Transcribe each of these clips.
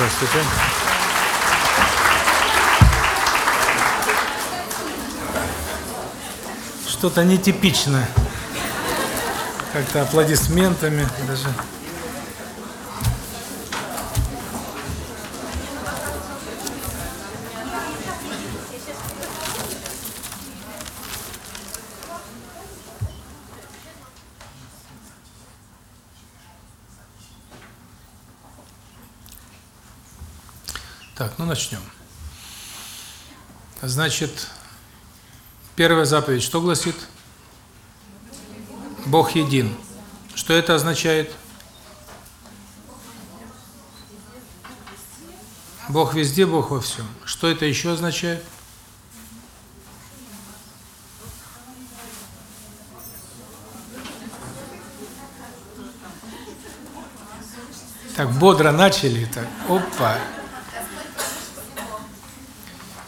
Здравствуйте. Что-то нетипичное. Как-то аплодисментами даже. Начнем. Значит, первая заповедь что гласит? Бог един. Что это означает? Бог везде, Бог во всем. Что это еще означает? Так, бодро начали, так, опа.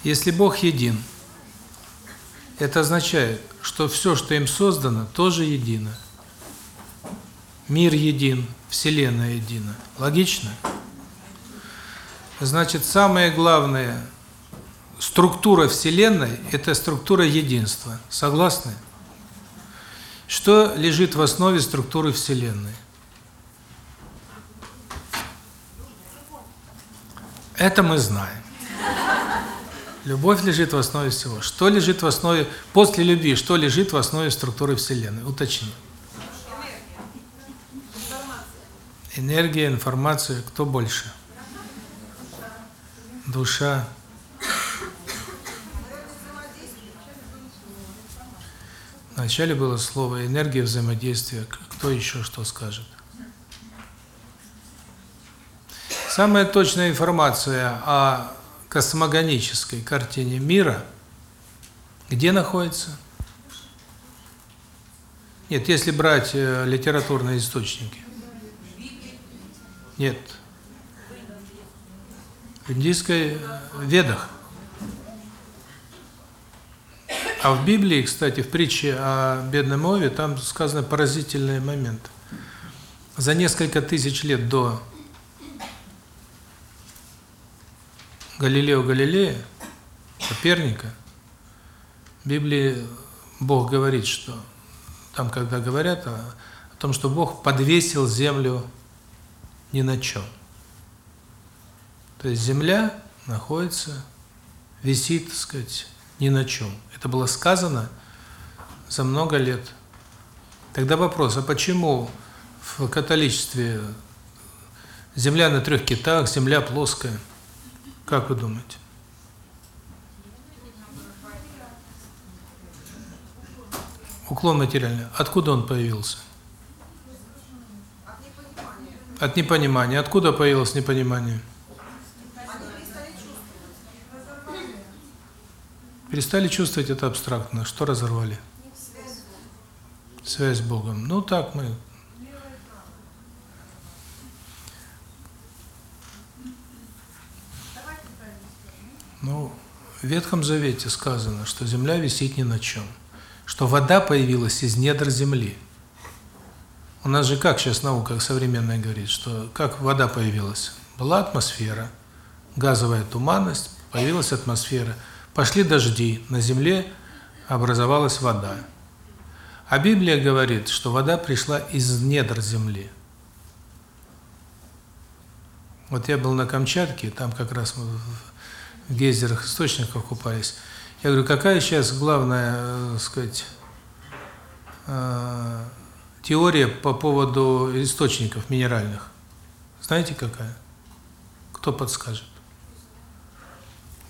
Если Бог един, это означает, что все, что им создано, тоже едино. Мир един, Вселенная едина. Логично? Значит, самая главная структура Вселенной – это структура единства. Согласны? Что лежит в основе структуры Вселенной? Это мы знаем. Любовь лежит в основе всего. Что лежит в основе, после любви, что лежит в основе структуры Вселенной? Уточни. Энергия, информация, кто больше? Душа. Вначале было слово энергия взаимодействия. Кто еще что скажет? Самая точная информация о космогонической картине мира где находится? Нет, если брать э, литературные источники. Нет. В индийской э, Ведах. А в Библии, кстати, в притче о бедном Ове, там сказано поразительный момент. За несколько тысяч лет до Галилео Галилея, Коперника, в Библии Бог говорит, что там, когда говорят о, о том, что Бог подвесил землю ни на чем. То есть земля находится, висит, так сказать, ни на чем. Это было сказано за много лет. Тогда вопрос, а почему в католичестве земля на трех китах, земля плоская? Как вы думаете? Уклон материальный. Откуда он появился? От непонимания. Откуда появилось непонимание? Перестали чувствовать это абстрактно. Что разорвали? Связь с Богом. Ну так мы Ну, в Ветхом Завете сказано, что земля висит ни на чем, что вода появилась из недр земли. У нас же как сейчас наука современная говорит, что как вода появилась? Была атмосфера, газовая туманность, появилась атмосфера, пошли дожди, на земле образовалась вода. А Библия говорит, что вода пришла из недр земли. Вот я был на Камчатке, там как раз в гейзерах, источниках купались. Я говорю, какая сейчас главная, так сказать, теория по поводу источников минеральных? Знаете, какая? Кто подскажет?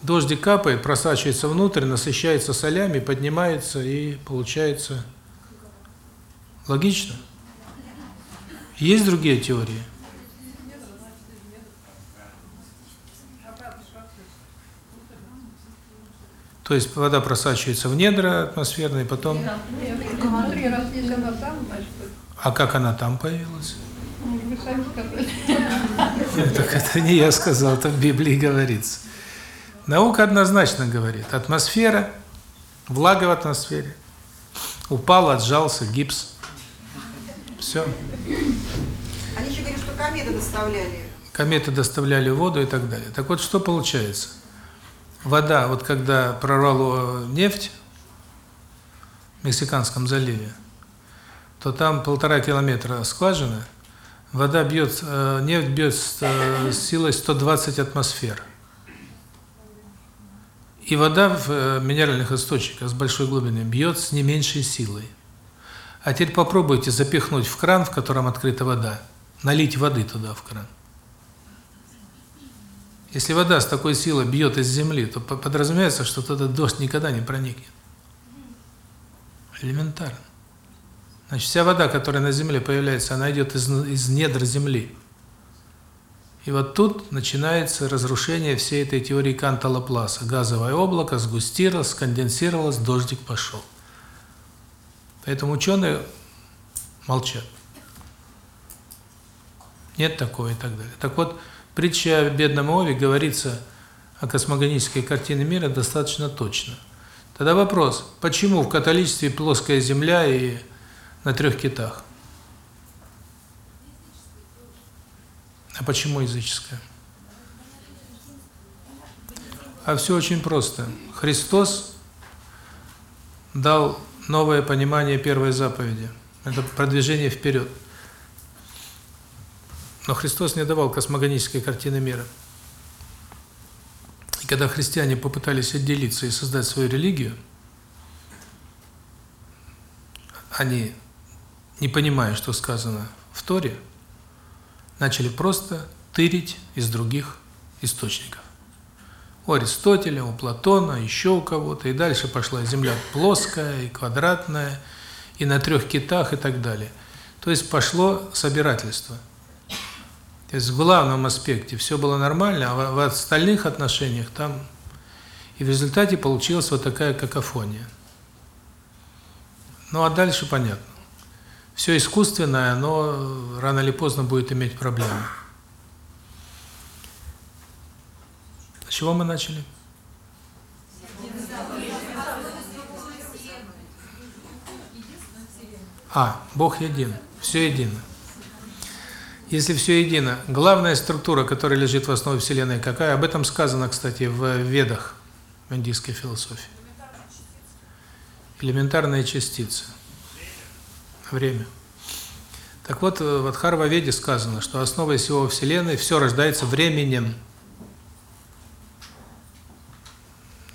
Дождик капает, просачивается внутрь, насыщается солями, поднимается и получается... Логично? Есть другие теории? То есть вода просачивается в недра атмосферные, потом... А как она там появилась? Так это не я сказал, это в Библии говорится. Наука однозначно говорит, атмосфера, влага в атмосфере, упал, отжался, гипс. Все. Они еще говорят, что кометы доставляли. кометы доставляли воду и так далее. Так вот, что получается? Вода, вот когда прорвало нефть в Мексиканском заливе, то там полтора километра скважины, вода бьет, э, нефть бьет с э, силой 120 атмосфер. И вода в э, минеральных источниках с большой глубины бьет с не меньшей силой. А теперь попробуйте запихнуть в кран, в котором открыта вода, налить воды туда в кран. Если вода с такой силой бьет из земли, то подразумевается, что туда дождь никогда не проникнет. Элементарно. Значит, вся вода, которая на земле появляется, она идет из, из недр земли. И вот тут начинается разрушение всей этой теории Канта Лапласа. Газовое облако сгустировалось, сконденсировалось, дождик пошел. Поэтому ученые молчат. Нет такого и так далее. Так вот, притча о бедном Ове говорится о космогонической картине мира достаточно точно. Тогда вопрос, почему в католичестве плоская земля и на трех китах? А почему языческая? А все очень просто. Христос дал новое понимание первой заповеди. Это продвижение вперед. Но Христос не давал космогонической картины мира. И когда христиане попытались отделиться и создать свою религию, они, не понимая, что сказано в Торе, начали просто тырить из других источников. У Аристотеля, у Платона, еще у кого-то. И дальше пошла Земля плоская и квадратная, и на трех китах и так далее. То есть пошло собирательство – то есть в главном аспекте все было нормально, а в остальных отношениях там... И в результате получилась вот такая какофония. Ну а дальше понятно. Все искусственное, оно рано или поздно будет иметь проблемы. С чего мы начали? А, Бог един, все едино. Если все едино, главная структура, которая лежит в основе Вселенной, какая? Об этом сказано, кстати, в Ведах, в индийской философии. Элементарная частица. Время. Так вот, в Адхарва-веде сказано, что основой всего Вселенной все рождается временем.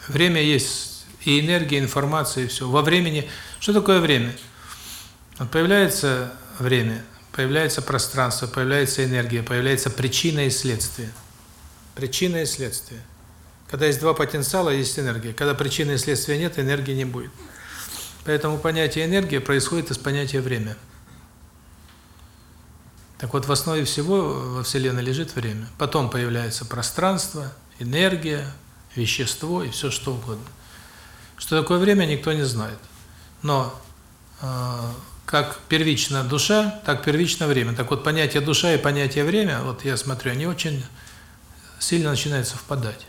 Время есть и энергия, и информация, и все. Во времени... Что такое время? Вот появляется время – появляется пространство, появляется энергия, появляется причина и следствие. Причина и следствие. Когда есть два потенциала, есть энергия. Когда причины и следствия нет, энергии не будет. Поэтому понятие энергия происходит из понятия время. Так вот, в основе всего во Вселенной лежит время. Потом появляется пространство, энергия, вещество и все что угодно. Что такое время, никто не знает. Но э, как первична душа, так первично время. Так вот, понятие душа и понятие время, вот я смотрю, они очень сильно начинают совпадать.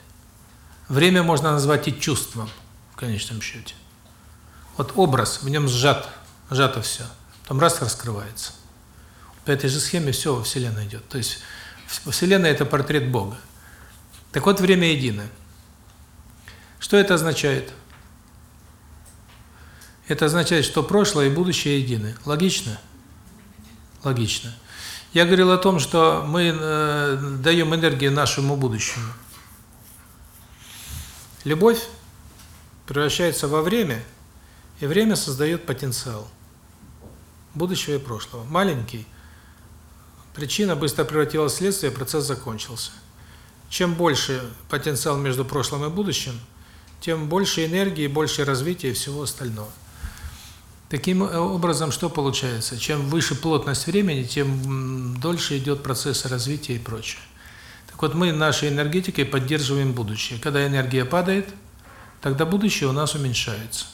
Время можно назвать и чувством, в конечном счете. Вот образ, в нем сжат, сжато все. Потом раз раскрывается. По этой же схеме все во Вселенной идет. То есть Вселенная – это портрет Бога. Так вот, время единое. Что это означает? Это означает, что прошлое и будущее едины. Логично? Логично. Я говорил о том, что мы э, даем энергию нашему будущему. Любовь превращается во время, и время создает потенциал будущего и прошлого. Маленький. Причина быстро превратилась в следствие, процесс закончился. Чем больше потенциал между прошлым и будущим, тем больше энергии, больше развития и всего остального. Таким э, образом, что получается? Чем выше плотность времени, тем дольше идет процесс развития и прочее. Так вот, мы нашей энергетикой поддерживаем будущее. Когда энергия падает, тогда будущее у нас уменьшается.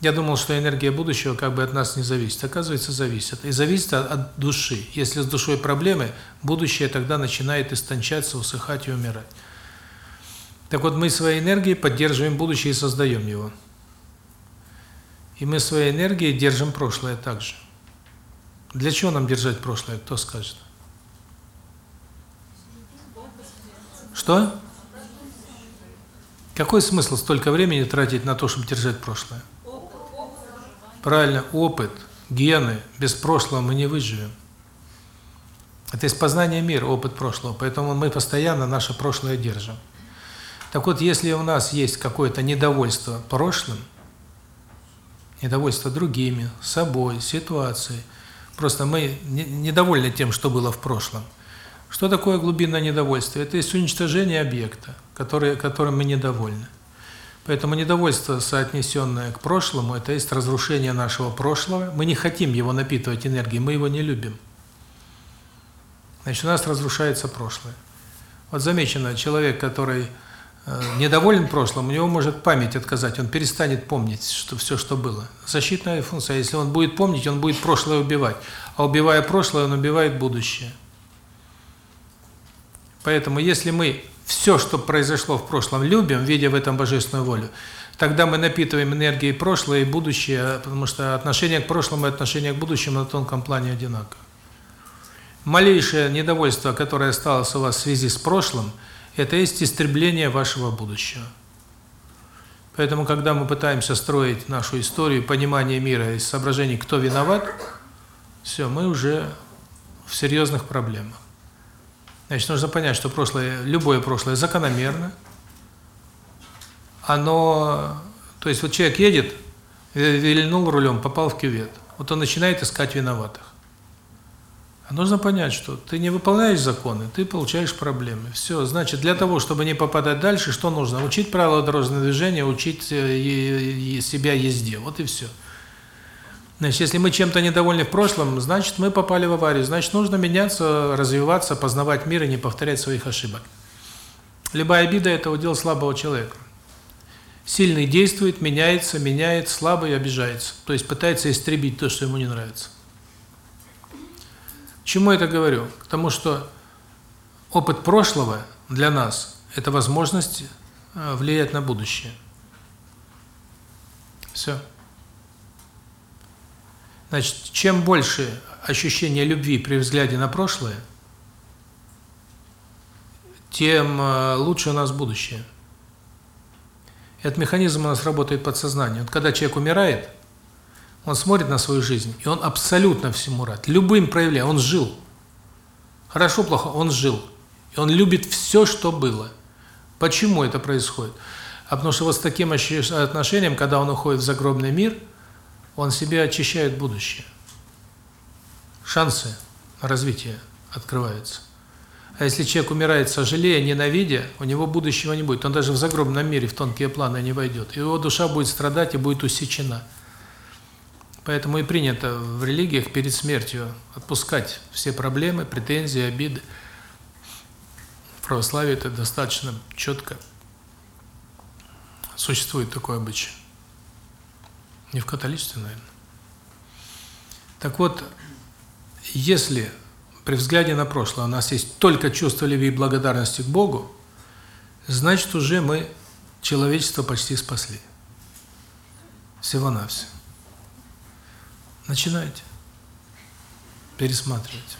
Я думал, что энергия будущего как бы от нас не зависит. Оказывается, зависит. И зависит от души. Если с душой проблемы, будущее тогда начинает истончаться, усыхать и умирать. Так вот, мы своей энергией поддерживаем будущее и создаем его. И мы своей энергией держим прошлое также. Для чего нам держать прошлое, кто скажет? Что? Какой смысл столько времени тратить на то, чтобы держать прошлое? Правильно, опыт, гены. Без прошлого мы не выживем. Это из познания мира, опыт прошлого. Поэтому мы постоянно наше прошлое держим. Так вот, если у нас есть какое-то недовольство прошлым, недовольство другими, собой, ситуацией, просто мы недовольны тем, что было в прошлом. Что такое глубинное недовольство? Это есть уничтожение объекта, который, которым мы недовольны. Поэтому недовольство, соотнесенное к прошлому, это есть разрушение нашего прошлого. Мы не хотим его напитывать энергией, мы его не любим. Значит, у нас разрушается прошлое. Вот замечено, человек, который недоволен прошлым, у него может память отказать, он перестанет помнить что все, что было. Защитная функция. Если он будет помнить, он будет прошлое убивать. А убивая прошлое, он убивает будущее. Поэтому если мы все, что произошло в прошлом, любим, видя в этом божественную волю, тогда мы напитываем энергией прошлое и будущее, потому что отношение к прошлому и отношение к будущему на тонком плане одинаково. Малейшее недовольство, которое осталось у вас в связи с прошлым, это есть истребление вашего будущего. Поэтому, когда мы пытаемся строить нашу историю, понимание мира из соображений, кто виноват, все, мы уже в серьезных проблемах. Значит, нужно понять, что прошлое, любое прошлое закономерно. Оно, то есть вот человек едет, вильнул рулем, попал в кювет. Вот он начинает искать виноватых. А нужно понять, что ты не выполняешь законы, ты получаешь проблемы. Все, значит, для того, чтобы не попадать дальше, что нужно? Учить правила дорожного движения, учить э, себя езде. Вот и все. Значит, если мы чем-то недовольны в прошлом, значит, мы попали в аварию. Значит, нужно меняться, развиваться, познавать мир и не повторять своих ошибок. Любая обида – это удел слабого человека. Сильный действует, меняется, меняет, слабый обижается. То есть пытается истребить то, что ему не нравится. Чему я это говорю? К тому, что опыт прошлого для нас – это возможность э, влиять на будущее. Все. Значит, чем больше ощущения любви при взгляде на прошлое, тем э, лучше у нас будущее. Этот механизм у нас работает подсознание. Вот когда человек умирает, он смотрит на свою жизнь, и он абсолютно всему рад. Любым проявлением. Он жил. Хорошо, плохо, он жил. И он любит все, что было. Почему это происходит? А потому что вот с таким отношением, когда он уходит в загробный мир – он себе очищает будущее. Шансы на развитие открываются. А если человек умирает сожалея, ненавидя, у него будущего не будет. Он даже в загробном мире в тонкие планы не войдет. Его душа будет страдать и будет усечена. Поэтому и принято в религиях перед смертью отпускать все проблемы, претензии, обиды. В православии это достаточно четко. Существует такой обычай. Не в католичестве, наверное. Так вот, если при взгляде на прошлое у нас есть только чувство любви и благодарности к Богу, значит уже мы человечество почти спасли. Всего-навсего. Начинайте пересматривать.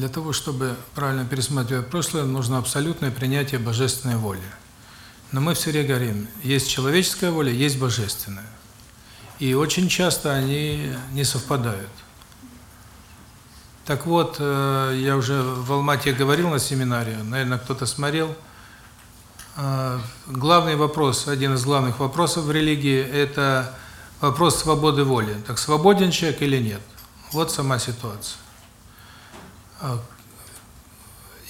Для того, чтобы правильно пересматривать прошлое, нужно абсолютное принятие божественной воли. Но мы все время говорим, есть человеческая воля, есть божественная. И очень часто они не совпадают. Так вот, э, я уже в Алмате говорил на семинаре, наверное, кто-то смотрел. Э, главный вопрос, один из главных вопросов в религии – это вопрос свободы воли. Так свободен человек или нет? Вот сама ситуация. Э,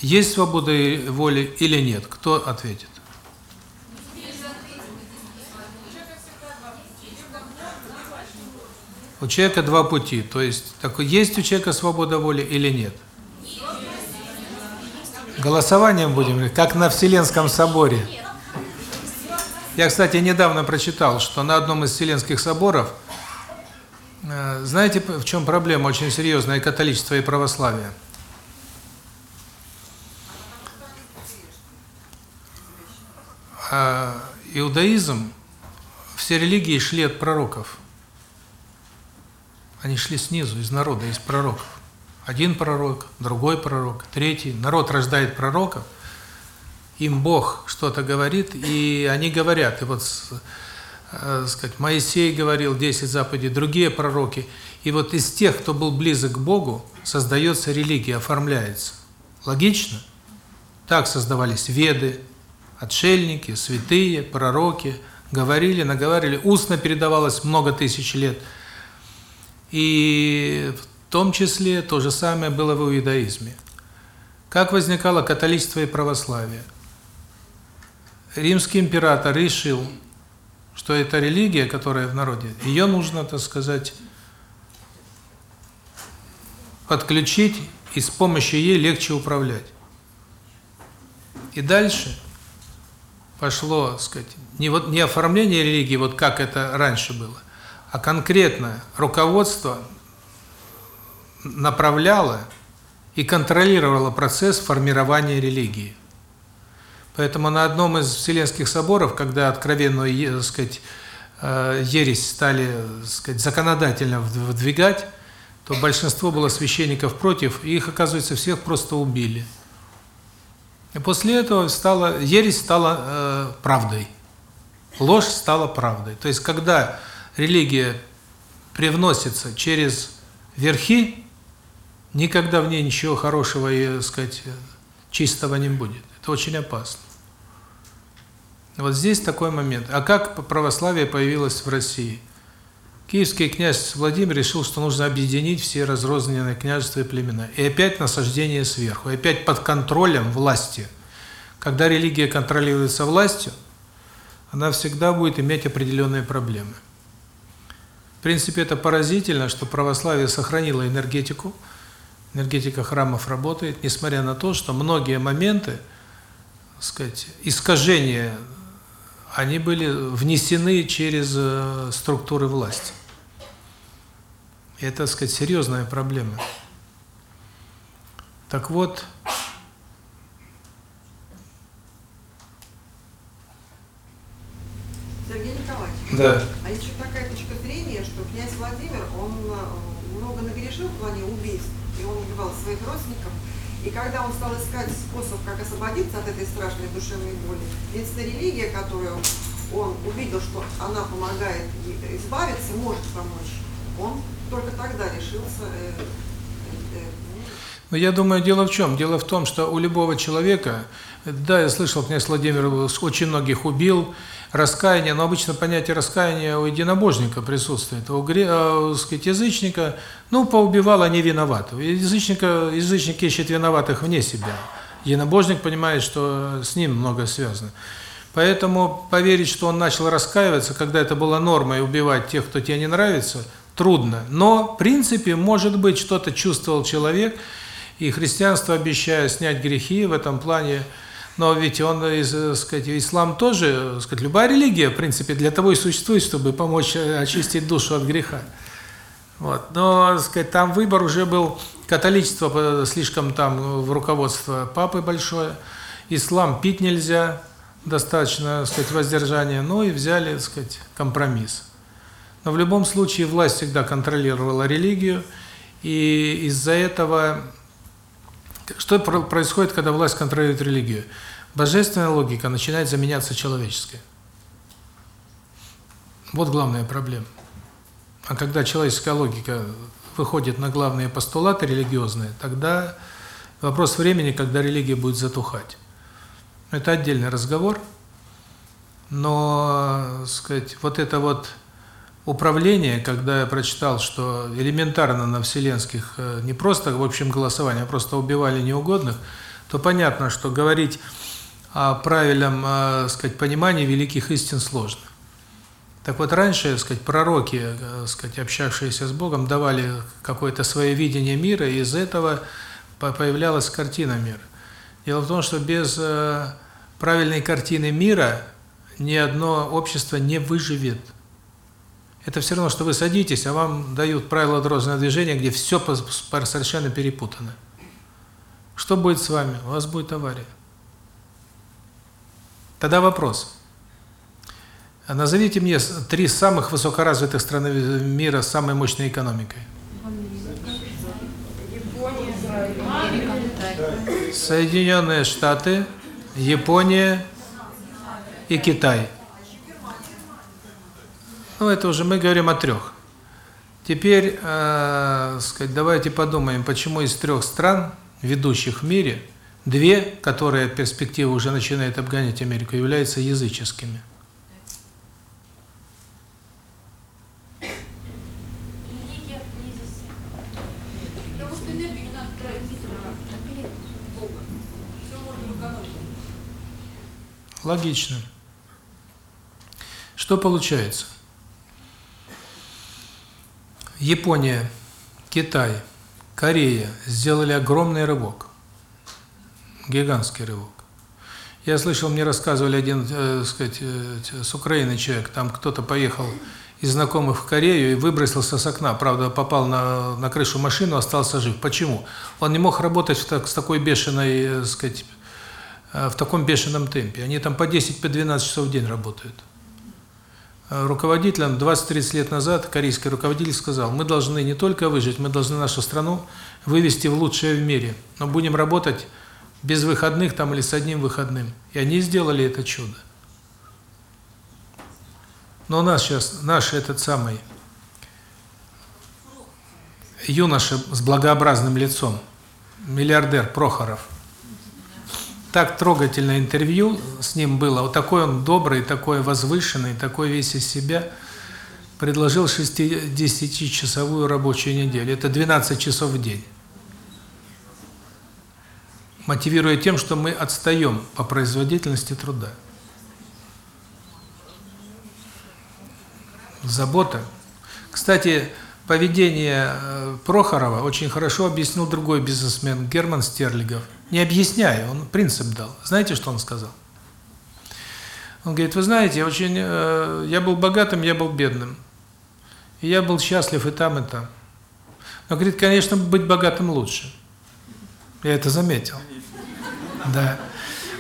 есть свобода воли или нет? Кто ответит? У человека два пути. То есть, так есть у человека свобода воли или нет? Голосованием будем, как на Вселенском соборе. Я, кстати, недавно прочитал, что на одном из Вселенских соборов, э, знаете, в чем проблема очень серьезная и католичества, и православия? А иудаизм, все религии шли от пророков. Они шли снизу, из народа, из пророков. Один пророк, другой пророк, третий. Народ рождает пророков, им Бог что-то говорит, и они говорят. И вот, э, сказать, Моисей говорил 10 заповедей, другие пророки. И вот из тех, кто был близок к Богу, создается религия, оформляется. Логично? Так создавались веды, отшельники, святые, пророки, говорили, наговаривали, устно передавалось много тысяч лет – и в том числе то же самое было в иудаизме. Как возникало католичество и православие? Римский император решил, что эта религия, которая в народе, ее нужно, так сказать, подключить, и с помощью ей легче управлять. И дальше пошло, сказать, не вот не оформление религии, вот как это раньше было, а конкретно руководство направляло и контролировало процесс формирования религии. Поэтому на одном из вселенских соборов, когда откровенную, так сказать, э, ересь стали, так сказать, законодательно вдвигать, то большинство было священников против, и их, оказывается, всех просто убили. И после этого стала ересь стала э, правдой. Ложь стала правдой. То есть когда религия привносится через верхи, никогда в ней ничего хорошего и, так сказать, чистого не будет. Это очень опасно. Вот здесь такой момент. А как православие появилось в России? Киевский князь Владимир решил, что нужно объединить все разрозненные княжества и племена. И опять насаждение сверху, и опять под контролем власти. Когда религия контролируется властью, она всегда будет иметь определенные проблемы. В принципе, это поразительно, что православие сохранило энергетику, энергетика храмов работает, несмотря на то, что многие моменты, так сказать, искажения, они были внесены через э, структуры власти. И это, так сказать, серьезная проблема. Так вот, Сергей Николаевич, да. а еще такая точка зрения, что князь Владимир, он э, много нагрешил в плане убийств, и он убивал своих родственников. И когда он стал искать способ, как освободиться от этой страшной душевной боли, единственная религия, которую он увидел, что она помогает избавиться, может помочь, он только тогда решился э, э, но я думаю, дело в чем? Дело в том, что у любого человека, да, я слышал, князь Владимир очень многих убил, раскаяние, но обычно понятие раскаяния у единобожника присутствует, у, а, сказать, язычника, ну, поубивал, они виноваты. Язычника, язычник ищет виноватых вне себя. Единобожник понимает, что с ним много связано. Поэтому поверить, что он начал раскаиваться, когда это была нормой убивать тех, кто тебе не нравится, трудно. Но, в принципе, может быть, что-то чувствовал человек, и христианство обещает снять грехи в этом плане, но ведь он, так сказать, ислам тоже, так сказать, любая религия, в принципе, для того и существует, чтобы помочь очистить душу от греха. Вот. Но, так сказать, там выбор уже был католичество слишком там в руководство папы большое, ислам пить нельзя, достаточно, так сказать, воздержания, ну и взяли, так сказать, компромисс. Но в любом случае власть всегда контролировала религию, и из-за этого Что происходит, когда власть контролирует религию? Божественная логика начинает заменяться человеческой. Вот главная проблема. А когда человеческая логика выходит на главные постулаты религиозные, тогда вопрос времени, когда религия будет затухать. Это отдельный разговор. Но, сказать, вот это вот управление, когда я прочитал, что элементарно на вселенских э, не просто в общем голосовании, а просто убивали неугодных, то понятно, что говорить о правильном, э, сказать, понимании великих истин сложно. Так вот, раньше, сказать, пророки, э, сказать, общавшиеся с Богом, давали какое-то свое видение мира, и из этого появлялась картина мира. Дело в том, что без э, правильной картины мира ни одно общество не выживет. Это все равно, что вы садитесь, а вам дают правила дорожного движения, где все совершенно перепутано. Что будет с вами? У вас будет авария. Тогда вопрос. А назовите мне три самых высокоразвитых страны мира с самой мощной экономикой. Соединенные Штаты, Япония и Китай. Ну, это уже мы говорим о трех. Теперь, э, сказать, давайте подумаем, почему из трех стран, ведущих в мире, две, которые перспективы уже начинают обгонять Америку, являются языческими. Логично. Что получается? Япония, Китай, Корея сделали огромный рывок. Гигантский рывок. Я слышал, мне рассказывали один, э, сказать, э, с Украины человек, там кто-то поехал из знакомых в Корею и выбросился с окна. Правда, попал на, на крышу машину, остался жив. Почему? Он не мог работать в так, с такой бешеной, э, сказать, Э, в таком бешеном темпе. Они там по 10, по 12 часов в день работают. Э, руководителям 20-30 лет назад корейский руководитель сказал, мы должны не только выжить, мы должны нашу страну вывести в лучшее в мире. Но будем работать без выходных там или с одним выходным. И они сделали это чудо. Но у нас сейчас, наш этот самый юноша с благообразным лицом, миллиардер Прохоров, так трогательное интервью с ним было. Вот такой он добрый, такой возвышенный, такой весь из себя. Предложил 60-часовую рабочую неделю. Это 12 часов в день. Мотивируя тем, что мы отстаем по производительности труда. Забота. Кстати, поведение э, Прохорова очень хорошо объяснил другой бизнесмен Герман Стерлигов. Не объясняя, он принцип дал. Знаете, что он сказал? Он говорит, вы знаете, очень, э, я был богатым, я был бедным. И я был счастлив и там, и там. Но, говорит, конечно, быть богатым лучше. Я это заметил. Да.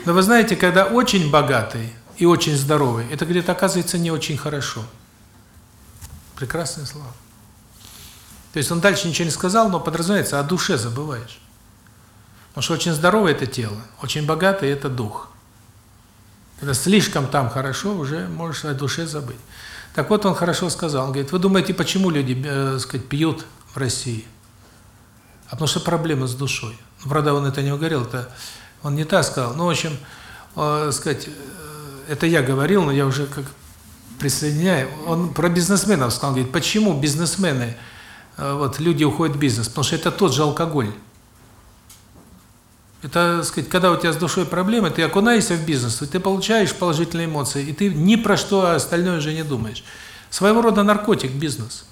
Но вы знаете, когда очень богатый и очень здоровый, это, говорит, оказывается не очень хорошо. Прекрасные слова. То есть он дальше ничего не сказал, но подразумевается, о душе забываешь. Потому что очень здоровое это тело, очень богатое это дух. Когда слишком там хорошо, уже можешь о душе забыть. Так вот он хорошо сказал, он говорит, вы думаете, почему люди, э, сказать, пьют в России? А потому что проблемы с душой. Правда, он это не угорел, это он не так сказал. Ну, в общем, э, сказать, э, это я говорил, но я уже как присоединяю. Он про бизнесменов сказал, говорит, почему бизнесмены Э, вот люди уходят в бизнес, потому что это тот же алкоголь. Это, так сказать, когда у тебя с душой проблемы, ты окунаешься в бизнес, ты получаешь положительные эмоции, и ты ни про что остальное уже не думаешь. Своего рода наркотик бизнес.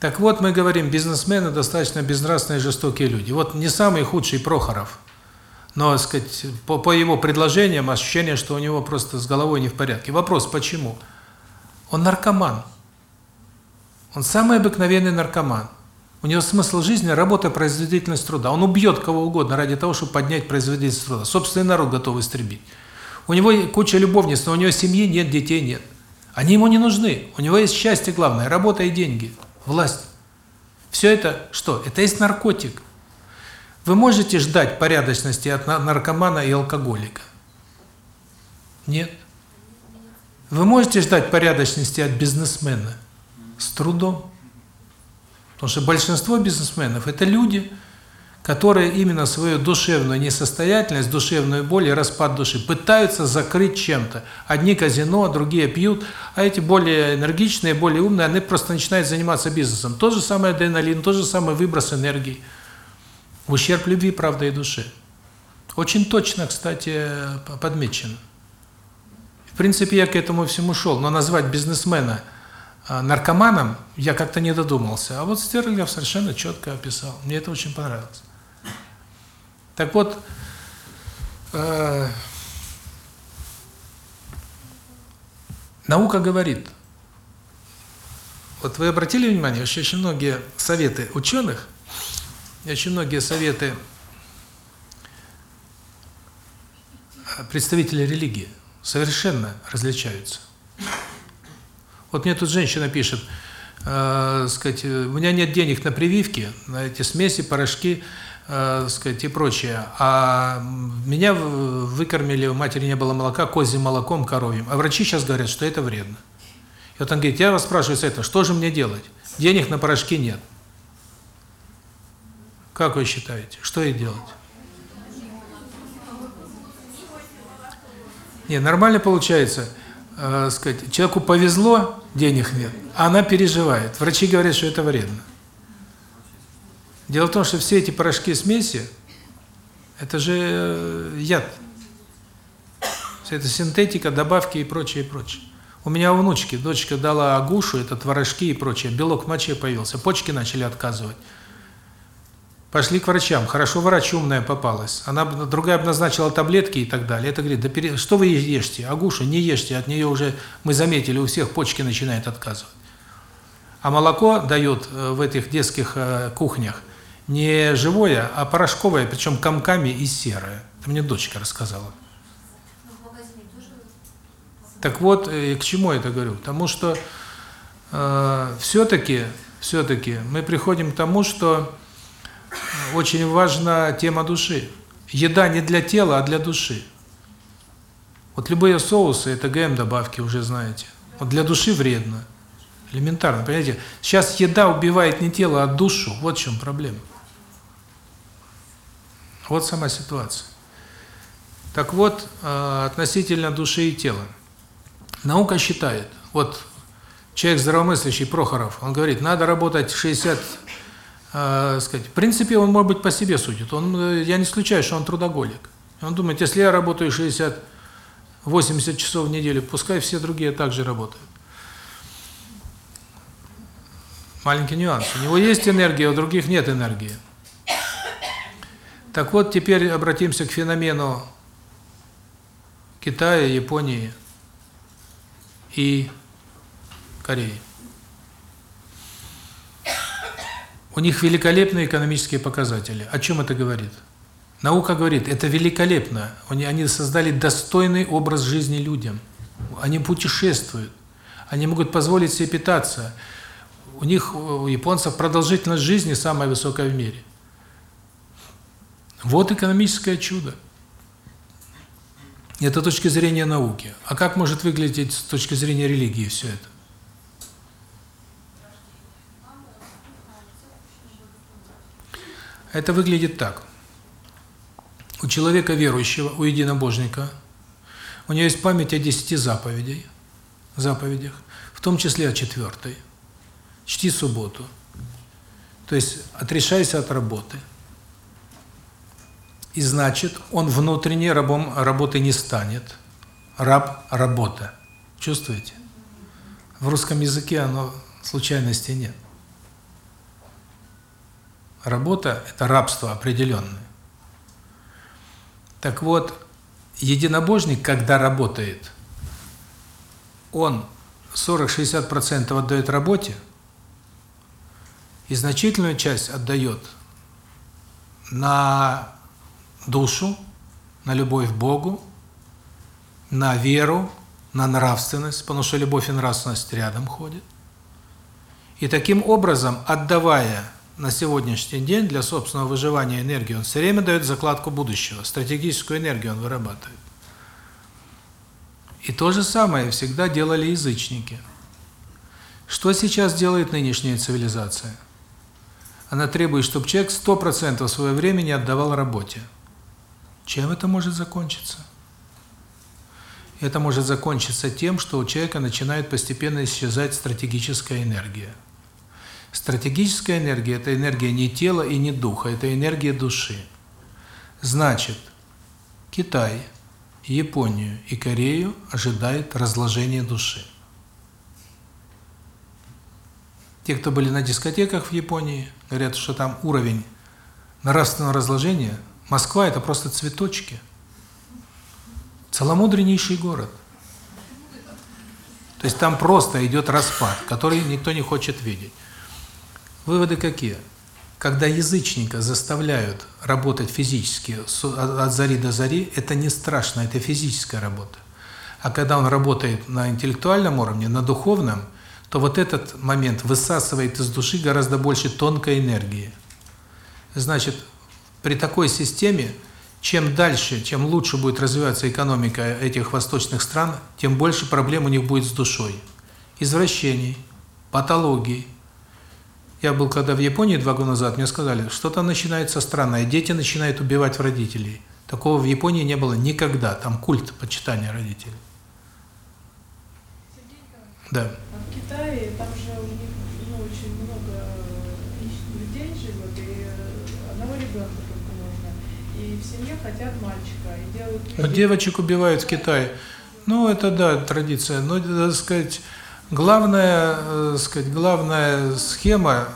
Так вот, мы говорим, бизнесмены достаточно безнравственные жестокие люди. Вот не самый худший Прохоров, но, так сказать, по, по его предложениям ощущение, что у него просто с головой не в порядке. Вопрос, почему? Он наркоман. Он самый обыкновенный наркоман. У него смысл жизни – работа, производительность труда. Он убьет кого угодно ради того, чтобы поднять производительность труда. Собственный народ готов истребить. У него куча любовниц, но у него семьи нет, детей нет. Они ему не нужны. У него есть счастье главное – работа и деньги, власть. Все это что? Это есть наркотик. Вы можете ждать порядочности от наркомана и алкоголика? Нет. Вы можете ждать порядочности от бизнесмена? С трудом. Потому что большинство бизнесменов – это люди, которые именно свою душевную несостоятельность, душевную боль и распад души пытаются закрыть чем-то. Одни казино, другие пьют, а эти более энергичные, более умные, они просто начинают заниматься бизнесом. Тот же самый адреналин, тот же самый выброс энергии. В ущерб любви, правда, и души. Очень точно, кстати, подмечено. В принципе, я к этому всему шел, но назвать бизнесмена наркоманом я как-то не додумался. А вот Стерлигов совершенно четко описал. Мне это очень понравилось. Так вот, э, наука говорит, вот вы обратили внимание, что очень многие советы ученых, очень многие советы представителей религии совершенно различаются. Вот мне тут женщина пишет, э, сказать, у меня нет денег на прививки, на эти смеси, порошки, э, сказать, и прочее. А меня выкормили, у матери не было молока, козьим молоком, коровьим. А врачи сейчас говорят, что это вредно. И вот он говорит, я вас спрашиваю с этого, что же мне делать? Денег на порошки нет. Как вы считаете, что ей делать? Не, нормально получается, э, сказать, человеку повезло, денег нет, а она переживает. Врачи говорят, что это вредно. Дело в том, что все эти порошки-смеси, это же э, яд. Это синтетика, добавки и прочее, и прочее. У меня у внучки, дочка дала агушу, это творожки и прочее, белок в моче появился, почки начали отказывать. Пошли к врачам. Хорошо, врач умная попалась. Она другая бы назначила таблетки и так далее. Это говорит, да пере... что вы ешьте? Агушу не ешьте, от нее уже, мы заметили, у всех почки начинают отказывать. А молоко дают э, в этих детских э, кухнях не живое, а порошковое, причем комками и серое. Это мне дочка рассказала. Так вот, э, к чему я это говорю? Потому что э, все-таки, все-таки мы приходим к тому, что очень важна тема души. Еда не для тела, а для души. Вот любые соусы – это ГМ-добавки, уже знаете. Вот для души вредно. Элементарно, понимаете? Сейчас еда убивает не тело, а душу. Вот в чем проблема. Вот сама ситуация. Так вот, э, относительно души и тела. Наука считает, вот человек здравомыслящий, Прохоров, он говорит, надо работать 60 э, сказать, в принципе, он, может быть, по себе судит. Он, э, я не исключаю, что он трудоголик. Он думает, если я работаю 60, 80 часов в неделю, пускай все другие также работают. Маленький нюанс. У него есть энергия, у других нет энергии. Так вот, теперь обратимся к феномену Китая, Японии и Кореи. У них великолепные экономические показатели. О чем это говорит? Наука говорит, это великолепно. Они, они создали достойный образ жизни людям. Они путешествуют. Они могут позволить себе питаться. У них, у японцев, продолжительность жизни самая высокая в мире. Вот экономическое чудо. Это точки зрения науки. А как может выглядеть с точки зрения религии все это? Это выглядит так. У человека верующего, у единобожника, у него есть память о десяти заповедей, заповедях, в том числе о четвертой. Чти субботу. То есть отрешайся от работы. И значит, он внутренне рабом работы не станет. Раб – работа. Чувствуете? В русском языке оно случайности нет. Работа – это рабство определенное. Так вот, единобожник, когда работает, он 40-60% отдает работе, и значительную часть отдает на душу, на любовь к Богу, на веру, на нравственность, потому что любовь и нравственность рядом ходят. И таким образом, отдавая на сегодняшний день для собственного выживания энергии, он все время дает закладку будущего, стратегическую энергию он вырабатывает. И то же самое всегда делали язычники. Что сейчас делает нынешняя цивилизация? Она требует, чтобы человек 100% своего времени отдавал работе. Чем это может закончиться? Это может закончиться тем, что у человека начинает постепенно исчезать стратегическая энергия. Стратегическая энергия – это энергия не тела и не духа, это энергия души. Значит, Китай, Японию и Корею ожидает разложение души. Те, кто были на дискотеках в Японии, говорят, что там уровень нравственного разложения, Москва – это просто цветочки – Целомудреннейший город. То есть там просто идет распад, который никто не хочет видеть. Выводы какие? Когда язычника заставляют работать физически от зари до зари, это не страшно, это физическая работа. А когда он работает на интеллектуальном уровне, на духовном, то вот этот момент высасывает из души гораздо больше тонкой энергии. Значит, при такой системе чем дальше, чем лучше будет развиваться экономика этих восточных стран, тем больше проблем у них будет с душой. Извращений, патологий. Я был когда в Японии два года назад, мне сказали, что-то начинается странное, дети начинают убивать родителей. Такого в Японии не было никогда, там культ почитания родителей. Да. А в Китае, там же у них ну, очень много людей живет, и одного ребенка и в семье хотят мальчика. И делают... Но девочек убивают в Китае. Ну, это да, традиция. Но, так сказать, главная, так сказать, главная схема,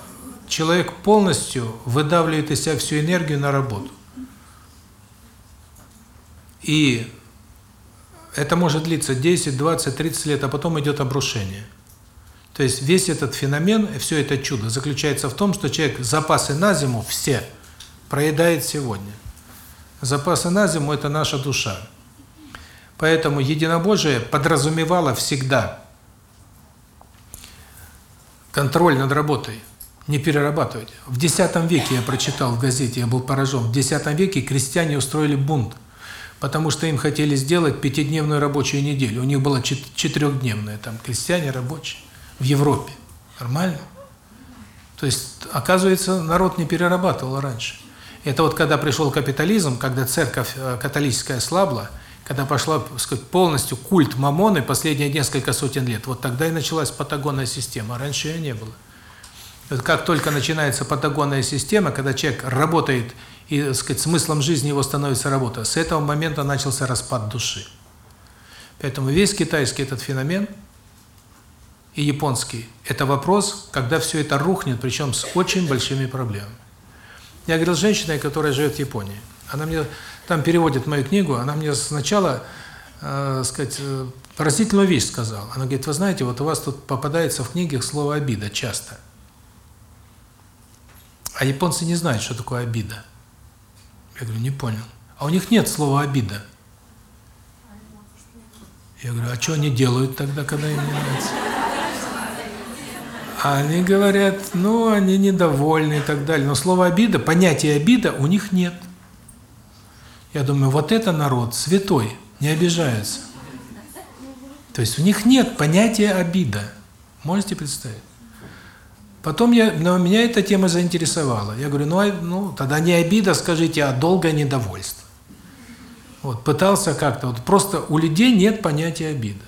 человек полностью выдавливает из себя всю энергию на работу. И это может длиться 10, 20, 30 лет, а потом идет обрушение. То есть весь этот феномен, все это чудо заключается в том, что человек запасы на зиму все проедает сегодня. Запасы на зиму – это наша душа. Поэтому единобожие подразумевало всегда контроль над работой, не перерабатывать. В X веке я прочитал в газете, я был поражен, в X веке крестьяне устроили бунт, потому что им хотели сделать пятидневную рабочую неделю. У них была четырехдневная, там, крестьяне рабочие, в Европе. Нормально? То есть, оказывается, народ не перерабатывал раньше. Это вот когда пришел капитализм, когда церковь э, католическая слабла, когда пошла, сказать, полностью культ Мамоны последние несколько сотен лет, вот тогда и началась патагонная система, а раньше ее не было. Вот как только начинается патагонная система, когда человек работает, и, так сказать, смыслом жизни его становится работа, с этого момента начался распад души. Поэтому весь китайский этот феномен и японский – это вопрос, когда все это рухнет, причем с очень большими проблемами. Я говорил с женщиной, которая живет в Японии. Она мне там переводит мою книгу, она мне сначала, э, сказать, э, поразительную вещь сказала. Она говорит, вы знаете, вот у вас тут попадается в книгах слово «обида» часто. А японцы не знают, что такое обида. Я говорю, не понял. А у них нет слова «обида». Я говорю, а что они делают тогда, когда им не нравится? они говорят, ну, они недовольны и так далее. Но слово «обида», понятие «обида» у них нет. Я думаю, вот это народ святой, не обижается. То есть у них нет понятия «обида». Можете представить? Потом я, но меня эта тема заинтересовала. Я говорю, ну, а, ну тогда не обида, скажите, а долгое недовольство. Вот, пытался как-то, вот просто у людей нет понятия обида.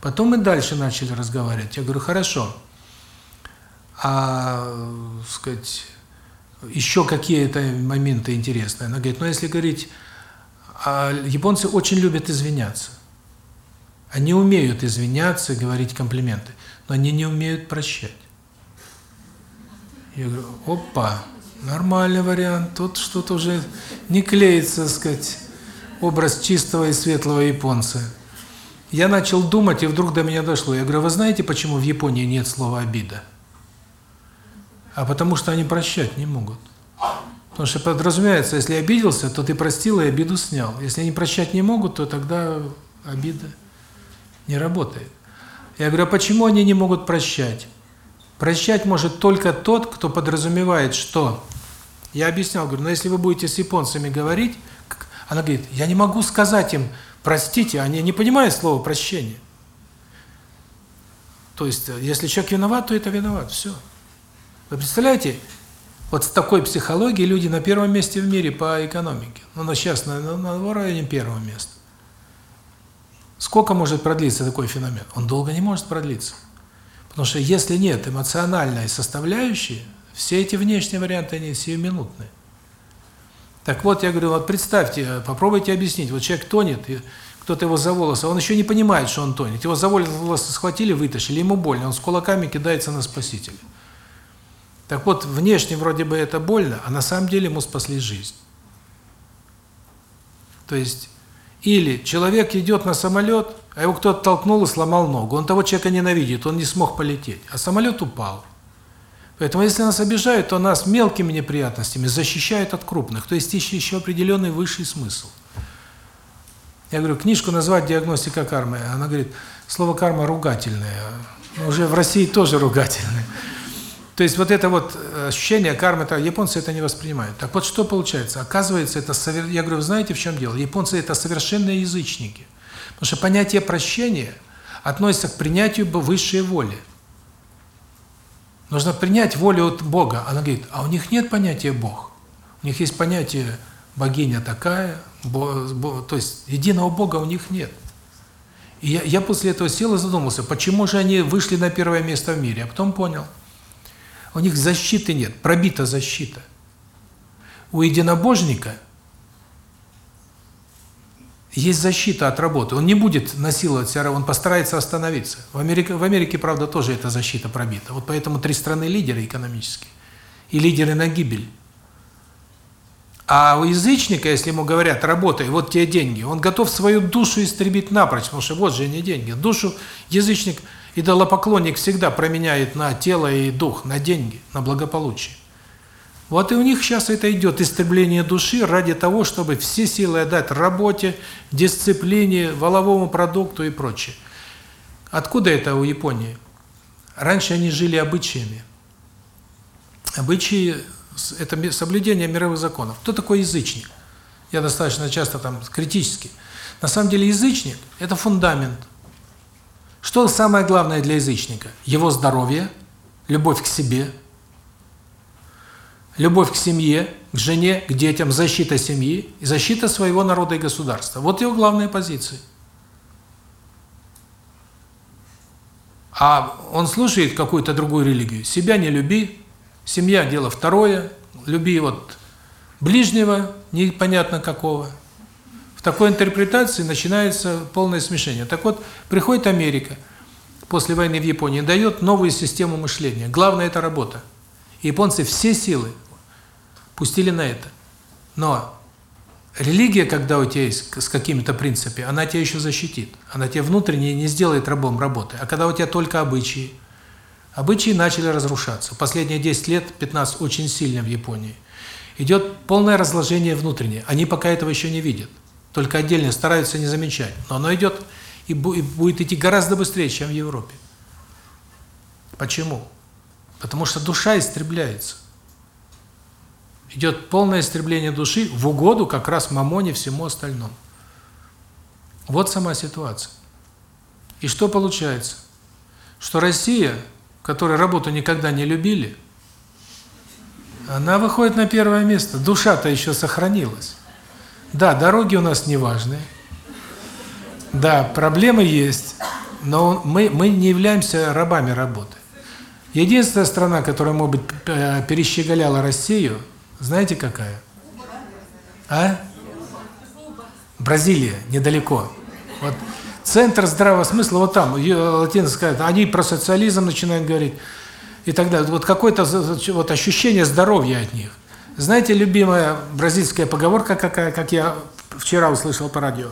Потом мы дальше начали разговаривать. Я говорю, хорошо, а, сказать, еще какие-то моменты интересные. Она говорит, ну если говорить, а японцы очень любят извиняться. Они умеют извиняться, говорить комплименты, но они не умеют прощать. Я говорю, опа, нормальный вариант, тут что-то уже не клеится, сказать, образ чистого и светлого японца. Я начал думать, и вдруг до меня дошло. Я говорю, вы знаете, почему в Японии нет слова «обида»? а потому что они прощать не могут. Потому что подразумевается, если обиделся, то ты простил и обиду снял. Если они прощать не могут, то тогда обида не работает. Я говорю, а почему они не могут прощать? Прощать может только тот, кто подразумевает, что... Я объяснял, говорю, но если вы будете с японцами говорить, она говорит, я не могу сказать им, простите, они не понимают слова прощение. То есть, если человек виноват, то это виноват, все. Вы представляете, вот с такой психологией люди на первом месте в мире по экономике. Ну, на сейчас на, на, на районе первого места. Сколько может продлиться такой феномен? Он долго не может продлиться. Потому что если нет эмоциональной составляющей, все эти внешние варианты, они сиюминутные. Так вот, я говорю, вот представьте, попробуйте объяснить. Вот человек тонет, кто-то его за волосы, он еще не понимает, что он тонет. Его за волосы схватили, вытащили, ему больно, он с кулаками кидается на спасителя. Так вот, внешне вроде бы это больно, а на самом деле ему спасли жизнь. То есть, или человек идет на самолет, а его кто-то толкнул и сломал ногу. Он того человека ненавидит, он не смог полететь, а самолет упал. Поэтому если нас обижают, то нас мелкими неприятностями защищают от крупных. То есть еще определенный высший смысл. Я говорю, книжку назвать «Диагностика кармы». Она говорит, слово «карма» ругательное. Уже в России тоже ругательное. То есть вот это вот э, ощущение кармы, это японцы это не воспринимают. Так вот что получается? Оказывается, это я говорю, знаете, в чем дело? Японцы это совершенные язычники. Потому что понятие прощения относится к принятию высшей воли. Нужно принять волю от Бога. Она говорит: "А у них нет понятия Бог. У них есть понятие богиня такая, бо, бо, то есть единого Бога у них нет". И я я после этого сел и задумался, почему же они вышли на первое место в мире, а потом понял – у них защиты нет, пробита защита. У единобожника есть защита от работы. Он не будет насиловать себя, он постарается остановиться. В Америке, в Америке, правда, тоже эта защита пробита. Вот поэтому три страны лидеры экономические. И лидеры на гибель. А у язычника, если ему говорят, работай, вот тебе деньги, он готов свою душу истребить напрочь, потому что вот же не деньги. Душу язычник Идолопоклонник всегда променяет на тело и дух, на деньги, на благополучие. Вот и у них сейчас это идет, истребление души ради того, чтобы все силы отдать работе, дисциплине, воловому продукту и прочее. Откуда это у Японии? Раньше они жили обычаями. Обычаи – это соблюдение мировых законов. Кто такой язычник? Я достаточно часто там критически. На самом деле язычник – это фундамент – что самое главное для язычника? Его здоровье, любовь к себе, любовь к семье, к жене, к детям, защита семьи и защита своего народа и государства. Вот его главные позиции. А он слушает какую-то другую религию. Себя не люби, семья – дело второе, люби вот ближнего, непонятно какого – такой интерпретации начинается полное смешение. Так вот, приходит Америка после войны в Японии, дает новую систему мышления. Главное – это работа. Японцы все силы пустили на это. Но религия, когда у тебя есть с какими-то принципами, она тебя еще защитит. Она тебя внутренне не сделает рабом работы. А когда у тебя только обычаи, обычаи начали разрушаться. Последние 10 лет, 15 очень сильно в Японии. Идет полное разложение внутреннее. Они пока этого еще не видят. Только отдельно стараются не замечать. Но оно идет и будет идти гораздо быстрее, чем в Европе. Почему? Потому что душа истребляется. Идет полное истребление души в угоду как раз мамоне всему остальному. Вот сама ситуация. И что получается? Что Россия, которая работу никогда не любили, она выходит на первое место. Душа-то еще сохранилась. Да, дороги у нас не важные. Да, проблемы есть, но мы мы не являемся рабами работы. Единственная страна, которая, может быть, перещеголяла Россию, знаете какая? А? Бразилия, недалеко. Вот центр здравого смысла вот там, латинцы скажут, они про социализм начинают говорить и далее. Вот какое-то вот ощущение здоровья от них. Знаете, любимая бразильская поговорка какая, как я вчера услышал по радио?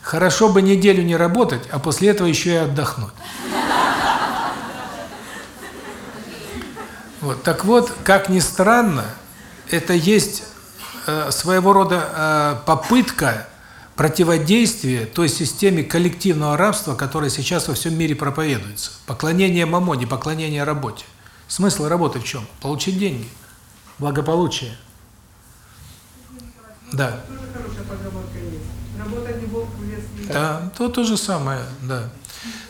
Хорошо бы неделю не работать, а после этого еще и отдохнуть. Вот, так вот, как ни странно, это есть э, своего рода э, попытка противодействие той системе коллективного рабства, которая сейчас во всем мире проповедуется. Поклонение мамоне, поклонение работе. Смысл работы в чем? Получить деньги, благополучие. Да. Да, то то же самое, да.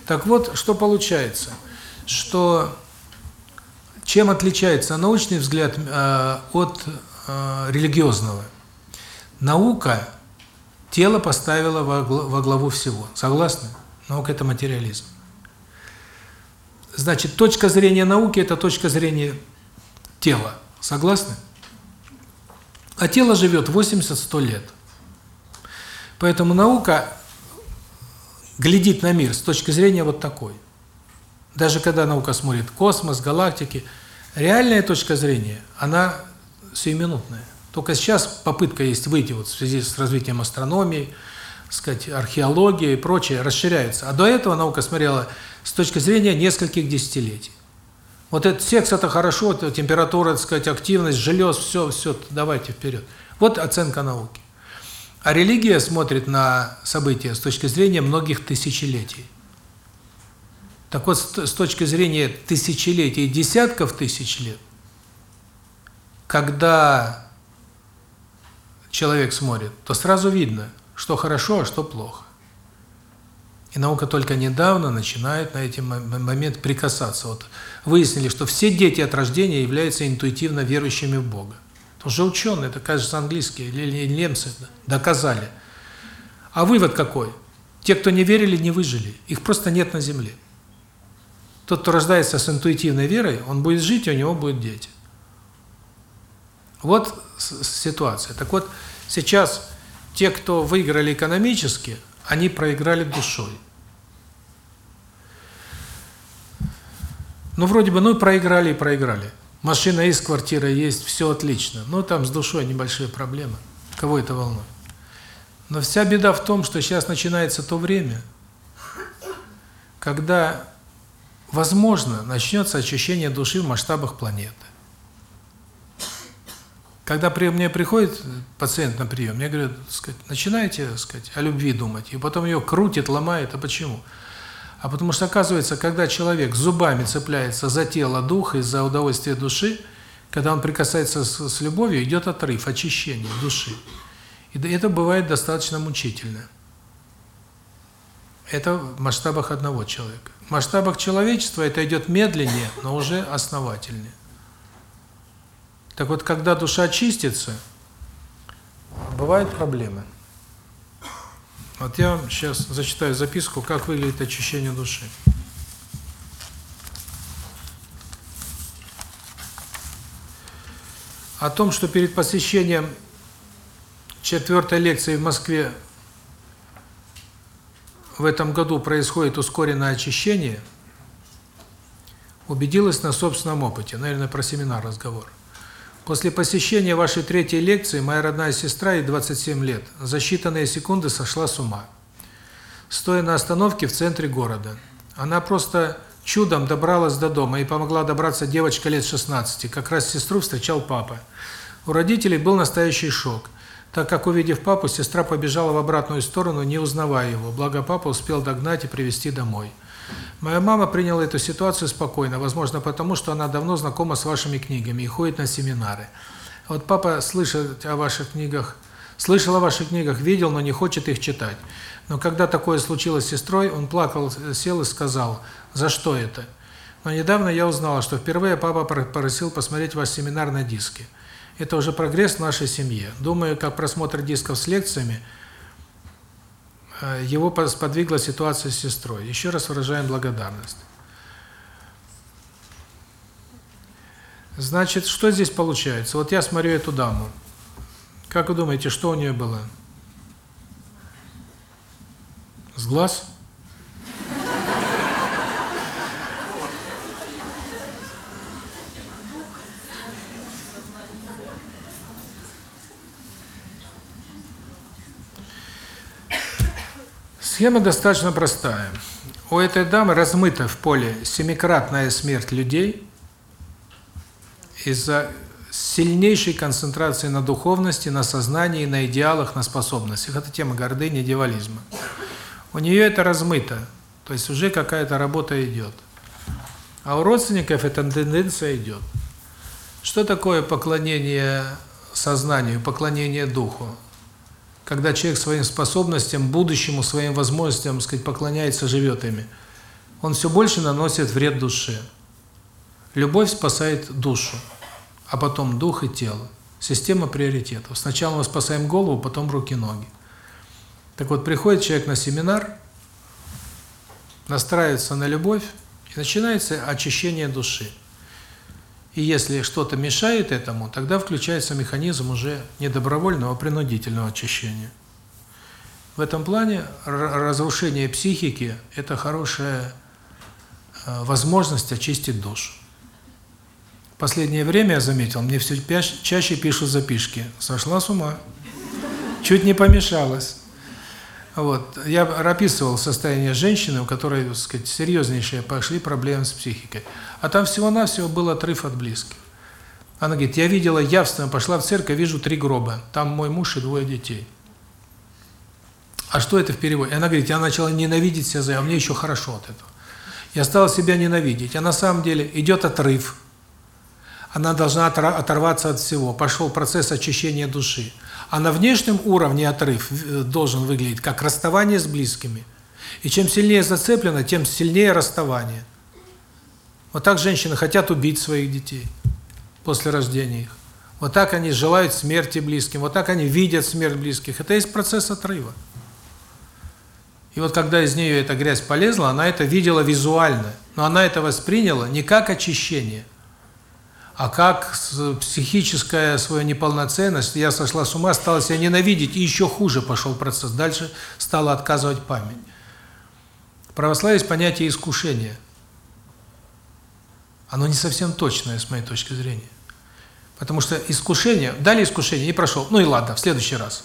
Так вот, что получается? Что чем отличается научный взгляд э, от э, религиозного? Наука тело поставила во главу всего. Согласны? Наука – это материализм. Значит, точка зрения науки – это точка зрения тела. Согласны? А тело живет 80-100 лет. Поэтому наука глядит на мир с точки зрения вот такой. Даже когда наука смотрит космос, галактики, реальная точка зрения, она сиюминутная. Только сейчас попытка есть выйти вот в связи с развитием астрономии, сказать, археологии и прочее, расширяется. А до этого наука смотрела с точки зрения нескольких десятилетий. Вот этот секс это хорошо, это температура, так сказать, активность, желез, все, все, давайте вперед. Вот оценка науки. А религия смотрит на события с точки зрения многих тысячелетий. Так вот, с точки зрения тысячелетий, десятков тысяч лет, когда человек смотрит, то сразу видно, что хорошо, а что плохо. И наука только недавно начинает на эти момент прикасаться. Вот выяснили, что все дети от рождения являются интуитивно верующими в Бога. Уже ученые, это, кажется, английские или немцы доказали. А вывод какой? Те, кто не верили, не выжили. Их просто нет на земле. Тот, кто рождается с интуитивной верой, он будет жить, и у него будут дети. Вот ситуация. Так вот, сейчас те, кто выиграли экономически, они проиграли душой. Ну, вроде бы, ну, проиграли и проиграли. Машина есть, квартира есть, все отлично. Но там с душой небольшие проблемы. Кого это волнует? Но вся беда в том, что сейчас начинается то время, когда, возможно, начнется очищение души в масштабах планеты. Когда при мне приходит пациент на прием, мне говорят, сказать, начинайте, сказать, о любви думать, и потом ее крутит, ломает, а почему? А потому что, оказывается, когда человек зубами цепляется за тело духа и за удовольствие души, когда он прикасается с, с любовью, идет отрыв, очищение души. И это бывает достаточно мучительно. Это в масштабах одного человека. В масштабах человечества это идет медленнее, но уже основательнее. Так вот, когда душа очистится, бывают проблемы. Вот я вам сейчас зачитаю записку, как выглядит очищение души. О том, что перед посещением четвертой лекции в Москве в этом году происходит ускоренное очищение, убедилась на собственном опыте, наверное, про семинар разговор. После посещения вашей третьей лекции моя родная сестра, ей 27 лет, за считанные секунды сошла с ума. Стоя на остановке в центре города. Она просто чудом добралась до дома и помогла добраться девочка лет 16. Как раз сестру встречал папа. У родителей был настоящий шок, так как, увидев папу, сестра побежала в обратную сторону, не узнавая его, благо папа успел догнать и привести домой. Моя мама приняла эту ситуацию спокойно, возможно, потому что она давно знакома с вашими книгами и ходит на семинары. Вот папа слышит о ваших книгах, слышал о ваших книгах, видел, но не хочет их читать. Но когда такое случилось с сестрой, он плакал, сел и сказал, за что это? Но недавно я узнала, что впервые папа просил посмотреть ваш семинар на диске. Это уже прогресс в нашей семье. Думаю, как просмотр дисков с лекциями – его сподвигла ситуация с сестрой. Еще раз выражаем благодарность. Значит, что здесь получается? Вот я смотрю эту даму. Как вы думаете, что у нее было? С глаз? Схема достаточно простая. У этой дамы размыта в поле семикратная смерть людей из-за сильнейшей концентрацией на духовности, на сознании, на идеалах, на способностях. Это тема гордыни, дьяволизма. У нее это размыто, то есть уже какая-то работа идет. А у родственников эта тенденция идет. Что такое поклонение сознанию, поклонение духу? Когда человек своим способностям, будущему, своим возможностям, сказать, поклоняется, живет ими, он все больше наносит вред душе. Любовь спасает душу, а потом дух и тело. Система приоритетов. Сначала мы спасаем голову, потом руки-ноги. Так вот, приходит человек на семинар, настраивается на любовь, и начинается очищение души. И если что-то мешает этому, тогда включается механизм уже не добровольного, а принудительного очищения. В этом плане разрушение психики – это хорошая э, возможность очистить душу. В последнее время я заметил, мне все чаще пишут записки. Сошла с ума. Чуть не помешалась. Вот. Я описывал состояние женщины, у которой, так сказать, серьезнейшие пошли проблемы с психикой. А там всего-навсего был отрыв от близких. Она говорит, я видела явственно, пошла в церковь, вижу три гроба. Там мой муж и двое детей. А что это в переводе? Она говорит, я начала ненавидеть себя, а мне еще хорошо от этого. Я стала себя ненавидеть. А на самом деле идет отрыв. Она должна оторваться от всего. Пошел процесс очищения души. А на внешнем уровне отрыв э, должен выглядеть как расставание с близкими. И чем сильнее зацеплено, тем сильнее расставание. Вот так женщины хотят убить своих детей после рождения их. Вот так они желают смерти близким, вот так они видят смерть близких. Это есть процесс отрыва. И вот когда из нее эта грязь полезла, она это видела визуально, но она это восприняла не как очищение – а как психическая своя неполноценность, я сошла с ума, стала себя ненавидеть, и еще хуже пошел процесс. Дальше стала отказывать память. В православии есть понятие искушения. Оно не совсем точное, с моей точки зрения. Потому что искушение, дали искушение, не прошел. Ну и ладно, в следующий раз.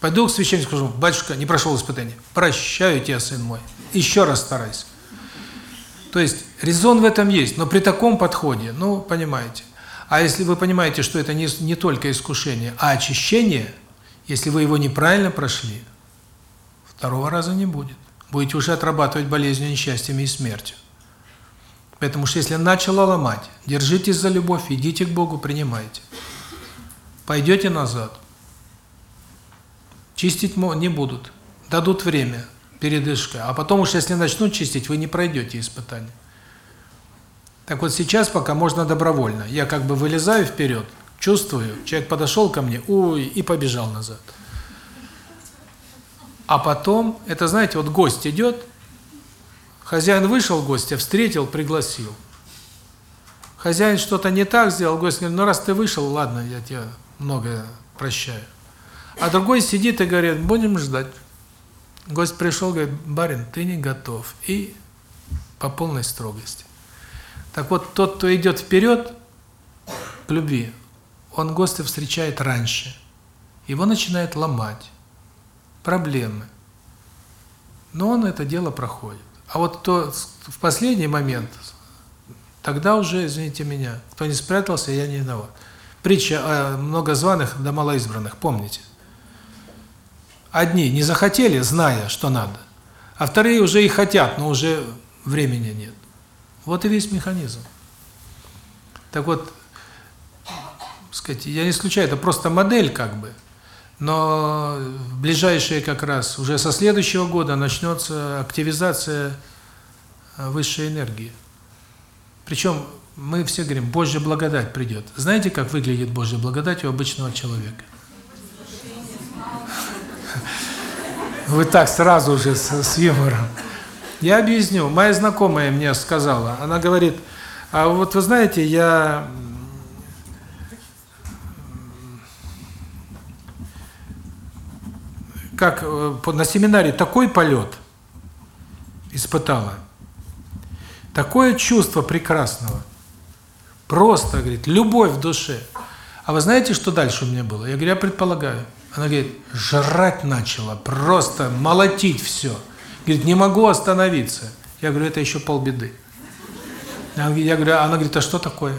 Пойду к священнику скажу, батюшка, не прошел испытание. Прощаю тебя, сын мой. Еще раз старайся. То есть резон в этом есть, но при таком подходе, ну, понимаете. А если вы понимаете, что это не, не только искушение, а очищение, если вы его неправильно прошли, второго раза не будет. Будете уже отрабатывать болезнью, несчастьями и смертью. Поэтому что если начало ломать, держитесь за любовь, идите к Богу, принимайте. Пойдете назад, чистить не будут, дадут время, передышка. А потом уж если начнут чистить, вы не пройдете испытания. Так вот сейчас пока можно добровольно. Я как бы вылезаю вперед, чувствую, человек подошел ко мне, ой, и побежал назад. А потом, это знаете, вот гость идет, хозяин вышел гостя, встретил, пригласил. Хозяин что-то не так сделал, гость говорит, ну раз ты вышел, ладно, я тебе многое прощаю. А другой сидит и говорит, будем ждать. Гость пришел, говорит, барин, ты не готов. И по полной строгости. Так вот, тот, кто идет вперед к любви, он гостя встречает раньше. Его начинает ломать. Проблемы. Но он это дело проходит. А вот кто в последний момент, тогда уже, извините меня, кто не спрятался, я не виноват. Притча о многозваных да малоизбранных, помните? Одни не захотели, зная, что надо, а вторые уже и хотят, но уже времени нет. Вот и весь механизм. Так вот, сказать, я не исключаю, это просто модель как бы, но в ближайшие как раз, уже со следующего года начнется активизация э, высшей энергии. Причем мы все говорим, Божья благодать придет. Знаете, как выглядит Божья благодать у обычного человека? Вы так сразу же с, с юмором. Я объясню. Моя знакомая мне сказала, она говорит, а вот вы знаете, я как э, на семинаре такой полет испытала, такое чувство прекрасного, просто, говорит, любовь в душе. А вы знаете, что дальше у меня было? Я говорю, я предполагаю. Она говорит, жрать начала, просто молотить все. Говорит, не могу остановиться. Я говорю, это еще полбеды. Я говорю, она говорит, а что такое?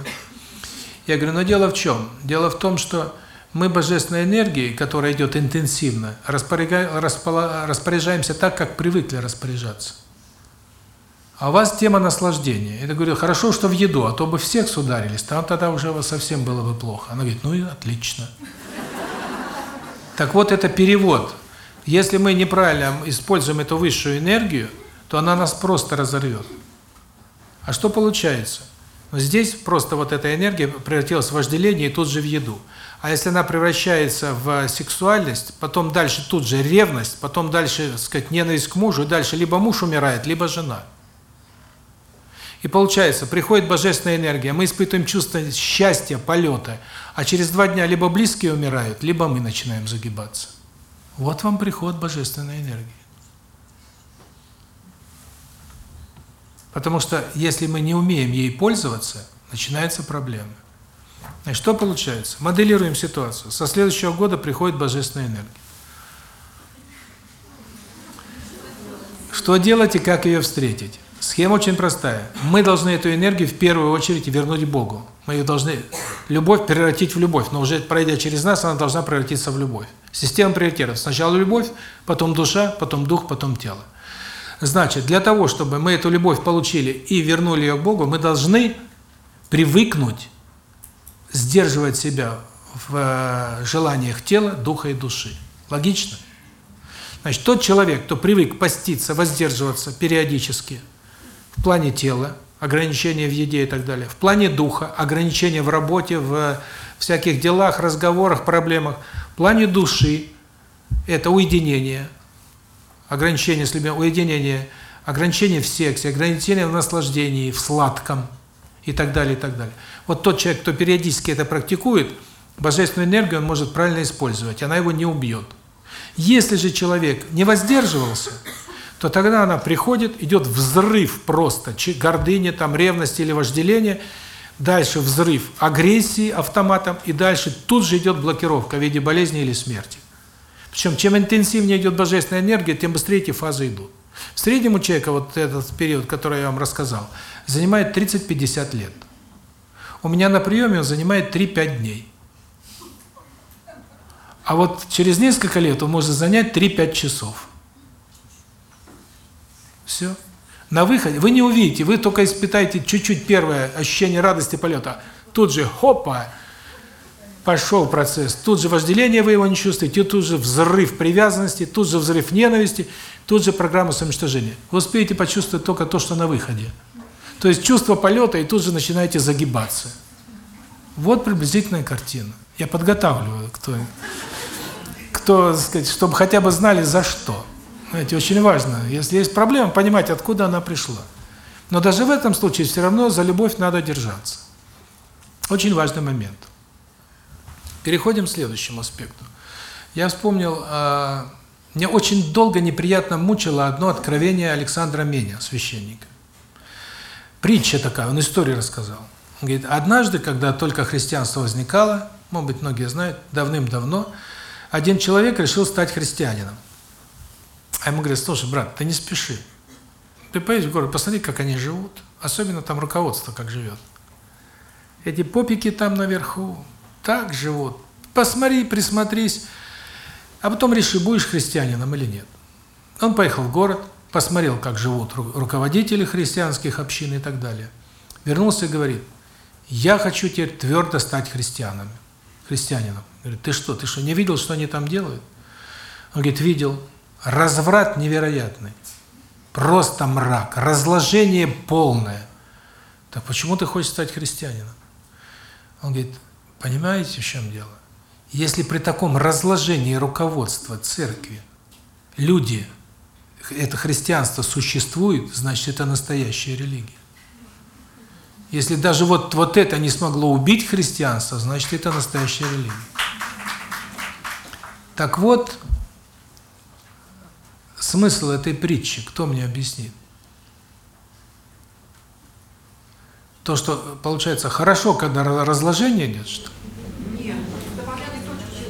Я говорю, но дело в чем? Дело в том, что мы божественной энергией, которая идет интенсивно, распоряжаемся так, как привыкли распоряжаться. А у вас тема наслаждения. Я говорю, хорошо, что в еду, а то бы всех сударились, там тогда уже совсем было бы плохо. Она говорит, ну и отлично. Так вот, это перевод. Если мы неправильно используем эту высшую энергию, то она нас просто разорвет. А что получается? Здесь просто вот эта энергия превратилась в вожделение и тут же в еду. А если она превращается в сексуальность, потом дальше тут же ревность, потом дальше, так сказать, ненависть к мужу, и дальше либо муж умирает, либо жена. И получается, приходит божественная энергия, мы испытываем чувство счастья, полета, а через два дня либо близкие умирают, либо мы начинаем загибаться. Вот вам приход божественной энергии. Потому что если мы не умеем ей пользоваться, начинаются проблемы. Значит, что получается? Моделируем ситуацию. Со следующего года приходит божественная энергия. Что делать и как ее встретить? Схема очень простая. Мы должны эту энергию в первую очередь вернуть Богу. Мы ее должны любовь превратить в любовь, но уже пройдя через нас, она должна превратиться в любовь. Система приоритетов. Сначала любовь, потом душа, потом дух, потом тело. Значит, для того, чтобы мы эту любовь получили и вернули ее к Богу, мы должны привыкнуть сдерживать себя в э, желаниях тела, духа и души. Логично? Значит, тот человек, кто привык поститься, воздерживаться периодически в плане тела, ограничения в еде и так далее, в плане духа, ограничения в работе, в всяких делах, разговорах, проблемах, в плане души это уединение, ограничение с любимым, уединение, ограничение в сексе, ограничение в наслаждении, в сладком и так далее, и так далее. Вот тот человек, кто периодически это практикует, божественную энергию он может правильно использовать, она его не убьет. Если же человек не воздерживался, то тогда она приходит, идет взрыв просто, гордыня, там, ревность или вожделение, дальше взрыв агрессии автоматом, и дальше тут же идет блокировка в виде болезни или смерти. Причем, чем интенсивнее идет божественная энергия, тем быстрее эти фазы идут. В среднем у человека вот этот период, который я вам рассказал, занимает 30-50 лет. У меня на приеме он занимает 3-5 дней. А вот через несколько лет он может занять 3-5 часов. Все. На выходе вы не увидите, вы только испытаете чуть-чуть первое ощущение радости полета. Тут же хопа, пошел процесс. Тут же вожделение вы его не чувствуете, тут же взрыв привязанности, тут же взрыв ненависти, тут же программа самоуничтожения. Вы успеете почувствовать только то, что на выходе. То есть чувство полета, и тут же начинаете загибаться. Вот приблизительная картина. Я подготавливаю, кто, кто, сказать, чтобы хотя бы знали за что. Знаете, очень важно, если есть проблема, понимать, откуда она пришла. Но даже в этом случае все равно за любовь надо держаться. Очень важный момент. Переходим к следующему аспекту. Я вспомнил, э, мне очень долго неприятно мучило одно откровение Александра Меня, священника. Притча такая, он историю рассказал. Он говорит, однажды, когда только христианство возникало, может быть, многие знают, давным-давно, один человек решил стать христианином. А ему говорят, слушай, брат, ты не спеши. Ты поедешь в город, посмотри, как они живут. Особенно там руководство как живет. Эти попики там наверху, так живут. Посмотри, присмотрись, а потом реши, будешь христианином или нет. Он поехал в город, посмотрел, как живут руководители христианских общин и так далее. Вернулся и говорит, я хочу теперь твердо стать христианом. Христианином. Говорит, ты что, ты что, не видел, что они там делают? Он говорит, видел. Разврат невероятный. Просто мрак, разложение полное. Так почему ты хочешь стать христианином? Он говорит, Понимаете, в чем дело? Если при таком разложении руководства церкви люди, это христианство существует, значит, это настоящая религия. Если даже вот, вот это не смогло убить христианство, значит, это настоящая религия. Так вот, смысл этой притчи, кто мне объяснит? То, что получается хорошо, когда разложение идет, что Нет,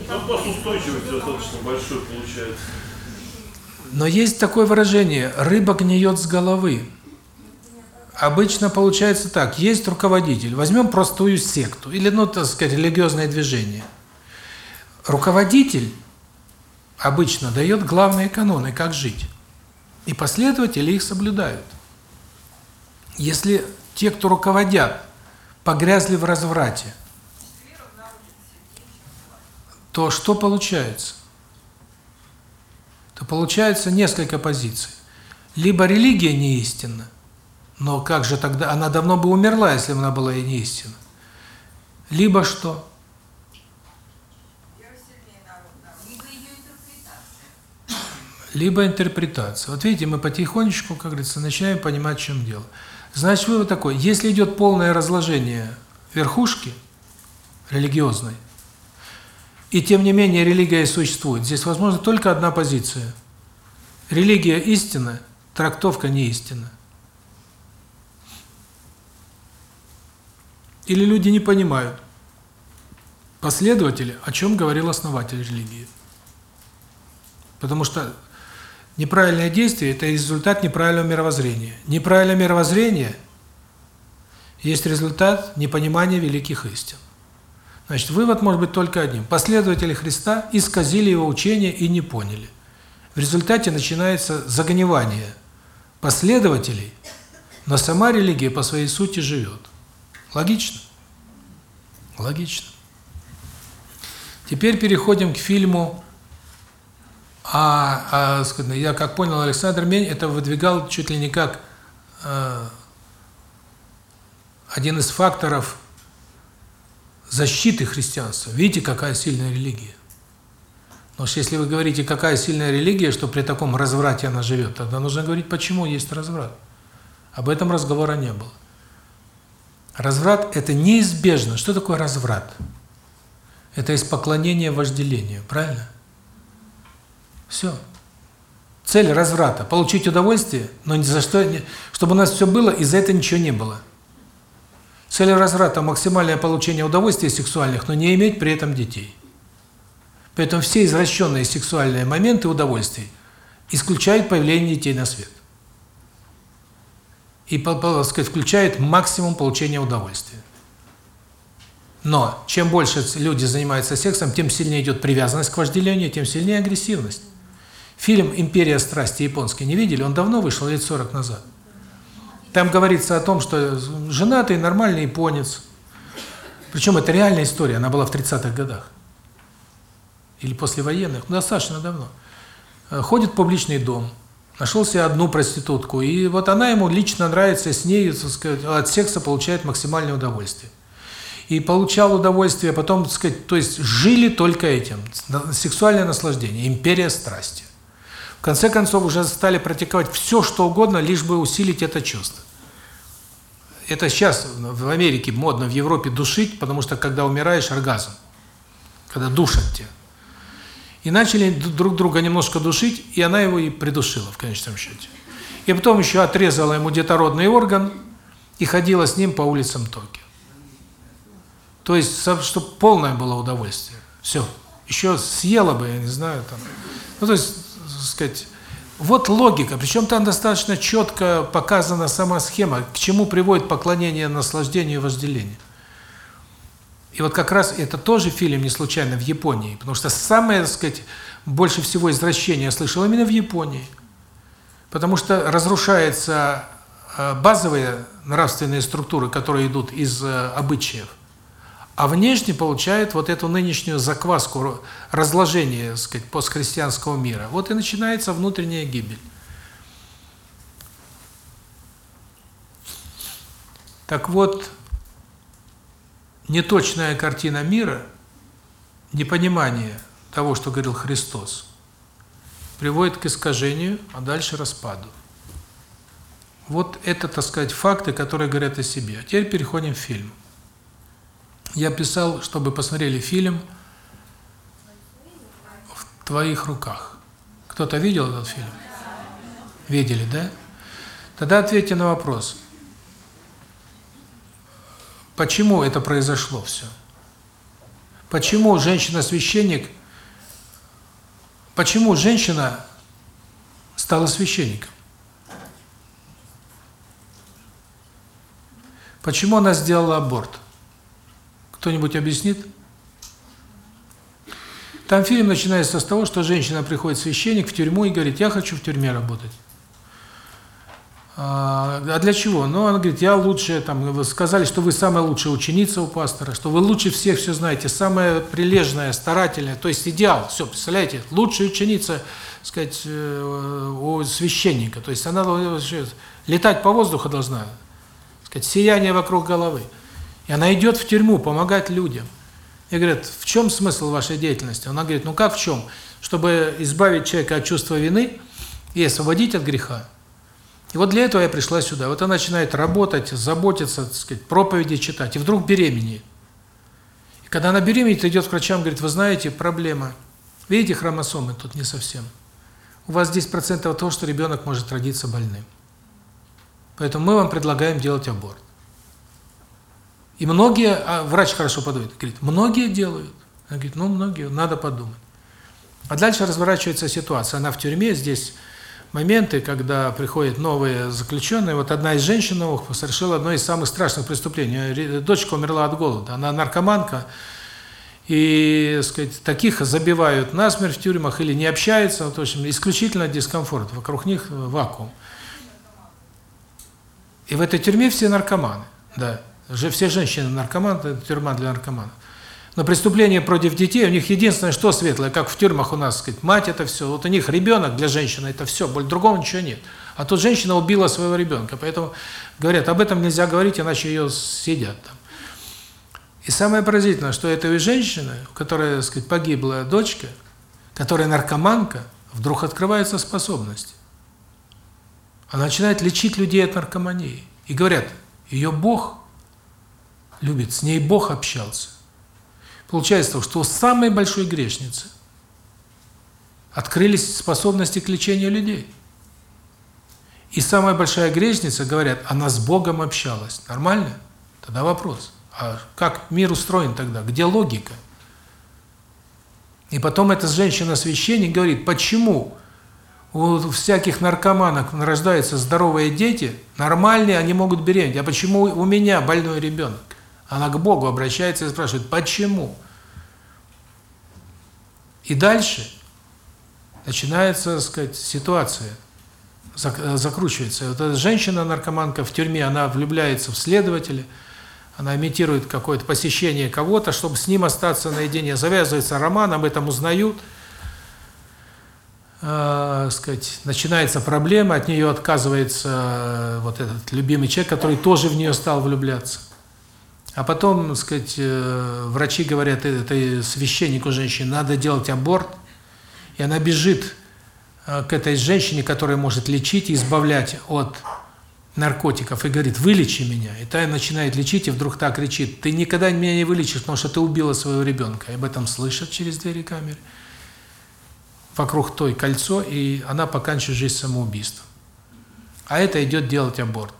устойчивости достаточно большой получается. Но есть такое выражение: рыба гниет с головы. Обычно получается так. Есть руководитель. Возьмем простую секту. Или, ну, так сказать, религиозное движение. Руководитель обычно дает главные каноны, как жить. И последователи их соблюдают. Если те, кто руководят, погрязли в разврате, то что получается? То получается несколько позиций. Либо религия не истинна, но как же тогда? Она давно бы умерла, если бы она была и не истинна. Либо что? Либо интерпретация. Вот видите, мы потихонечку, как говорится, начинаем понимать, в чем дело. Значит, вывод такой, если идет полное разложение верхушки религиозной, и тем не менее религия существует, здесь возможно только одна позиция. Религия истина, трактовка не истина. Или люди не понимают, последователи, о чем говорил основатель религии. Потому что неправильное действие – это результат неправильного мировоззрения. Неправильное мировоззрение есть результат непонимания великих истин. Значит, вывод может быть только одним. Последователи Христа исказили его учение и не поняли. В результате начинается загнивание последователей, но сама религия по своей сути живет. Логично? Логично. Теперь переходим к фильму а, а я как понял, Александр Мень это выдвигал чуть ли не как э, один из факторов защиты христианства. Видите, какая сильная религия. Но если вы говорите, какая сильная религия, что при таком разврате она живет, тогда нужно говорить, почему есть разврат. Об этом разговора не было. Разврат – это неизбежно. Что такое разврат? Это из поклонения вожделению, правильно? Все. Цель разврата – получить удовольствие, но ни за что, чтобы у нас все было, и за это ничего не было. Цель разврата – максимальное получение удовольствия сексуальных, но не иметь при этом детей. Поэтому все извращенные сексуальные моменты удовольствий исключают появление детей на свет и, так сказать, включает максимум получения удовольствия. Но чем больше люди занимаются сексом, тем сильнее идет привязанность к вожделению, тем сильнее агрессивность. Фильм «Империя страсти» японский не видели? Он давно вышел, лет 40 назад. Там говорится о том, что женатый нормальный японец, причем это реальная история, она была в 30-х годах, или послевоенных, ну, достаточно давно, э, ходит в публичный дом, Нашел себе одну проститутку, и вот она ему лично нравится, с ней, так сказать, от секса получает максимальное удовольствие. И получал удовольствие, а потом, так сказать, то есть жили только этим, сексуальное наслаждение, империя страсти. Конце концов уже стали практиковать все, что угодно, лишь бы усилить это чувство. Это сейчас в Америке модно, в Европе душить, потому что когда умираешь, оргазм. Когда душат тебя. И начали друг друга немножко душить, и она его и придушила в конечном счете. И потом еще отрезала ему детородный орган и ходила с ним по улицам Токио. То есть, чтобы полное было удовольствие. Все. Еще съела бы, я не знаю, там. Ну, то есть, сказать, вот логика, причем там достаточно четко показана сама схема, к чему приводит поклонение наслаждению и вожделению. И вот как раз это тоже фильм не случайно в Японии, потому что самое, так сказать, больше всего извращения я слышал именно в Японии. Потому что разрушаются э, базовые нравственные структуры, которые идут из э, обычаев, а внешне получают вот эту нынешнюю закваску, разложение, так сказать, постхристианского мира. Вот и начинается внутренняя гибель. Так вот, неточная картина мира, непонимание того, что говорил Христос, приводит к искажению, а дальше распаду. Вот это, так сказать, факты, которые говорят о себе. А теперь переходим в фильм. Я писал, чтобы посмотрели фильм «В твоих руках». Кто-то видел этот фильм? Видели, да? Тогда ответьте на вопрос. Почему это произошло все? Почему женщина-священник, почему женщина стала священником? Почему она сделала аборт? Кто-нибудь объяснит? Там фильм начинается с того, что женщина приходит священник в тюрьму и говорит, я хочу в тюрьме работать. А а для чего? Ну, она говорит, я лучшая, там, вы сказали, что вы самая лучшая ученица у пастора, что вы лучше всех все знаете, самая прилежная, старательная, то есть идеал, все, представляете, лучшая ученица, сказать, э, у священника, то есть она вообще летать по воздуху должна, сказать, сияние вокруг головы. И она идет в тюрьму помогать людям. И говорят, в чем смысл вашей деятельности? Она говорит, ну как в чем? Чтобы избавить человека от чувства вины и освободить от греха. И вот для этого я пришла сюда. Вот она начинает работать, заботиться, так сказать, проповеди читать, и вдруг беременеет. И когда она беременеет, идет к врачам, говорит, вы знаете, проблема. Видите, хромосомы тут не совсем. У вас 10% того, что ребенок может родиться больным. Поэтому мы вам предлагаем делать аборт. И многие, а врач хорошо подумает, говорит, многие делают. Она говорит, ну, многие, надо подумать. А дальше разворачивается ситуация. Она в тюрьме, здесь моменты, когда приходят новые заключенные. Вот одна из женщин новых совершила одно из самых страшных преступлений. Дочка умерла от голода. Она наркоманка. И, сказать, таких забивают насмерть в тюрьмах или не общаются. В общем, исключительно дискомфорт. Вокруг них вакуум. И в этой тюрьме все наркоманы. Да. Уже все женщины наркоманы, это тюрьма для наркоманов. Но преступления против детей, у них единственное, что светлое, как в тюрьмах у нас, сказать, мать это все, вот у них ребенок для женщины это все, больше другого ничего нет. А тут женщина убила своего ребенка, поэтому говорят, об этом нельзя говорить, иначе ее съедят там. И самое поразительное, что этой женщины, у которой, так сказать, погибла дочка, которая наркоманка, вдруг открывается способность. Она начинает лечить людей от наркомании. И говорят, ее Бог любит, с ней Бог общался. Получается, что у самой большой грешницы открылись способности к лечению людей. И самая большая грешница, говорят, она с Богом общалась. Нормально? Тогда вопрос. А как мир устроен тогда? Где логика? И потом эта женщина-священник говорит, почему у всяких наркоманок рождаются здоровые дети, нормальные, они могут беременеть, а почему у меня больной ребенок? Она к Богу обращается и спрашивает, почему? И дальше начинается, так сказать, ситуация, закручивается. Вот эта женщина-наркоманка в тюрьме, она влюбляется в следователя, она имитирует какое-то посещение кого-то, чтобы с ним остаться наедине. Завязывается роман, об этом узнают, э, сказать, начинается проблема, от нее отказывается э, вот этот любимый человек, который тоже в нее стал влюбляться. А потом, так сказать, э, врачи говорят, это священнику женщине, надо делать аборт, и она бежит э, к этой женщине, которая может лечить и избавлять от наркотиков, и говорит, вылечи меня. И та начинает лечить, и вдруг так кричит, ты никогда меня не вылечишь, потому что ты убила своего ребенка. И об этом слышат через двери камеры. Вокруг той кольцо, и она поканчивает жизнь самоубийством. А это идет делать аборт.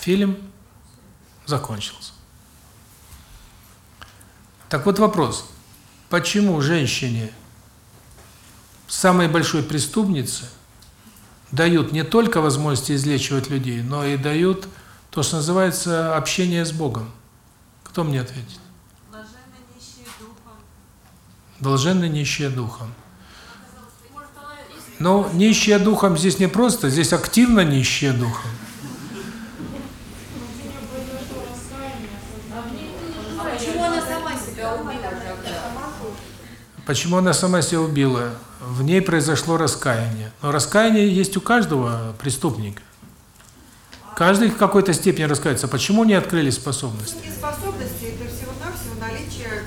Фильм закончился. Так вот вопрос. Почему женщине, самой большой преступнице, дают не только возможность излечивать людей, но и дают то, что называется общение с Богом? Кто мне ответит? Блаженны нищие духом. Блаженны нищие духом. Но нищие духом здесь не просто, здесь активно нищие духом. А почему она сама себя убила тогда? Почему она сама себя убила? В ней произошло раскаяние. Но раскаяние есть у каждого преступника. Каждый в какой-то степени раскается. Почему не открыли способности? Высокие способности – это всего-навсего наличие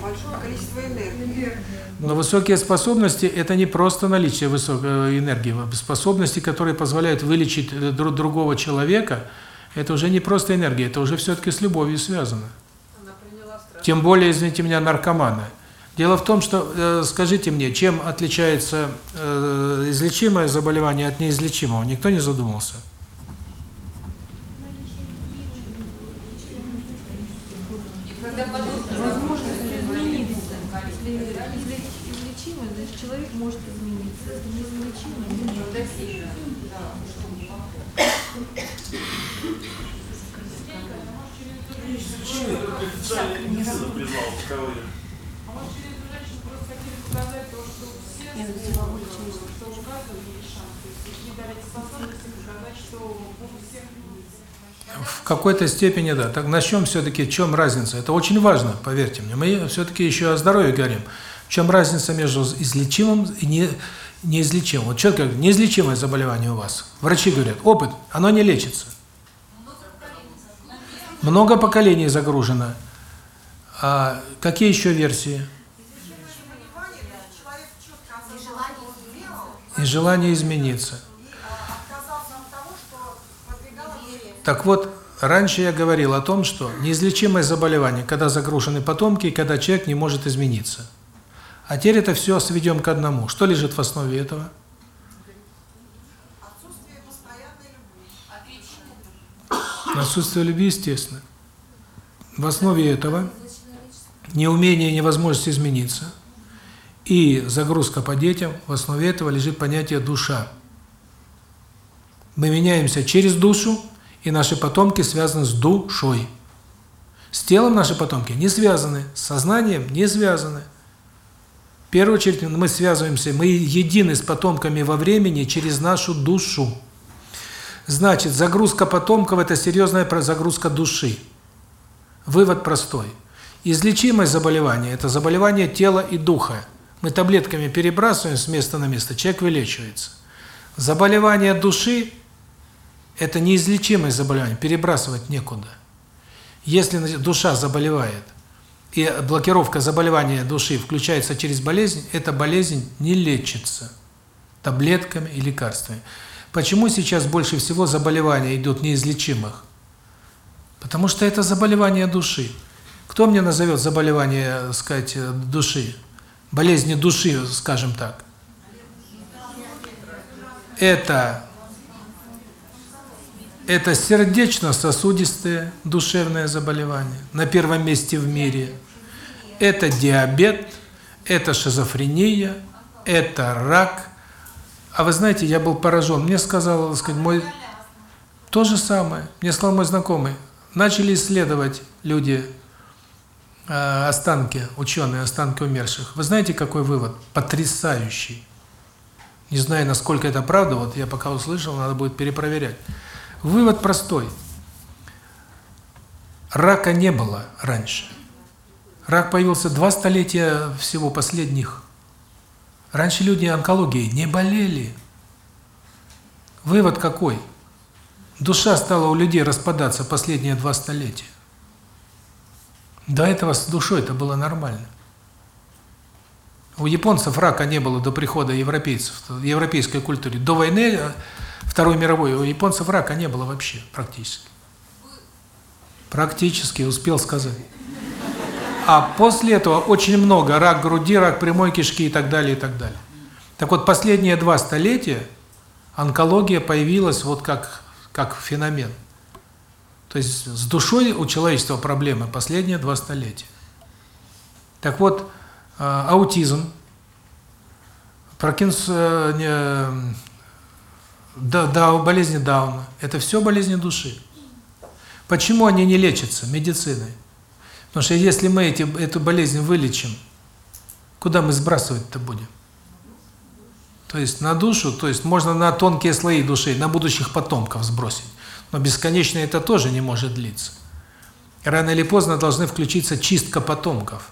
большого количества энергии. Но высокие способности – это не просто наличие высокой энергии. Способности, которые позволяют вылечить друг другого человека, это уже не просто энергия, это уже все-таки с любовью связано. Тем более, извините меня, наркоманы. Дело в том, что, э, скажите мне, чем отличается э, излечимое заболевание от неизлечимого? Никто не задумался? Когда подумать, возможность измениться. Если излеч- излечимо, значит человек может измениться. Если неизлечимо, не может. Официальная медицина признала таковые. А вот через эту женщину просто хотели показать то, что В какой-то степени, да. Так начнем все-таки, в чем разница? Это очень важно, поверьте мне. Мы все-таки еще о здоровье говорим. В чем разница между излечимым и не, неизлечимым? Вот человек говорит, неизлечимое заболевание у вас. Врачи говорят, опыт, оно не лечится. Много поколений загружено. А какие еще версии? Человек четко осознал, что он сделал, И желание измениться. и. Так вот, раньше я говорил о том, что неизлечимое заболевание, когда загружены потомки, и когда человек не может измениться. А теперь это все сведем к одному. Что лежит в основе этого? Отсутствие любви. Естественно. В основе этого неумение, невозможность измениться. И загрузка по детям, в основе этого лежит понятие душа. Мы меняемся через душу, и наши потомки связаны с душой. С телом наши потомки не связаны, с сознанием не связаны. В первую очередь мы связываемся, мы едины с потомками во времени через нашу душу. Значит, загрузка потомков – это серьезная загрузка души. Вывод простой. Излечимое заболевание – это заболевание тела и духа. Мы таблетками перебрасываем с места на место, человек вылечивается. Заболевание души – это неизлечимое заболевание, перебрасывать некуда. Если душа заболевает, и блокировка заболевания души включается через болезнь, эта болезнь не лечится таблетками и лекарствами. Почему сейчас больше всего заболевания идут неизлечимых? Потому что это заболевание души. Кто мне назовет заболевание, так сказать, души? Болезни души, скажем так. Это это сердечно-сосудистые душевные заболевания на первом месте в мире. Это диабет, это шизофрения, это рак. А вы знаете, я был поражен. Мне сказал, сказать, мой то же самое. Мне сказал мой знакомый. Начали исследовать люди останки, ученые, останки умерших. Вы знаете, какой вывод? Потрясающий. Не знаю, насколько это правда, вот я пока услышал, надо будет перепроверять. Вывод простой. Рака не было раньше. Рак появился два столетия всего последних. Раньше люди онкологией не болели. Вывод какой? Душа стала у людей распадаться последние два столетия. До этого с душой это было нормально. У японцев рака не было до прихода европейцев, в европейской культуре. До войны Второй мировой у японцев рака не было вообще практически. Практически, успел сказать. А после этого очень много рак груди, рак прямой кишки и так далее, и так далее. Так вот, последние два столетия онкология появилась вот как, как феномен. То есть с душой у человечества проблемы последние два столетия. Так вот, аутизм, Паркинс, да, да, болезни Дауна. Это все болезни души. Почему они не лечатся медициной? Потому что если мы эти, эту болезнь вылечим, куда мы сбрасывать-то будем? То есть на душу, то есть можно на тонкие слои души, на будущих потомков сбросить. Но бесконечно это тоже не может длиться. Рано или поздно должны включиться чистка потомков.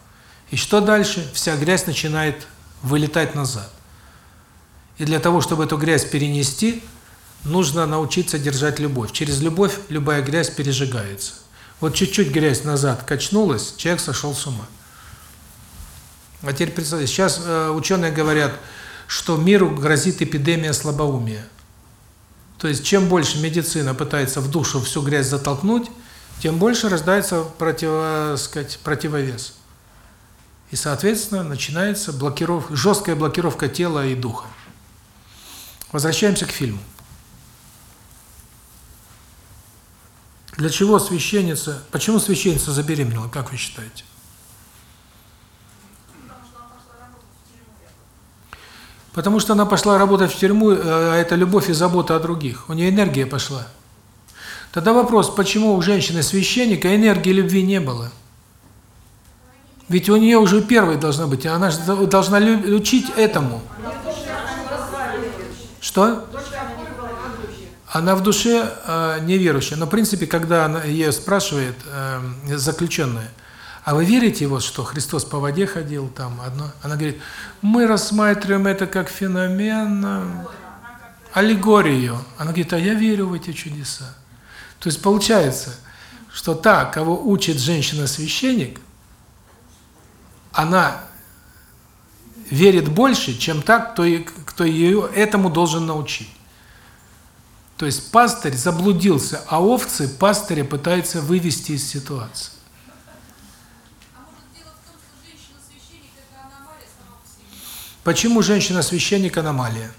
И что дальше? Вся грязь начинает вылетать назад. И для того, чтобы эту грязь перенести, нужно научиться держать любовь. Через любовь любая грязь пережигается. Вот чуть-чуть грязь назад качнулась, человек сошел с ума. А теперь представьте, сейчас э, ученые говорят, что миру грозит эпидемия слабоумия. То есть чем больше медицина пытается в душу всю грязь затолкнуть, тем больше рождается против, сказать, противовес. И, соответственно, начинается блокировка, жесткая блокировка тела и духа. Возвращаемся к фильму. Для чего священница, почему священница забеременела, как вы считаете? Потому что она пошла работать в тюрьму, а это любовь и забота о других. У нее энергия пошла. Тогда вопрос, почему у женщины-священника энергии любви не было? Ведь у нее уже первой должна быть, она же должна учить этому. Что? Она в душе э, неверующая. Но в принципе, когда она ее спрашивает э, заключенная, а вы верите вот, что Христос по воде ходил там одно? Она говорит, мы рассматриваем это как феномен, э, аллегорию. Она говорит, а я верю в эти чудеса. То есть получается, что та, кого учит женщина-священник, она верит больше, чем та, кто, кто ее этому должен научить. То есть пастырь заблудился, а овцы пастыря пытаются вывести из ситуации. Почему женщина-священник аномалия?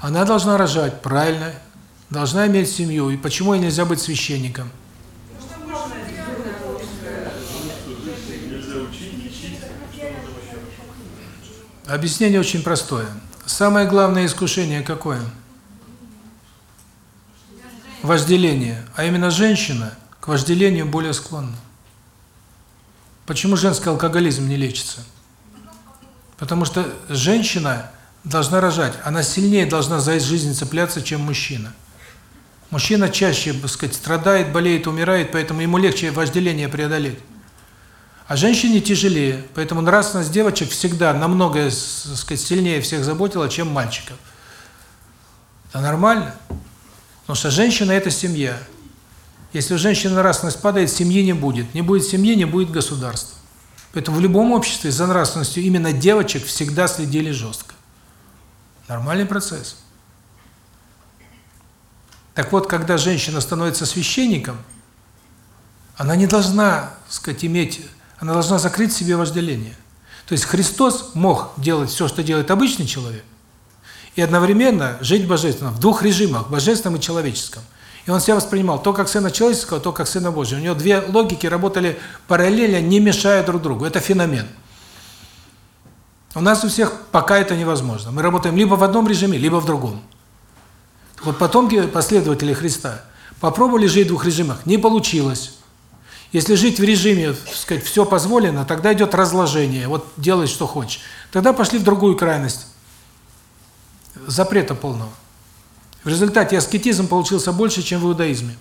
Она должна рожать, правильно. Должна иметь семью. И почему ей нельзя быть священником? Объяснение очень простое. Самое главное искушение какое? Вожделение. А именно женщина к вожделению более склонна. Почему женский алкоголизм не лечится? Потому что женщина должна рожать. Она сильнее должна за жизнь цепляться, чем мужчина. Мужчина чаще, так сказать, страдает, болеет, умирает, поэтому ему легче вожделение преодолеть. А женщине тяжелее, поэтому нравственность девочек всегда намного, так сказать, сильнее всех заботила, чем мальчиков. Это нормально. Потому что женщина – это семья. Если у женщины нравственность падает, семьи не будет. Не будет семьи, не будет государства. Поэтому в любом обществе за нравственностью именно девочек всегда следили жестко. Нормальный процесс. Так вот, когда женщина становится священником, она не должна, сказать, иметь, она должна закрыть себе вожделение. То есть Христос мог делать все, что делает обычный человек, и одновременно жить божественно, в двух режимах, божественном и человеческом. И он себя воспринимал то как Сына Человеческого, то как Сына Божьего. У него две логики работали параллельно, не мешая друг другу. Это феномен. У нас у всех пока это невозможно. Мы работаем либо в одном режиме, либо в другом. Вот потомки последователи Христа попробовали жить в двух режимах, не получилось. Если жить в режиме, так сказать, все позволено, тогда идет разложение, вот делай, что хочешь. Тогда пошли в другую крайность, запрета полного. В результате аскетизм получился больше, чем в иудаизме.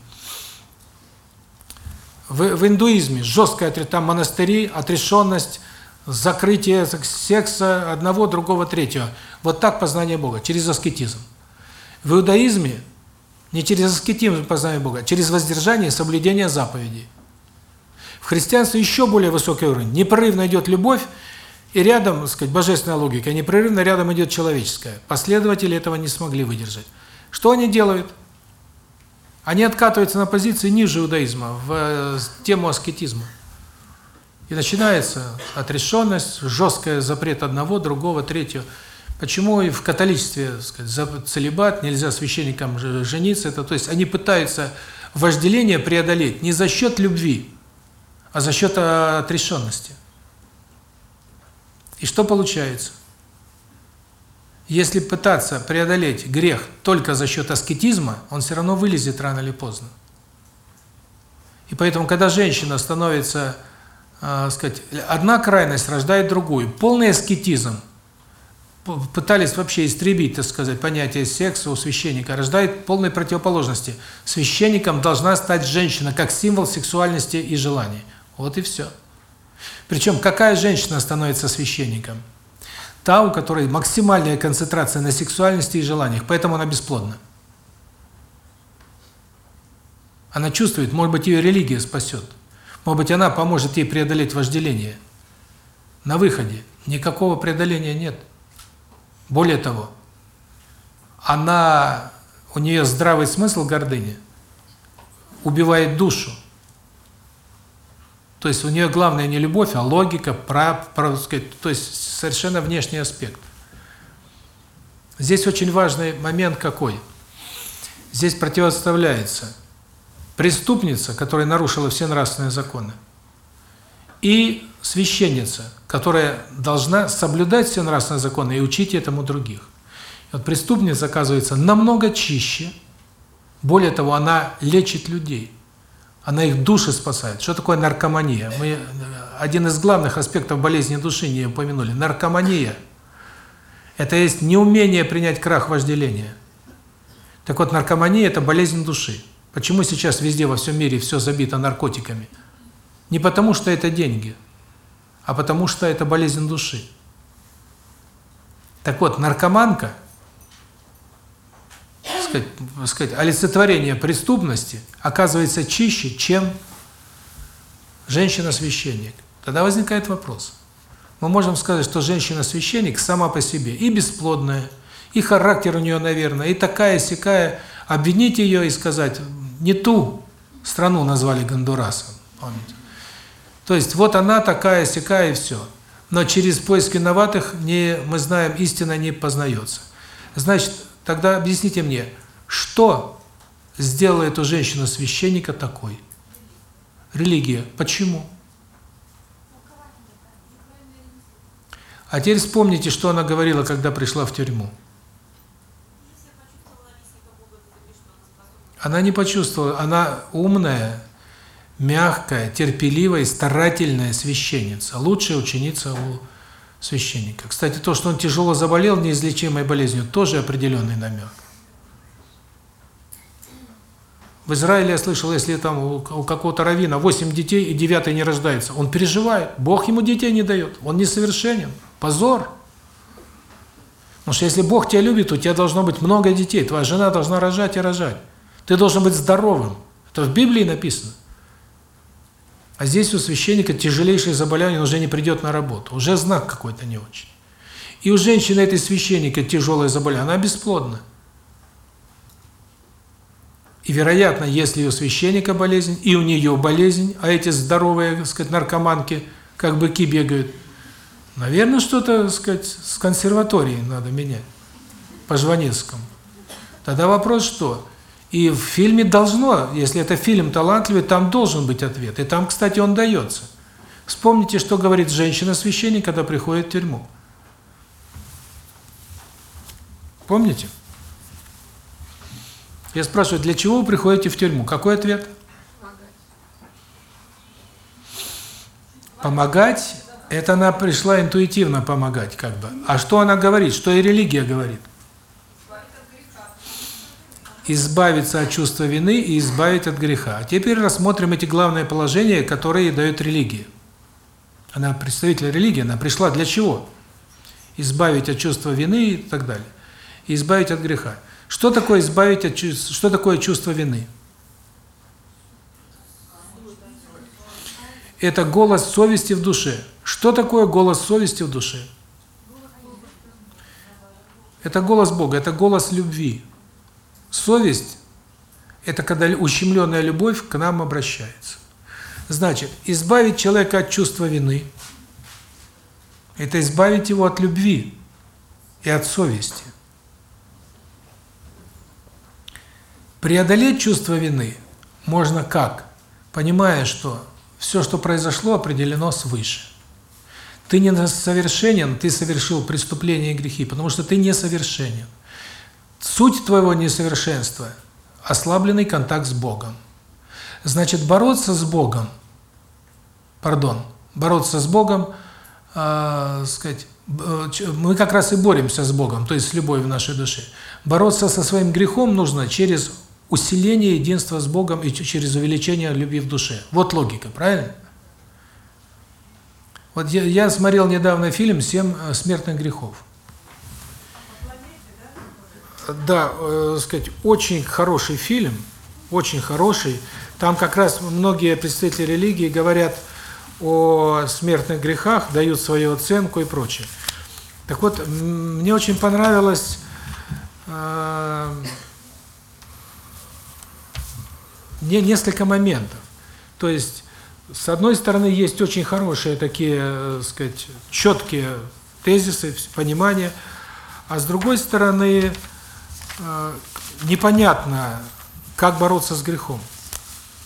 В, в индуизме жесткая там монастыри, отрешенность, закрытие секса одного, другого, третьего. Вот так познание Бога, через аскетизм. В иудаизме не через аскетизм познание Бога, а через воздержание и соблюдение заповедей. В христианстве еще более высокий уровень. Непрерывно идет любовь, и рядом, так сказать, божественная логика, непрерывно рядом идет человеческая. Последователи этого не смогли выдержать. Что они делают? Они откатываются на позиции ниже иудаизма, в э, тему аскетизма. И начинается отрешенность, жесткий запрет одного, другого, третьего. Почему и в католичестве, сказать, за целибат, нельзя священникам жениться, это то есть они пытаются вожделение преодолеть не за счет любви, а за счет э, отрешенности. И что получается? Если пытаться преодолеть грех только за счет аскетизма, он все равно вылезет рано или поздно. И поэтому, когда женщина становится, э, сказать, одна крайность рождает другую. Полный аскетизм, пытались вообще истребить, так сказать, понятие секса у священника, рождает полной противоположности. Священником должна стать женщина, как символ сексуальности и желаний. Вот и все. Причем, какая женщина становится священником? Та, у которой максимальная концентрация на сексуальности и желаниях, поэтому она бесплодна. Она чувствует, может быть, ее религия спасет. Может быть, она поможет ей преодолеть вожделение. На выходе никакого преодоления нет. Более того, она, у нее здравый смысл гордыни убивает душу. То есть у нее главное не любовь, а логика, прав, прав, сказать, то есть совершенно внешний аспект. Здесь очень важный момент какой? Здесь противоставляется преступница, которая нарушила все нравственные законы, и священница, которая должна соблюдать все нравственные законы и учить этому других. И вот преступница оказывается намного чище, более того, она лечит людей. Она их души спасает. Что такое наркомания? Мы э, один из главных аспектов болезни души не упомянули. Наркомания – это есть неумение принять крах вожделения. Так вот, наркомания – это болезнь души. Почему сейчас везде во всем мире все забито наркотиками? Не потому, что это деньги, а потому, что это болезнь души. Так вот, наркоманка, сказать, сказать, олицетворение преступности оказывается чище, чем женщина-священник. Тогда возникает вопрос. Мы можем сказать, что женщина-священник сама по себе и бесплодная, и характер у нее, наверное, и такая сякая. Обвинить ее и сказать, не ту страну назвали Гондурасом, помните? То есть вот она такая сякая и все. Но через поиск виноватых не, мы знаем, истина не познается. Значит, тогда объясните мне, что сделала эту женщину-священника такой? Религия. Почему? А теперь вспомните, что она говорила, когда пришла в тюрьму. Она не почувствовала, она умная, мягкая, терпеливая, старательная священница, лучшая ученица у священника. Кстати, то, что он тяжело заболел неизлечимой болезнью, тоже определенный намек. В Израиле я слышал, если там у, какого-то равина 8 детей и девятый не рождается, он переживает, Бог ему детей не дает, он несовершенен, позор. Потому что если Бог тебя любит, у тебя должно быть много детей, твоя жена должна рожать и рожать. Ты должен быть здоровым. Это в Библии написано. А здесь у священника тяжелейшее заболевание, он уже не придет на работу. Уже знак какой-то не очень. И у женщины этой священника тяжелое заболевание, она бесплодна. И, вероятно, если у священника болезнь, и у нее болезнь, а эти здоровые, так сказать, наркоманки, как быки бегают, наверное, что-то, сказать, с консерваторией надо менять, по Жванецкому. Тогда вопрос что? И в фильме должно, если это фильм талантливый, там должен быть ответ. И там, кстати, он дается. Вспомните, что говорит женщина-священник, когда приходит в тюрьму. Помните? Я спрашиваю, для чего вы приходите в тюрьму? Какой ответ? Помогать. Это она пришла интуитивно помогать, как бы. А что она говорит? Что и религия говорит? Избавиться от чувства вины и избавить от греха. А теперь рассмотрим эти главные положения, которые дает религия. Она представитель религии, она пришла для чего? Избавить от чувства вины и так далее. И избавить от греха. Что такое избавить от чувства, что такое чувство вины? Это голос совести в душе. Что такое голос совести в душе? Это голос Бога, это голос любви. Совесть – это когда ущемленная любовь к нам обращается. Значит, избавить человека от чувства вины – это избавить его от любви и от совести. Преодолеть чувство вины можно как? Понимая, что все, что произошло, определено свыше. Ты не совершенен, ты совершил преступления и грехи, потому что ты несовершенен. Суть твоего несовершенства – ослабленный контакт с Богом. Значит, бороться с Богом, пардон, бороться с Богом, э, сказать, мы как раз и боремся с Богом, то есть с любовью в нашей душе. Бороться со своим грехом нужно через усиление единства с Богом и через увеличение любви в душе. Вот логика, правильно? Вот я, я смотрел недавно фильм «Семь э, смертных грехов». Да, э, сказать, очень хороший фильм, очень хороший. Там как раз многие представители религии говорят о смертных грехах, дают свою оценку и прочее. Так вот, мне очень понравилось э, не, несколько моментов. То есть, с одной стороны, есть очень хорошие такие, э, сказать, четкие тезисы, понимания, а с другой стороны, непонятно, как бороться с грехом.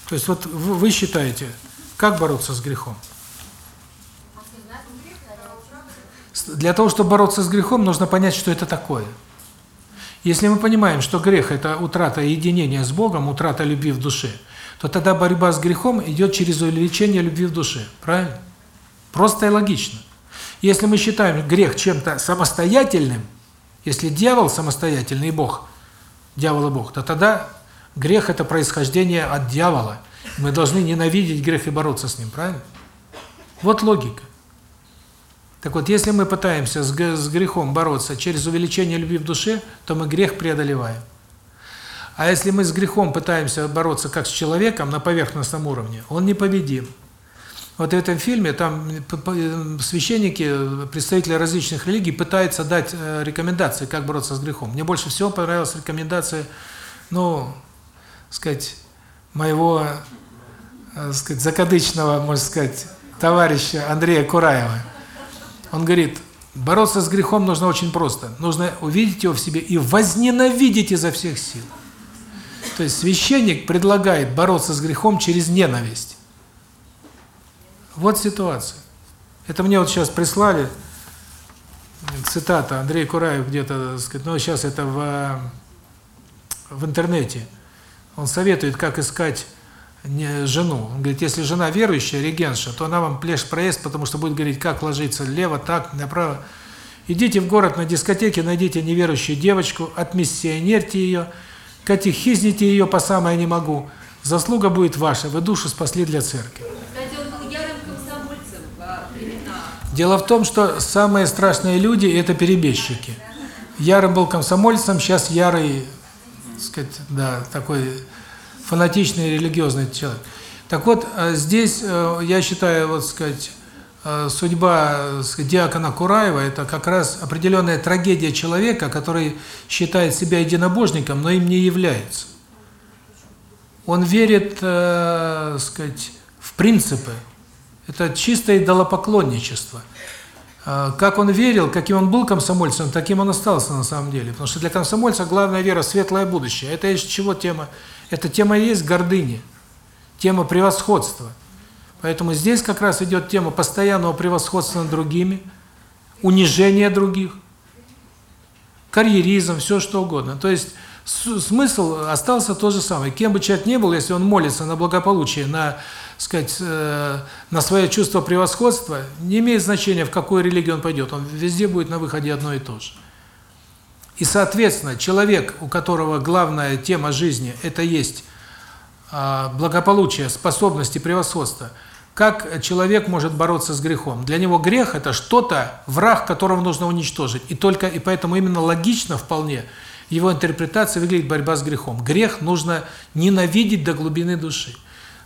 То есть вот вы считаете, как бороться с грехом? Для того, чтобы бороться с грехом, нужно понять, что это такое. Если мы понимаем, что грех – это утрата единения с Богом, утрата любви в душе, то тогда борьба с грехом идет через увеличение любви в душе. Правильно? Просто и логично. Если мы считаем грех чем-то самостоятельным, если дьявол самостоятельный Бог, дьявол и Бог, то тогда грех – это происхождение от дьявола. Мы должны ненавидеть грех и бороться с ним, правильно? Вот логика. Так вот, если мы пытаемся с грехом бороться через увеличение любви в душе, то мы грех преодолеваем. А если мы с грехом пытаемся бороться как с человеком на поверхностном уровне, он непобедим. Вот в этом фильме там священники, представители различных религий пытаются дать э, рекомендации, как бороться с грехом. Мне больше всего понравилась рекомендация, ну, сказать, моего, э, сказать, закадычного, можно сказать, товарища Андрея Кураева. Он говорит, бороться с грехом нужно очень просто. Нужно увидеть его в себе и возненавидеть изо всех сил. То есть священник предлагает бороться с грехом через ненависть. Вот ситуация. Это мне вот сейчас прислали, цитата, Андрей Кураев где-то, сказать, ну сейчас это в, в интернете. Он советует, как искать не, жену. Он говорит, если жена верующая, регенша, то она вам плешь проезд, потому что будет говорить, как ложиться, лево, так, направо. Идите в город на дискотеке, найдите неверующую девочку, отмиссионерьте ее, катехизните ее по самое не могу. Заслуга будет ваша, вы душу спасли для церкви. Кстати, он был ярым комсомольцем во времена. Дело в том, что самые страшные люди – это перебежчики. Ярым был комсомольцем, сейчас ярый, сказать, да, такой фанатичный религиозный человек. Так вот, э, здесь, э, я считаю, вот сказать, э, судьба сказать, диакона Кураева – это как раз определенная трагедия человека, который считает себя единобожником, но им не является. Он верит, э, сказать, в принципы. Это чистое идолопоклонничество. Как он верил, каким он был комсомольцем, таким он остался на самом деле. Потому что для комсомольца главная вера – светлое будущее. Это из чего тема? Эта тема и есть гордыни, тема превосходства. Поэтому здесь как раз идет тема постоянного превосходства над другими, унижения других, карьеризм, все что угодно. То есть смысл остался тот же самый. Кем бы человек ни был, если он молится на благополучие, на, сказать, э, на свое чувство превосходства, не имеет значения, в какую религию он пойдет, он везде будет на выходе одно и то же. И, соответственно, человек, у которого главная тема жизни – это есть а, благополучие, способности, превосходство, как человек может бороться с грехом? Для него грех – это что-то, враг, которого нужно уничтожить. И только и поэтому именно логично вполне его интерпретация выглядит борьба с грехом. Грех нужно ненавидеть до глубины души.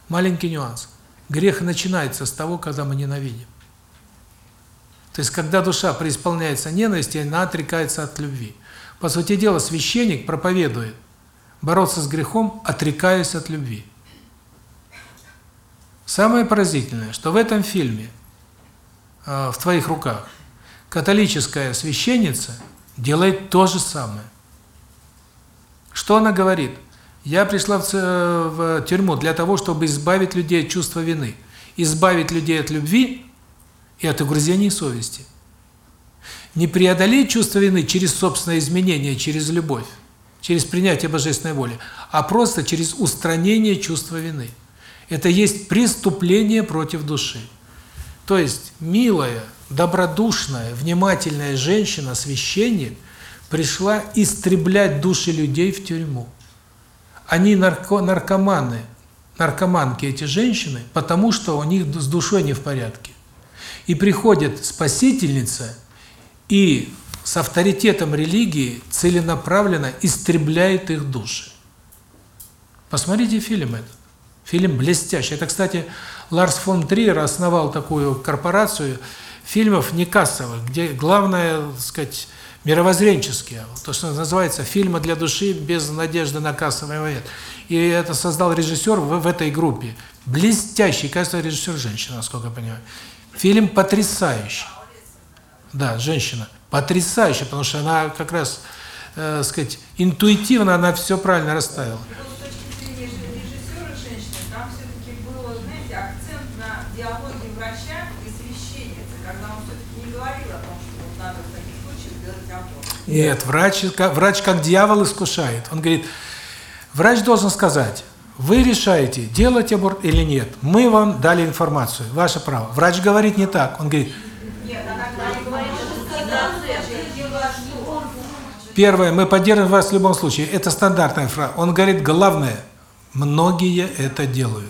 Маленький нюанс. Грех начинается с того, когда мы ненавидим. То есть, когда душа преисполняется ненависти, она отрекается от любви. По сути дела, священник проповедует бороться с грехом, отрекаясь от любви. Самое поразительное, что в этом фильме э, в твоих руках католическая священница делает то же самое. Что она говорит? Я пришла в, в тюрьму для того, чтобы избавить людей от чувства вины, избавить людей от любви и от угрызений совести не преодолеть чувство вины через собственное изменение, через любовь, через принятие божественной воли, а просто через устранение чувства вины. Это есть преступление против души. То есть милая, добродушная, внимательная женщина, священник, пришла истреблять души людей в тюрьму. Они нарко наркоманы, наркоманки эти женщины, потому что у них с душой не в порядке. И приходит спасительница – и с авторитетом религии целенаправленно истребляет их души. Посмотрите фильм этот. Фильм блестящий. Это, кстати, Ларс фон Триер основал такую корпорацию фильмов не кассовых, где главное, так сказать, мировоззренческие, то, что называется фильмы для души без надежды на кассовый момент. И это создал режиссер в, в этой группе. Блестящий, кажется, режиссер женщина, насколько я понимаю. Фильм потрясающий. Да, женщина. Потрясающе, потому что она как раз, э, сказать, интуитивно она все правильно расставила. с точки зрения режиссера женщины, там все-таки был, знаете, акцент на диалоге врача и священницы, когда он все-таки не говорил о том, что вот надо в таких случаях делать аборт. Нет, врач, врач как дьявол искушает. Он говорит, врач должен сказать, вы решаете, делать аборт или нет. Мы вам дали информацию, ваше право. Врач говорит не так. Он говорит, первое, мы поддерживаем вас в любом случае. Это стандартная фраза. Он говорит, главное, многие это делают.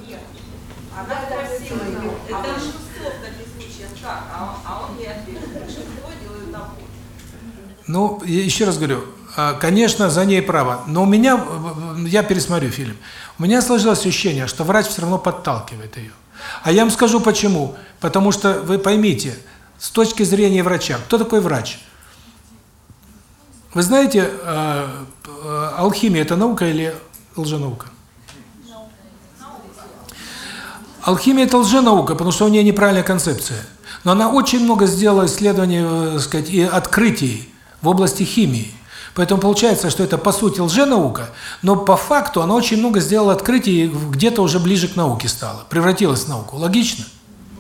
Она спросила его, а большинство в таких случаях как? А он, а он ей ответил, большинство делают аборт. Ну, еще раз говорю, а, конечно, за ней право. Но у меня, я пересмотрю фильм, у меня сложилось ощущение, что врач все равно подталкивает ее. А я вам скажу почему. Потому что, вы поймите, с точки зрения врача, кто такой врач? Вы знаете, э, э, алхимия – это наука или лженаука? Алхимия – это лженаука, потому что у нее неправильная концепция. Но она очень много сделала исследований, э, так сказать, и открытий в области химии. Поэтому получается, что это по сути лженаука, но по факту она очень много сделала открытий, и где-то уже ближе к науке стала, превратилась в науку. Логично?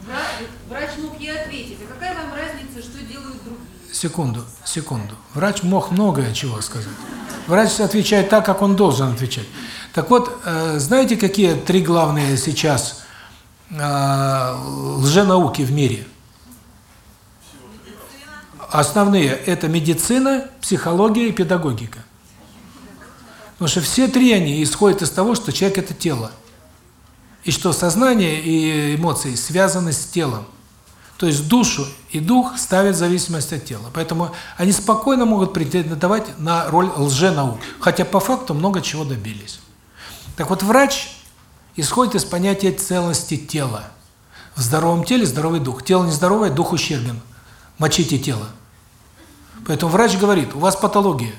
Врач, врач мог ей ответить, а какая вам разница, что делают другие? Секунду, секунду. Врач мог многое чего сказать. Врач отвечает так, как он должен отвечать. Так вот, э, знаете, какие три главные сейчас э, лженауки в мире? Основные – это медицина, психология и педагогика. Потому что все три они исходят из того, что человек – это тело. И что сознание и эмоции связаны с телом. То есть душу и дух ставят в зависимость от тела. Поэтому они спокойно могут претендовать на роль лженаук. Хотя по факту много чего добились. Так вот, врач исходит из понятия целостности тела. В здоровом теле здоровый дух. Тело нездоровое, дух ущербен. Мочите тело. Поэтому врач говорит, у вас патология.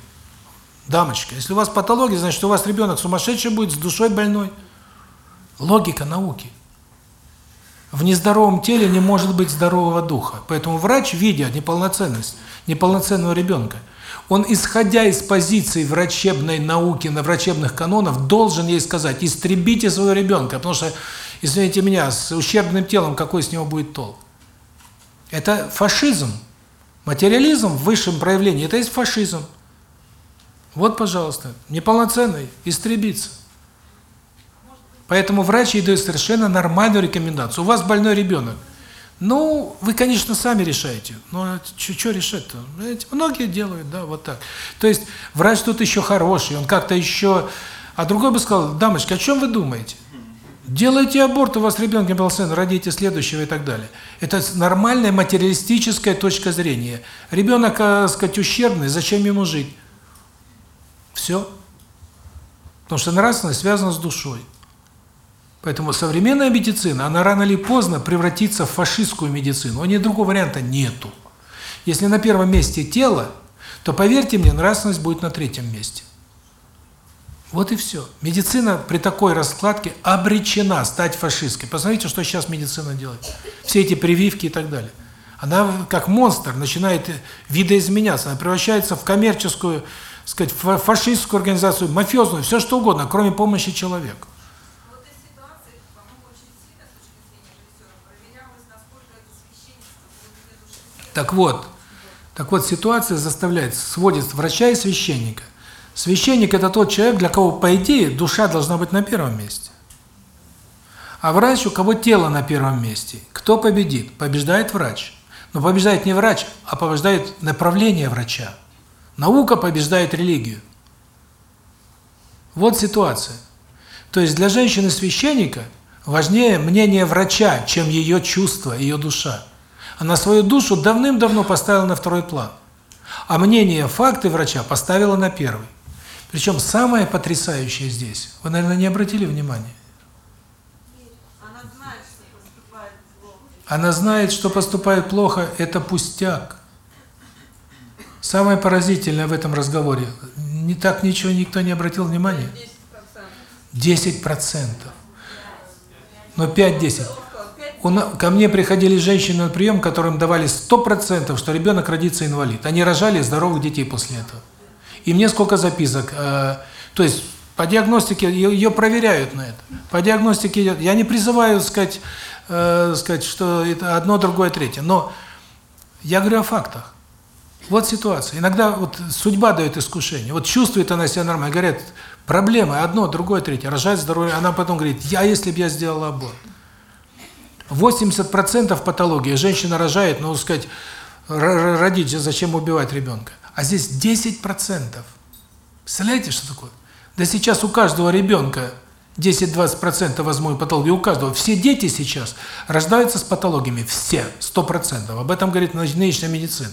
Дамочка, если у вас патология, значит, у вас ребенок сумасшедший будет, с душой больной. Логика науки. В нездоровом теле не может быть здорового духа. Поэтому врач, видя неполноценность, неполноценного ребенка, он, исходя из позиции врачебной науки, на врачебных канонов, должен ей сказать, истребите своего ребенка, потому что, извините меня, с ущербным телом какой с него будет толк? Это фашизм. Материализм в высшем проявлении – это есть фашизм. Вот, пожалуйста, неполноценный, истребиться. Поэтому врач ей дает совершенно нормальную рекомендацию. У вас больной ребенок. Ну, вы, конечно, сами решаете. Но что решать-то? Многие делают, да, вот так. То есть врач тут еще хороший, он как-то еще... А другой бы сказал, дамочка, о чем вы думаете? Делайте аборт, у вас ребенок неполноценный, родите следующего и так далее. Это нормальная материалистическая точка зрения. Ребенок, так сказать, ущербный, зачем ему жить? Все. Потому что нравственность связана с душой. Поэтому современная медицина, она рано или поздно превратится в фашистскую медицину. У нее другого варианта нету. Если на первом месте тело, то, поверьте мне, нравственность будет на третьем месте. Вот и все. Медицина при такой раскладке обречена стать фашистской. Посмотрите, что сейчас медицина делает. Все эти прививки и так далее. Она как монстр начинает видоизменяться. Она превращается в коммерческую, сказать, фашистскую организацию, мафиозную, все что угодно, кроме помощи человеку. Так вот, так вот ситуация заставляет, сводит врача и священника. Священник – это тот человек, для кого, по идее, душа должна быть на первом месте. А врач, у кого тело на первом месте. Кто победит? Побеждает врач. Но побеждает не врач, а побеждает направление врача. Наука побеждает религию. Вот ситуация. То есть для женщины-священника важнее мнение врача, чем ее чувство, ее душа. Она свою душу давным-давно поставила на второй план. А мнение, факты врача поставила на первый. Причем самое потрясающее здесь, вы, наверное, не обратили внимания, Она знает, что поступает плохо. она знает, что поступает плохо, это пустяк. Самое поразительное в этом разговоре, не так ничего никто не обратил внимания. 10%. Но 5-10. У на- Ко мне приходили женщины на прием, которым давали 100%, что ребенок родится инвалид. Они рожали здоровых детей после этого. И мне сколько записок. э, то есть по диагностике ее, проверяют на это. По диагностике идет. Я не призываю сказать, э, сказать, что это одно, другое, третье. Но я говорю о фактах. Вот ситуация. Иногда вот судьба дает искушение. Вот чувствует она себя нормально. Говорят, проблемы одно, другое, третье. Рожать здоровье. Она потом говорит, я, если бы я сделала аборт. 80% патологии. Женщина рожает, ну, сказать, родить, зачем убивать ребенка? А здесь 10%. Представляете, что такое? Да сейчас у каждого ребенка 10-20% возможной патологии, у каждого. Все дети сейчас рождаются с патологиями, все, 100%. Об этом говорит нынешняя медицина.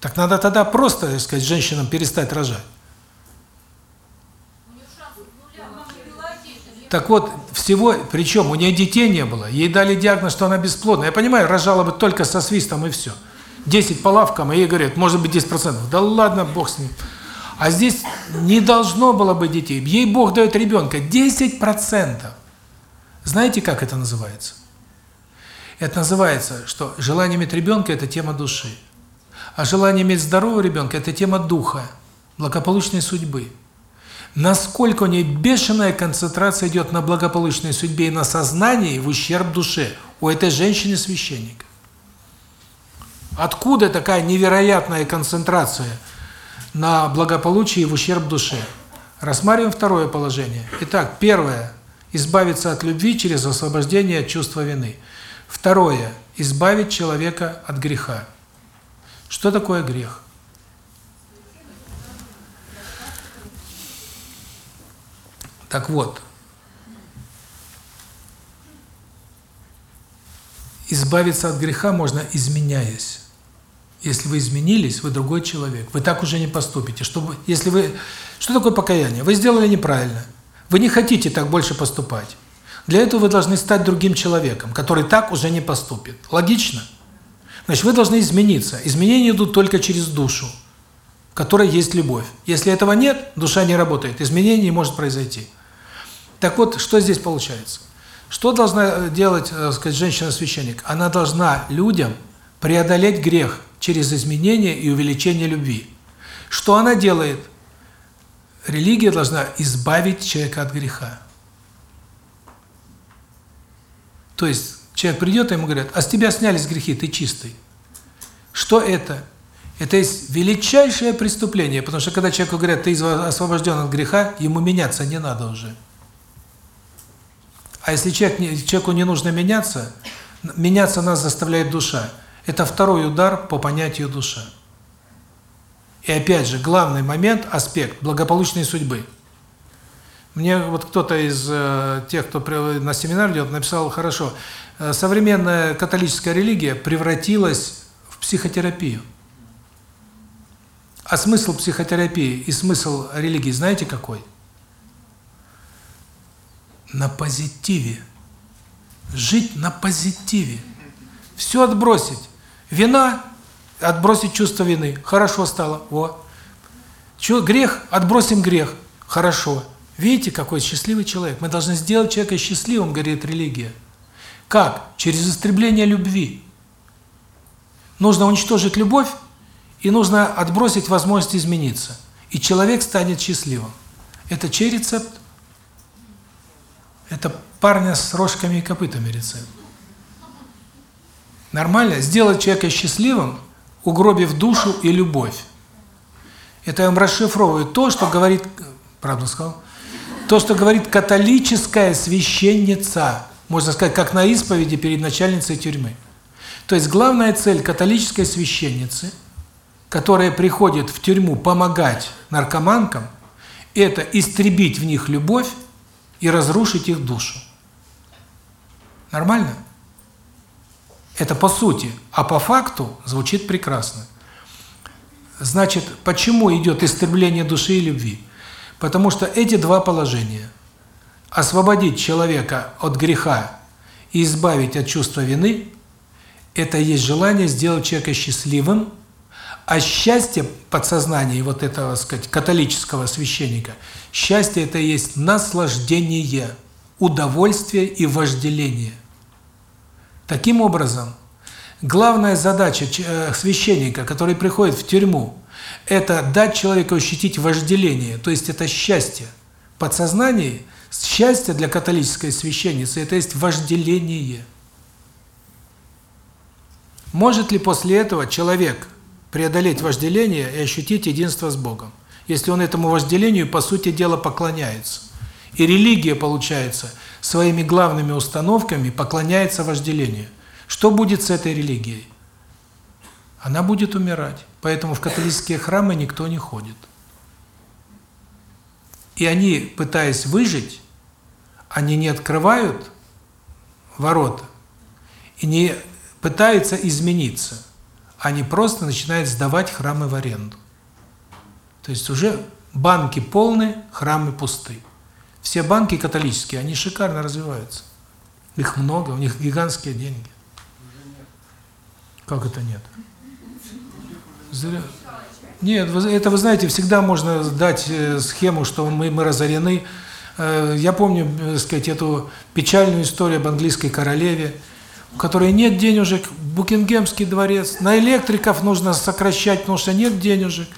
Так надо тогда просто, так сказать, женщинам перестать рожать. Так вот, всего, причем у нее детей не было, ей дали диагноз, что она бесплодна. Я понимаю, рожала бы только со свистом и все. 10 по лавкам, и ей говорят, может быть 10%. Да ладно, бог с ним. А здесь не должно было быть детей. Ей Бог дает ребенка 10%. Знаете, как это называется? Это называется, что желание иметь ребенка – это тема души. А желание иметь здорового ребенка – это тема духа, благополучной судьбы. Насколько у нее бешеная концентрация идет на благополучной судьбе и на сознании в ущерб душе у этой женщины-священника. Откуда такая невероятная концентрация на благополучии в ущерб душе? Рассматриваем второе положение. Итак, первое – избавиться от любви через освобождение от чувства вины. Второе – избавить человека от греха. Что такое грех? Так вот, избавиться от греха можно, изменяясь. Если вы изменились, вы другой человек. Вы так уже не поступите. Чтобы, если вы, что такое покаяние? Вы сделали неправильно. Вы не хотите так больше поступать. Для этого вы должны стать другим человеком, который так уже не поступит. Логично? Значит, вы должны измениться. Изменения идут только через душу, в которой есть любовь. Если этого нет, душа не работает, изменение не может произойти. Так вот, что здесь получается? Что должна делать, так э, сказать, женщина-священник? Она должна людям преодолеть грех через изменение и увеличение любви. Что она делает? Религия должна избавить человека от греха. То есть человек придет, и ему говорят, а с тебя снялись грехи, ты чистый. Что это? Это есть величайшее преступление, потому что когда человеку говорят, ты освобожден от греха, ему меняться не надо уже. А если человек, человеку не нужно меняться, меняться нас заставляет душа. Это второй удар по понятию душа. И опять же, главный момент, аспект благополучной судьбы. Мне вот кто-то из э, тех, кто на семинар идет, написал хорошо, э, современная католическая религия превратилась в психотерапию. А смысл психотерапии и смысл религии знаете какой? на позитиве. Жить на позитиве. Все отбросить. Вина, отбросить чувство вины. Хорошо стало. О. Грех, отбросим грех. Хорошо. Видите, какой счастливый человек. Мы должны сделать человека счастливым, говорит религия. Как? Через истребление любви. Нужно уничтожить любовь, и нужно отбросить возможность измениться. И человек станет счастливым. Это чей рецепт? Это парня с рожками и копытами рецепт. Нормально? Сделать человека счастливым, угробив душу и любовь. Это я вам расшифровываю то, что говорит, правду сказал, то, что говорит католическая священница, можно сказать, как на исповеди перед начальницей тюрьмы. То есть главная цель католической священницы, которая приходит в тюрьму помогать наркоманкам, это истребить в них любовь и разрушить их душу. Нормально? Это по сути, а по факту звучит прекрасно. Значит, почему идет истребление души и любви? Потому что эти два положения – освободить человека от греха и избавить от чувства вины – это есть желание сделать человека счастливым, а счастье подсознания вот этого, сказать, католического священника – Счастье – это есть наслаждение, удовольствие и вожделение. Таким образом, главная задача э, священника, который приходит в тюрьму, это дать человеку ощутить вожделение, то есть это счастье. Подсознание, счастье для католической священницы – это есть вожделение. Может ли после этого человек преодолеть вожделение и ощутить единство с Богом. Если он этому вожделению, по сути дела, поклоняется. И религия, получается, своими главными установками поклоняется вожделению. Что будет с этой религией? Она будет умирать. Поэтому в католические храмы никто не ходит. И они, пытаясь выжить, они не открывают ворота и не пытаются измениться. Они просто начинают сдавать храмы в аренду. То есть уже банки полны, храмы пусты. Все банки католические, они шикарно развиваются. Их много, у них гигантские деньги. Как это нет? Зря. Нет, это, вы знаете, всегда можно дать э, схему, что мы, мы разорены. Э, я помню, так сказать, эту печальную историю об английской королеве, у которой нет денежек, Букингемский дворец, на электриков нужно сокращать, потому что нет денежек.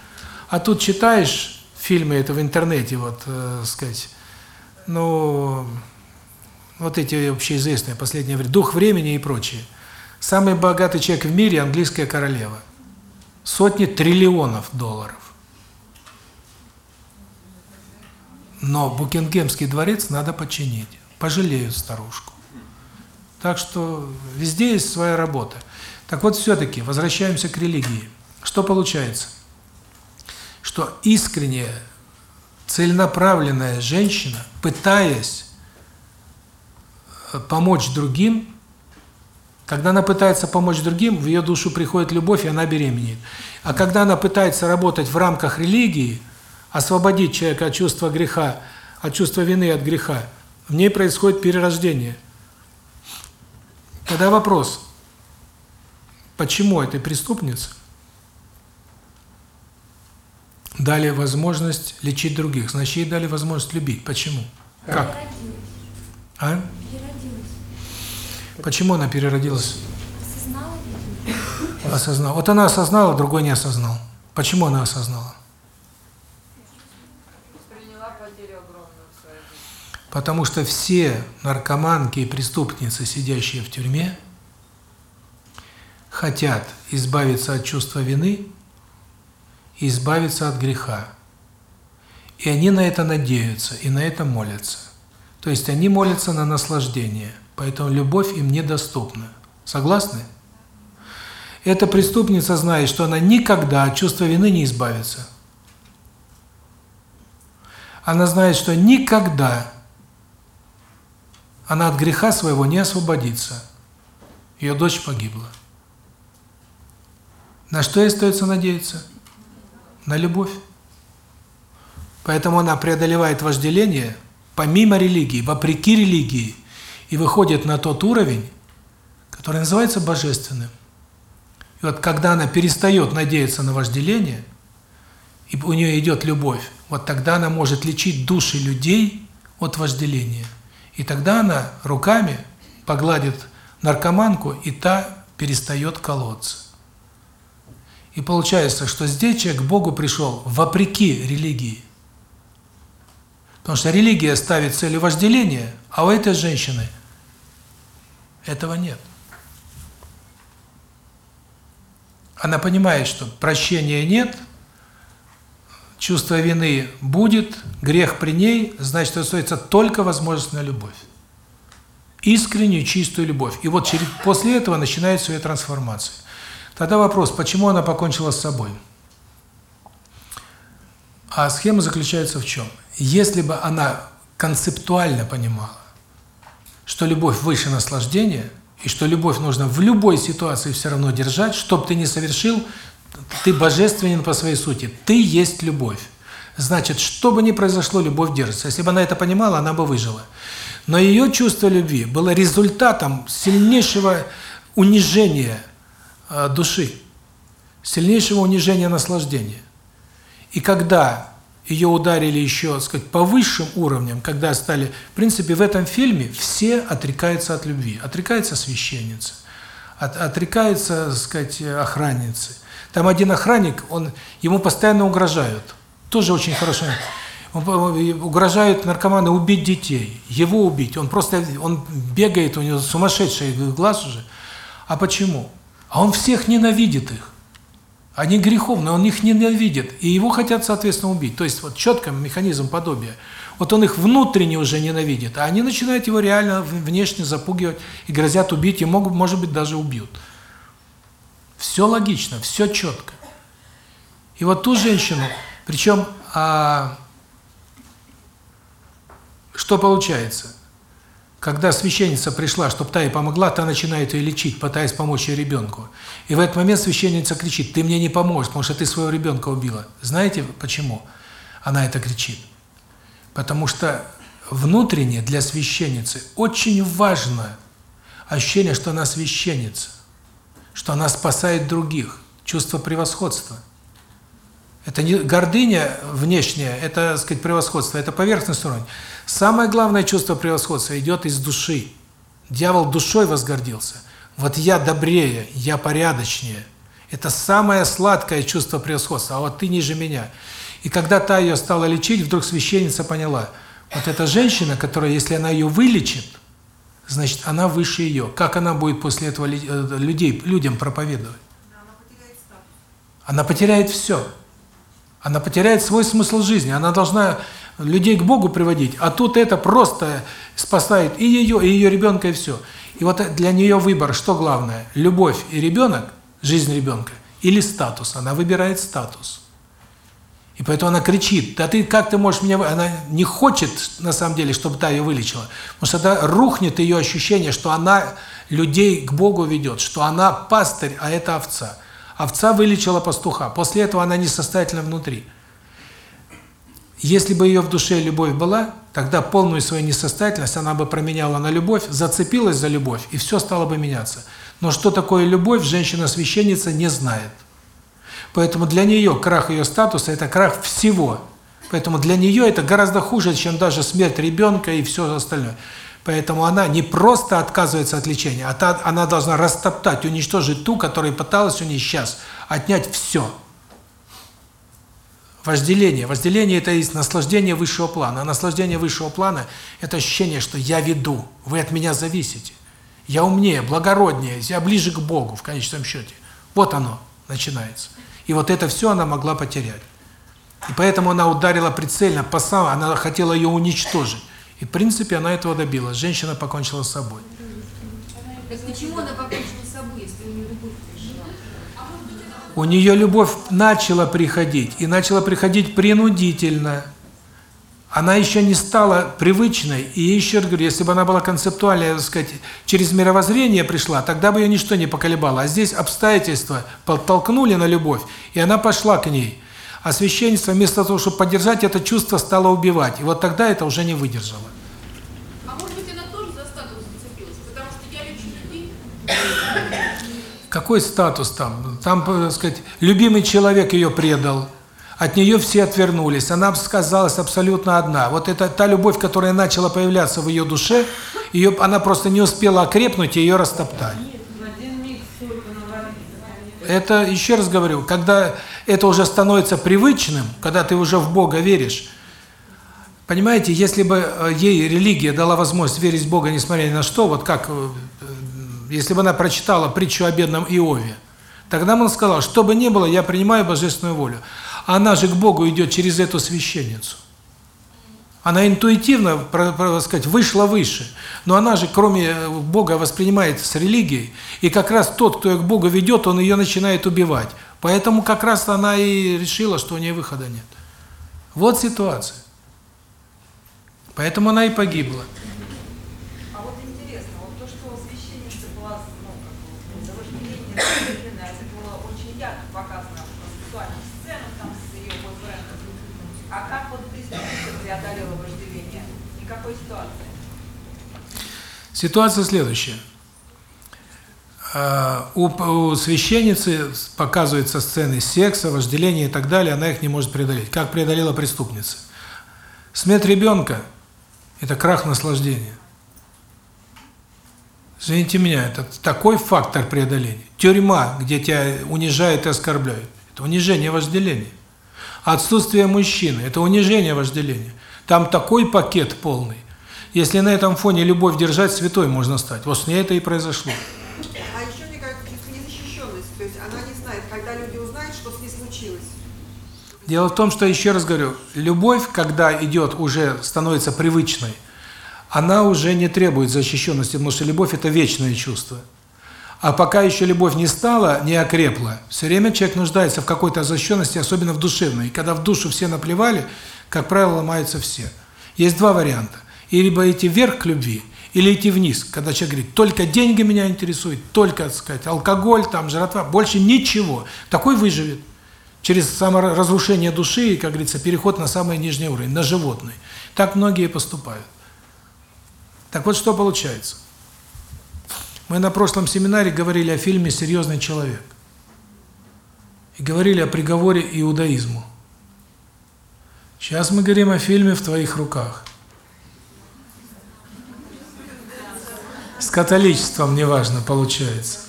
А тут читаешь фильмы это в интернете, вот, э, сказать, ну, вот эти общеизвестные последнее время, «Дух времени» и прочее. Самый богатый человек в мире – английская королева. Сотни триллионов долларов. Но Букингемский дворец надо починить. Пожалеют старушку. Так что везде есть своя работа. Так вот, все-таки, возвращаемся к религии. Что получается? Что искренняя, целенаправленная женщина, пытаясь э, помочь другим, когда она пытается помочь другим, в ее душу приходит любовь, и она беременеет. А когда она пытается работать в рамках религии, освободить человека от чувства греха, от чувства вины от греха, в ней происходит перерождение. Тогда вопрос, почему этой преступнице дали возможность лечить других? Значит, ей дали возможность любить. Почему? Как? А? Почему она переродилась? Осознала Осознала. Вот она осознала, другой не осознал. Почему она осознала? Приняла потерю огромную в своей жизни. Потому что все наркоманки и преступницы, сидящие в тюрьме, хотят избавиться от чувства вины и избавиться от греха. И они на это надеются, и на это молятся. То есть они молятся на наслаждение, поэтому любовь им недоступна. Согласны? Эта преступница знает, что она никогда от чувства вины не избавится. Она знает, что никогда она от греха своего не освободится. Ее дочь погибла. На что ей остается надеяться? На любовь. Поэтому она преодолевает вожделение помимо религии, вопреки религии, и выходит на тот уровень, который называется божественным. И вот когда она перестает надеяться на вожделение, и у нее идет любовь, вот тогда она может лечить души людей от вожделения. И тогда она руками погладит наркоманку, и та перестает колоться. И получается, что здесь человек к Богу пришел вопреки религии. Потому что религия ставит целью вожделения, а у этой женщины этого нет. Она понимает, что прощения нет, чувство вины будет, грех при ней, значит, остается только возможность на любовь. Искреннюю, чистую любовь. И вот через, после этого начинается ее трансформация. Тогда вопрос, почему она покончила с собой? А схема заключается в чем? Если бы она концептуально понимала, что любовь выше наслаждения, и что любовь нужно в любой ситуации все равно держать, что ты ни совершил, ты божественен по своей сути, ты есть любовь. Значит, что бы ни произошло, любовь держится. Если бы она это понимала, она бы выжила. Но ее чувство любви было результатом сильнейшего унижения души, сильнейшего унижения наслаждения. И когда ее ударили еще, так сказать, по высшим уровням, когда стали... В принципе, в этом фильме все отрекаются от любви. Отрекается священница, от, отрекаются, так сказать, охранницы. Там один охранник, он ему постоянно угрожают. Тоже очень хорошо. Угрожают наркоманы убить детей, его убить. Он просто, он бегает, у него сумасшедший глаз уже. А почему? А он всех ненавидит их. Они греховные, он их ненавидит, и его хотят, соответственно, убить. То есть вот четко механизм подобия. Вот он их внутренне уже ненавидит, а они начинают его реально внешне запугивать и грозят убить, и могут, может быть, даже убьют. Все логично, все четко. И вот ту женщину, причем, а, что получается? Когда священница пришла, чтобы та ей помогла, та начинает ее лечить, пытаясь помочь ее ребенку. И в этот момент священница кричит, ты мне не поможешь, потому что ты своего ребенка убила. Знаете почему она это кричит? Потому что внутренне для священницы очень важно ощущение, что она священница, что она спасает других, чувство превосходства. Это не гордыня внешняя, это, так сказать, превосходство, это поверхностный уровень. Самое главное чувство превосходства идет из души. Дьявол душой возгордился. Вот я добрее, я порядочнее. Это самое сладкое чувство превосходства, а вот ты ниже меня. И когда та ее стала лечить, вдруг священница поняла, вот эта женщина, которая, если она ее вылечит, значит, она выше ее. Как она будет после этого э, людей, людям проповедовать? Она потеряет все. Она потеряет свой смысл жизни. Она должна людей к Богу приводить, а тут это просто спасает и ее, и ее ребенка, и все. И вот для нее выбор, что главное? Любовь и ребенок, жизнь ребенка, или статус? Она выбирает статус. И поэтому она кричит, да ты как ты можешь меня... Она не хочет, на самом деле, чтобы та ее вылечила. Потому что тогда рухнет ее ощущение, что она людей к Богу ведет, что она пастырь, а это овца. Овца вылечила пастуха. После этого она несостоятельна внутри. Если бы ее в душе любовь была, тогда полную свою несостоятельность она бы променяла на любовь, зацепилась за любовь, и все стало бы меняться. Но что такое любовь, женщина-священница не знает. Поэтому для нее крах ее статуса – это крах всего. Поэтому для нее это гораздо хуже, чем даже смерть ребенка и все остальное. Поэтому она не просто отказывается от лечения, а та, она должна растоптать, уничтожить ту, которая пыталась у нее сейчас отнять все. Вожделение. Вожделение – это есть наслаждение высшего плана. А наслаждение высшего плана – это ощущение, что я веду, вы от меня зависите. Я умнее, благороднее, я ближе к Богу в конечном счете. Вот оно начинается. И вот это все она могла потерять. И поэтому она ударила прицельно по самому, она хотела ее уничтожить. И в принципе она этого добилась. Женщина покончила с собой. Так почему она покончила с собой, если у нее любовь пришла? У нее любовь начала приходить, и начала приходить принудительно. Она еще не стала привычной, и еще говорю, если бы она была концептуальная, так сказать, через мировоззрение пришла, тогда бы ее ничто не поколебало. А здесь обстоятельства подтолкнули на любовь, и она пошла к ней. А священница вместо того, чтобы поддержать это чувство, стало убивать. И вот тогда это уже не выдержало. А может быть, она тоже за статус зацепилась? Потому что я лечу людей. Какой статус там? Там, так сказать, любимый человек ее предал. От нее все отвернулись. Она сказалась абсолютно одна. Вот это та любовь, которая начала появляться в ее душе, ее она просто не успела окрепнуть, и ее растоптали. Это, еще раз говорю, когда это уже становится привычным, когда ты уже в Бога веришь, понимаете, если бы э, ей религия дала возможность верить в Бога, несмотря ни на что, вот как, э, если бы она прочитала притчу о бедном Иове, тогда он сказал, что бы ни было, я принимаю божественную волю. Она же к Богу идет через эту священницу. Она интуитивно, про, сказать, вышла выше. Но она же, кроме э, Бога, воспринимает с религией. И как раз тот, кто ее к Богу ведет, он ее начинает убивать. Поэтому как раз она и решила, что у нее выхода нет. Вот ситуация. Поэтому она и погибла. А вот интересно, вот то, что священница была, ну, как бы, завожделение, это было очень ярко показано в сексуальных сценах там с ее бойфрендом. А как вот преступница преодолела вожделение? Никакой ситуации. Ситуация следующая. А, у священницы показываются сцены секса, вожделения и так далее, она их не может преодолеть. Как преодолела преступница? Смерть ребенка – это крах наслаждения. Извините меня, это такой фактор преодоления. Тюрьма, где тебя унижают и оскорбляют – это унижение вожделения. Отсутствие мужчины – это унижение вожделения. Там такой пакет полный. Если на этом фоне любовь держать, святой можно стать. Вот с ней это и произошло. А еще, мне кажется, чувство незащищенности. То есть она не знает, когда люди узнают, что Дело в том, что, еще раз говорю, любовь, когда идет уже, становится привычной, она уже не требует защищенности, потому что любовь – это вечное чувство. А пока еще любовь не стала, не окрепла, все время человек нуждается в какой-то защищенности, особенно в душевной. И когда в душу все наплевали, как правило, ломаются все. Есть два варианта. Либо идти вверх к любви, или идти вниз, когда человек говорит, только деньги меня интересуют, только, так сказать, алкоголь, там, жратва, больше ничего. Такой выживет. Через саморазрушение души и, как говорится, переход на самый нижний уровень, на животный. Так многие поступают. Так вот, что получается? Мы на прошлом семинаре говорили о фильме «Серьезный человек». И говорили о приговоре иудаизму. Сейчас мы говорим о фильме «В твоих руках». С католичеством неважно получается.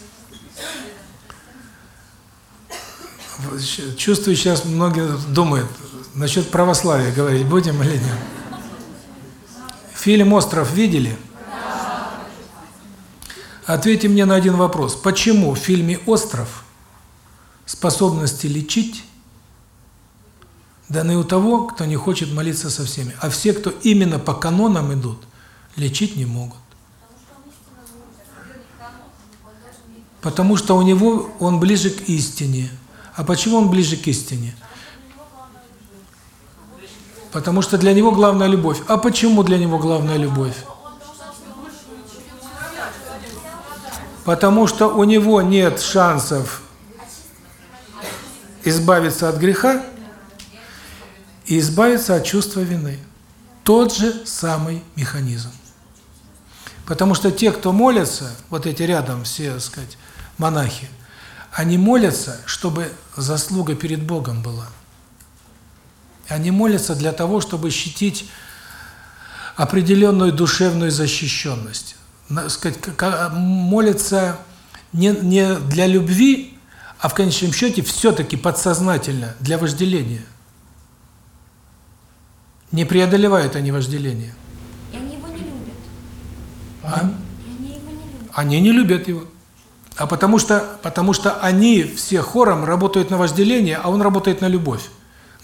Чувствую, сейчас многие думают, насчет православия говорить будем или нет. Фильм «Остров» видели? Ответьте мне на один вопрос. Почему в фильме «Остров» способности лечить даны у того, кто не хочет молиться со всеми, а все, кто именно по канонам идут, лечить не могут? Потому что у него он ближе к истине. А почему он ближе к истине? Потому что для него главная любовь. А почему для него главная любовь? Потому что у него нет шансов избавиться от греха и избавиться от чувства вины. Тот же самый механизм. Потому что те, кто молятся, вот эти рядом все, так сказать, монахи, они молятся, чтобы заслуга перед Богом была. Они молятся для того, чтобы щитить определенную душевную защищенность. Сказать, молятся не, не для любви, а в конечном счете все-таки подсознательно для вожделения. Не преодолевают они вожделение. И они его не любят. А? И они его не любят. Они не любят его. А потому что потому что они все хором работают на вожделение, а он работает на любовь.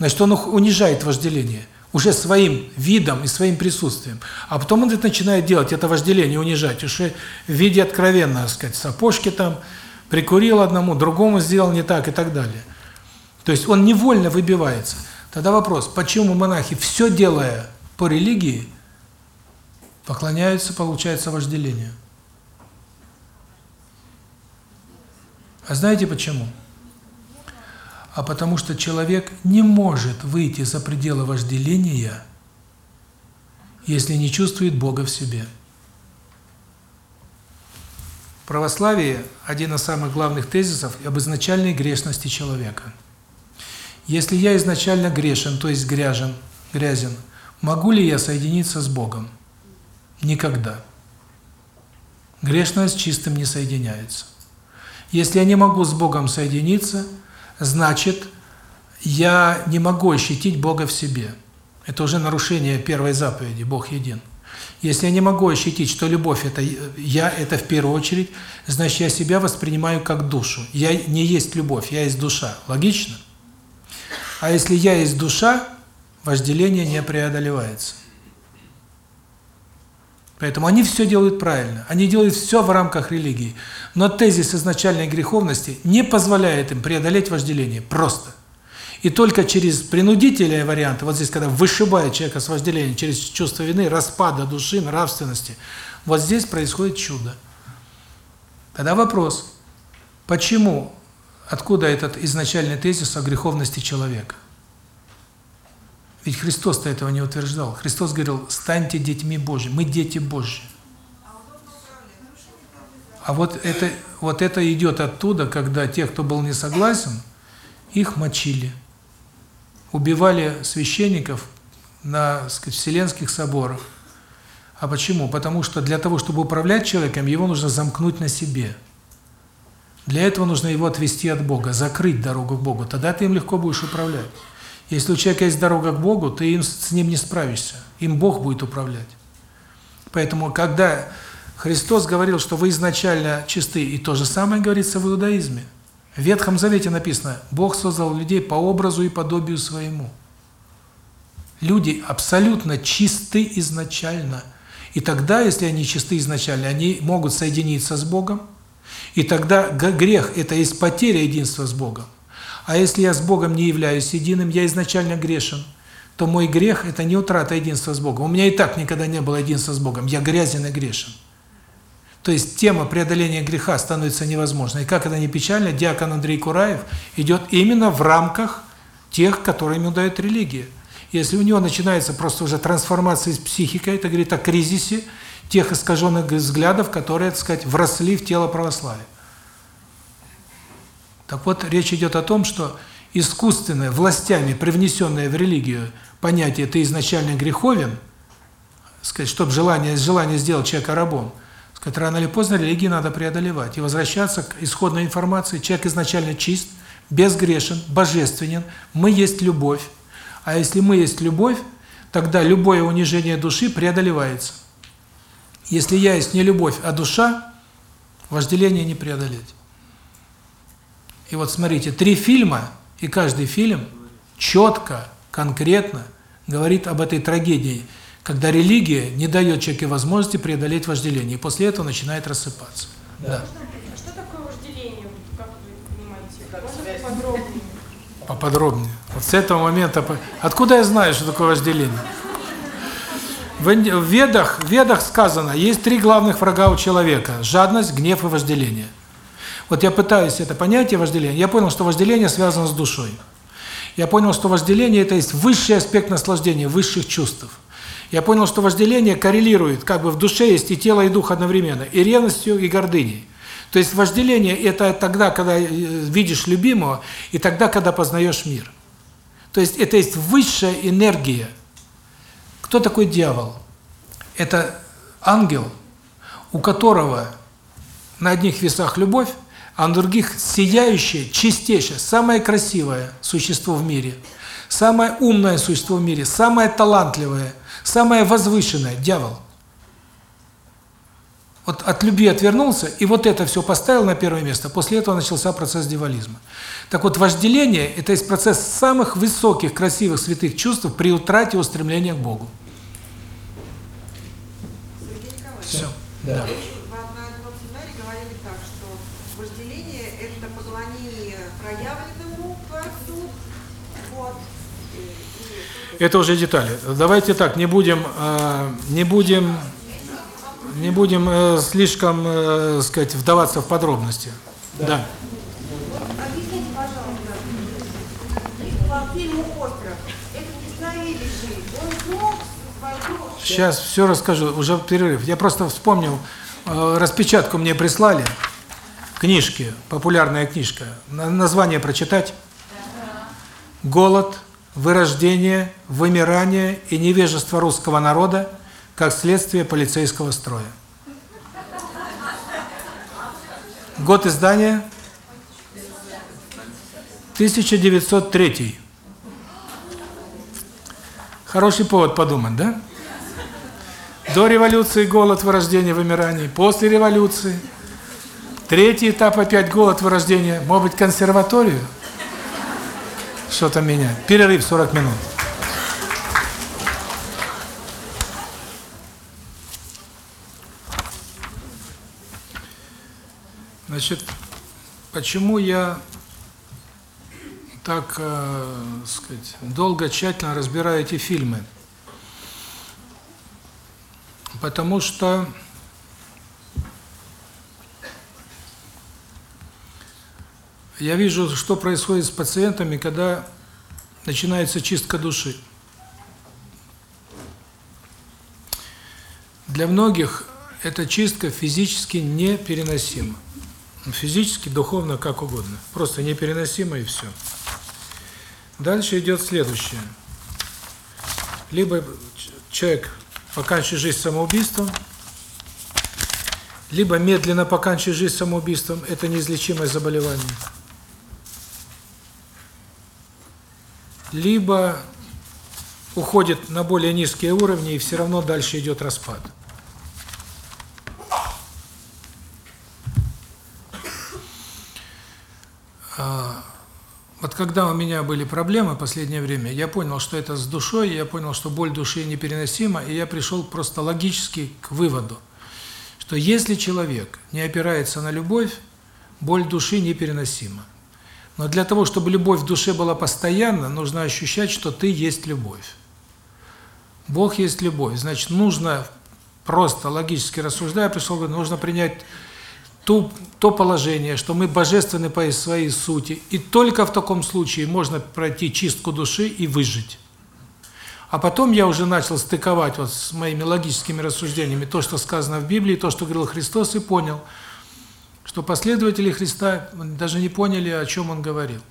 Значит, он унижает вожделение уже своим видом и своим присутствием. А потом он начинает делать, это вожделение унижать, уже в виде откровенно, так сказать, сапожки там, прикурил одному, другому сделал не так и так далее. То есть он невольно выбивается. Тогда вопрос, почему монахи, все делая по религии, поклоняются, получается, вожделению? А знаете почему? А потому что человек не может выйти за пределы вожделения, если не чувствует Бога в себе. Православие – один из самых главных тезисов об изначальной грешности человека. Если я изначально грешен, то есть гряжен, грязен, могу ли я соединиться с Богом? Никогда. Грешность с чистым не соединяется. Если я не могу с Богом соединиться, значит, я не могу ощутить Бога в себе. Это уже нарушение первой заповеди «Бог един». Если я не могу ощутить, что любовь – это я, это в первую очередь, значит, я себя воспринимаю как душу. Я не есть любовь, я есть душа. Логично? А если я есть душа, вожделение не преодолевается. Поэтому они все делают правильно. Они делают все в рамках религии. Но тезис изначальной греховности не позволяет им преодолеть вожделение. Просто. И только через принудительные варианты, вот здесь, когда вышибает человека с вожделением, через чувство вины, распада души, нравственности, вот здесь происходит чудо. Тогда вопрос, почему, откуда этот изначальный тезис о греховности человека? Ведь Христос-то этого не утверждал. Христос говорил, станьте детьми Божьими. Мы дети Божьи. А вот это, вот это идет оттуда, когда те, кто был не согласен, их мочили. Убивали священников на сказать, вселенских соборах. А почему? Потому что для того, чтобы управлять человеком, его нужно замкнуть на себе. Для этого нужно его отвести от Бога, закрыть дорогу к Богу. Тогда ты им легко будешь управлять. Если у человека есть дорога к Богу, ты им, с ним не справишься. Им Бог будет управлять. Поэтому, когда Христос говорил, что вы изначально чисты, и то же самое говорится в иудаизме. В Ветхом Завете написано, Бог создал людей по образу и подобию своему. Люди абсолютно чисты изначально. И тогда, если они чисты изначально, они могут соединиться с Богом. И тогда грех – это есть потеря единства с Богом. А если я с Богом не являюсь единым, я изначально грешен, то мой грех – это не утрата единства с Богом. У меня и так никогда не было единства с Богом. Я грязен и грешен. То есть тема преодоления греха становится невозможной. И как это не печально, диакон Андрей Кураев идет именно в рамках тех, которые ему дает религия. Если у него начинается просто уже трансформация с психикой, это говорит о кризисе тех искаженных взглядов, которые, так сказать, вросли в тело православия. Так вот, речь идет о том, что искусственное, властями привнесенное в религию понятие «ты изначально греховен», сказать, чтобы желание, желание сделать человека рабом, сказать, рано или поздно религии надо преодолевать и возвращаться к исходной информации. Человек изначально чист, безгрешен, божественен, мы есть любовь. А если мы есть любовь, тогда любое унижение души преодолевается. Если я есть не любовь, а душа, вожделение не преодолеть. И вот смотрите, три фильма, и каждый фильм четко, конкретно говорит об этой трагедии, когда религия не дает человеку возможности преодолеть вожделение, и после этого начинает рассыпаться. Да. А что такое вожделение? Как вы понимаете? Можно поподробнее? Поподробнее. Вот с этого момента... Откуда я знаю, что такое вожделение? В Ведах, в Ведах сказано, есть три главных врага у человека – жадность, гнев и вожделение. Вот я пытаюсь это понятие вожделения, я понял, что вожделение связано с душой. Я понял, что вожделение – это есть высший аспект наслаждения, высших чувств. Я понял, что вожделение коррелирует, как бы в душе есть и тело, и дух одновременно, и ревностью, и гордыней. То есть вожделение – это тогда, когда э, видишь любимого, и тогда, когда познаешь мир. То есть это есть высшая энергия – кто такой дьявол? Это ангел, у которого на одних весах любовь, а на других сияющее, чистейшее, самое красивое существо в мире, самое умное существо в мире, самое талантливое, самое возвышенное – дьявол. Вот от любви отвернулся, и вот это все поставил на первое место. После этого начался процесс дьяволизма. Так вот, вожделение – это есть процесс самых высоких, красивых, святых чувств при утрате устремления к Богу. Все. Да. Вы на одном семинаре говорили так, что вожделение – это поклонение проявленному Творцу. Вот. Это уже детали. Давайте так, не будем, э, не будем, не будем э, слишком, э, сказать, вдаваться в подробности. Да. да. Сейчас все расскажу, уже перерыв. Я просто вспомнил, э, распечатку мне прислали, книжки, популярная книжка. Название прочитать? «Голод, вырождение, вымирание и невежество русского народа как следствие полицейского строя». Год издания 1903. Хороший повод подумать, да? До революции голод, вырождение, вымирание. После революции. Третий этап опять голод, вырождение. Может быть, консерваторию? Что-то менять. Перерыв 40 минут. Значит, почему я так, э, сказать, долго, тщательно разбираю эти фильмы? Потому что я вижу, что происходит с пациентами, когда начинается чистка души. Для многих эта чистка физически непереносима. Физически, духовно, как угодно. Просто непереносимо и все. Дальше идет следующее. Либо человек поканчивает жизнь самоубийством, либо медленно поканчивает жизнь самоубийством, это неизлечимое заболевание. Либо уходит на более низкие уровни, и все равно дальше идет распад. Вот когда у меня были проблемы в последнее время, я понял, что это с душой, я понял, что боль души непереносима, и я пришел просто логически к выводу, что если человек не опирается на любовь, боль души непереносима. Но для того, чтобы любовь в душе была постоянно, нужно ощущать, что ты есть любовь. Бог есть любовь. Значит, нужно просто логически рассуждая, пришел, нужно принять ту, то положение, что мы божественны по своей сути, и только в таком случае можно пройти чистку души и выжить. А потом я уже начал стыковать вот с моими логическими рассуждениями то, что сказано в Библии, то, что говорил Христос, и понял, что последователи Христа даже не поняли, о чем Он говорил.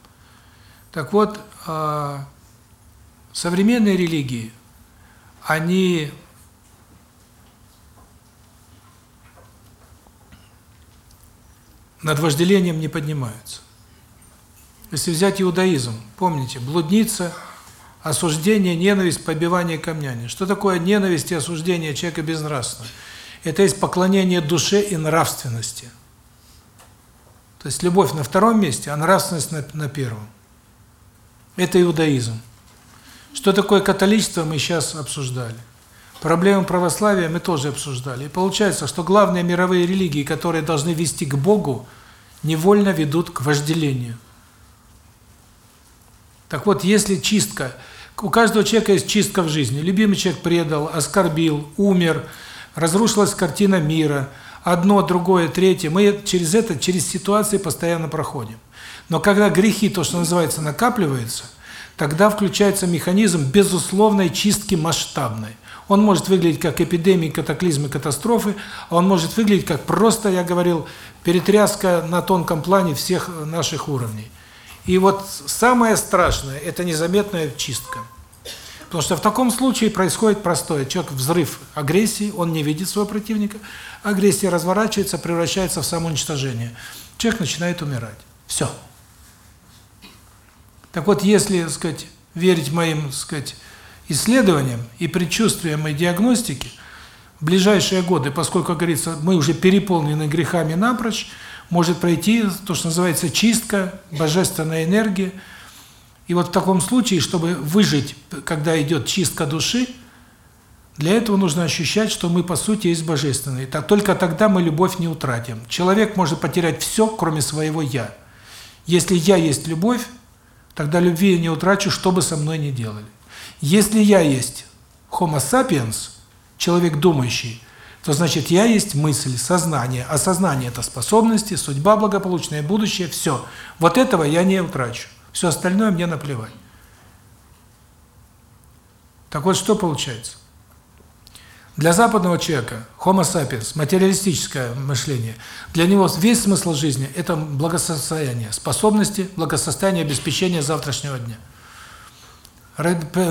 Так вот, а, современные религии, они над вожделением не поднимаются. Если взять иудаизм, помните, блудница, осуждение, ненависть, побивание камнями. Что такое ненависть и осуждение человека безнравственного? Это есть поклонение душе и нравственности. То есть любовь на втором месте, а нравственность на, на первом. Это иудаизм. Что такое католичество, мы сейчас обсуждали. Проблему православия мы тоже обсуждали. И получается, что главные мировые религии, которые должны вести к Богу, невольно ведут к вожделению. Так вот, если чистка, у каждого человека есть чистка в жизни. Любимый человек предал, оскорбил, умер, разрушилась картина мира, одно, другое, третье. Мы через это, через ситуации постоянно проходим. Но когда грехи, то, что называется, накапливаются, тогда включается механизм безусловной чистки масштабной. Он может выглядеть как эпидемии, катаклизмы, катастрофы, а он может выглядеть как просто, я говорил, перетряска на тонком плане всех наших уровней. И вот самое страшное – это незаметная чистка. Потому что в таком случае происходит простое. Человек взрыв агрессии, он не видит своего противника, агрессия разворачивается, превращается в самоуничтожение. Человек начинает умирать. Все. Так вот, если, так сказать, верить моим, так сказать, исследованиям и предчувствиям и диагностике, в ближайшие годы, поскольку, говорится, мы уже переполнены грехами напрочь, может пройти то, что называется чистка, божественная энергия. И вот в таком случае, чтобы выжить, когда идет чистка души, для этого нужно ощущать, что мы по сути есть божественные. Так только тогда мы любовь не утратим. Человек может потерять все, кроме своего я. Если я есть любовь, тогда любви я не утрачу, что бы со мной ни делали. Если я есть Homo sapiens, человек думающий, то значит я есть мысль, сознание. А сознание – это способности, судьба благополучная, будущее, все. Вот этого я не утрачу. Все остальное мне наплевать. Так вот, что получается? Для западного человека, homo sapiens, материалистическое мышление, для него весь смысл жизни – это благосостояние, способности, благосостояние, обеспечение завтрашнего дня.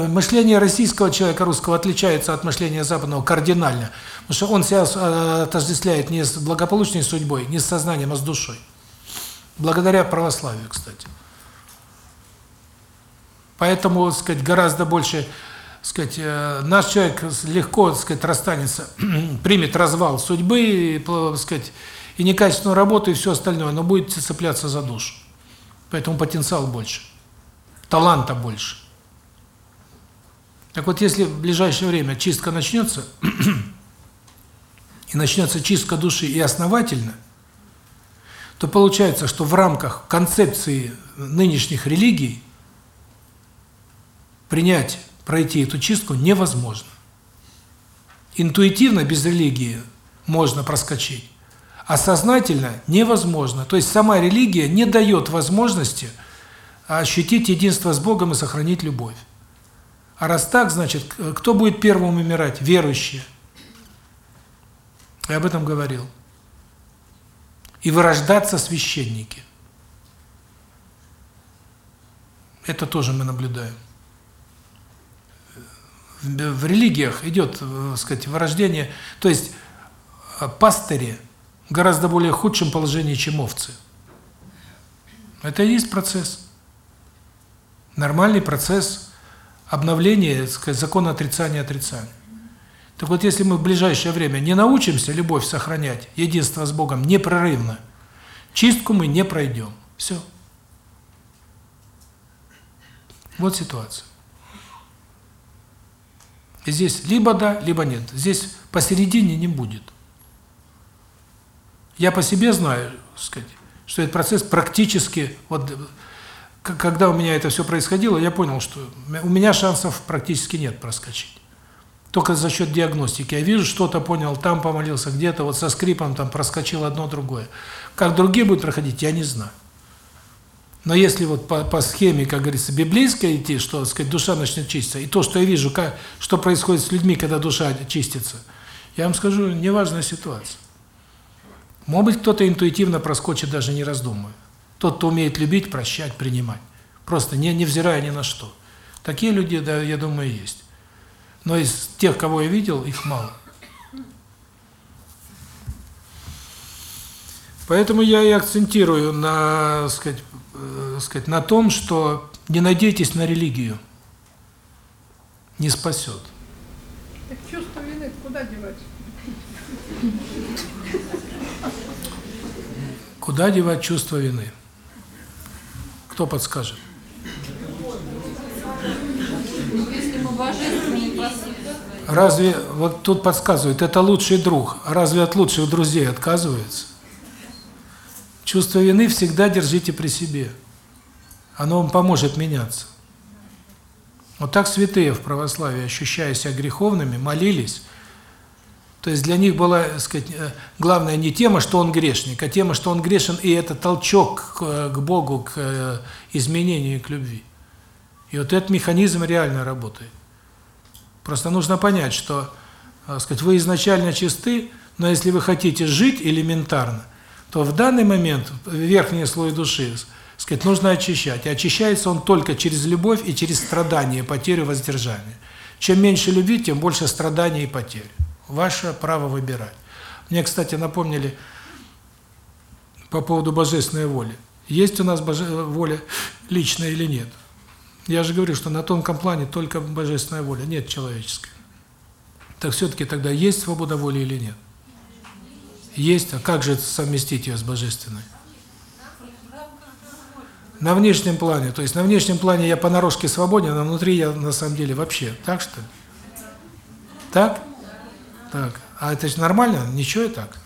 Мышление российского человека, русского, отличается от мышления западного кардинально, потому что он себя э, отождествляет не с благополучной судьбой, не с сознанием, а с душой. Благодаря православию, кстати. Поэтому, так сказать, гораздо больше, так сказать, э, наш человек легко, так сказать, расстанется, примет развал судьбы, так сказать, и некачественную работу, и все остальное, но будет цепляться за душу. Поэтому потенциал больше, таланта больше. Так вот, если в ближайшее время чистка начнется, и начнется чистка души и основательно, то получается, что в рамках концепции нынешних религий принять, пройти эту чистку невозможно. Интуитивно без религии можно проскочить, а сознательно невозможно. То есть сама религия не дает возможности ощутить единство с Богом и сохранить любовь. А раз так, значит, кто будет первым умирать? Верующие. Я об этом говорил. И вырождаться священники. Это тоже мы наблюдаем. В религиях идет, так сказать, вырождение, то есть э, пастыри гораздо более худшем положении, чем овцы. Это и есть процесс. Нормальный процесс обновление, сказать, закона отрицания отрицания. Так вот, если мы в ближайшее время не научимся любовь сохранять, единство с Богом непрерывно, чистку мы не пройдем. Все. Вот ситуация. Здесь либо да, либо нет. Здесь посередине не будет. Я по себе знаю, сказать, что этот процесс практически вот когда у меня это все происходило, я понял, что у меня шансов практически нет проскочить. Только за счет диагностики. Я вижу, что-то понял, там помолился, где-то вот со скрипом там проскочил одно другое. Как другие будут проходить, я не знаю. Но если вот по, по схеме, как говорится, библейской идти, что, так сказать, душа начнет чиститься, и то, что я вижу, как, что происходит с людьми, когда душа чистится, я вам скажу, неважная ситуация. Может быть, кто-то интуитивно проскочит, даже не раздумывая. Тот, кто умеет любить, прощать, принимать. Просто не невзирая ни на что. Такие люди, да, я думаю, есть. Но из тех, кого я видел, их мало. Поэтому я и акцентирую на, сказать, э, сказать, на том, что не надейтесь на религию. Не спасет. Так чувство вины куда девать? Куда девать чувство вины? Кто подскажет? Разве, вот тут подсказывают, это лучший друг, разве от лучших друзей отказывается? Чувство вины всегда держите при себе. Оно вам поможет меняться. Вот так святые в православии, ощущая себя греховными, молились. То есть для них была, так сказать, э, главная не тема, что он грешник, а тема, что он грешен, и это толчок к, Богу, к э, изменению, к любви. И вот этот механизм реально работает. Просто нужно понять, что, так сказать, вы изначально чисты, но если вы хотите жить элементарно, то в данный момент верхний слой души, сказать, нужно очищать. И очищается он только через любовь и через страдания, потерю, воздержание. Чем меньше любви, тем больше страданий и потерь. Ваше право выбирать. Мне, кстати, напомнили по поводу божественной воли. Есть у нас боже... воля личная или нет? Я же говорю, что на тонком плане только божественная воля, нет человеческой. Так все-таки тогда есть свобода воли или нет? Есть, а как же совместить ее с божественной? На внешнем плане, то есть на внешнем плане я понарошке свободен, а внутри я на самом деле вообще, так что ли? Так? Так. А это же нормально? Ничего и так.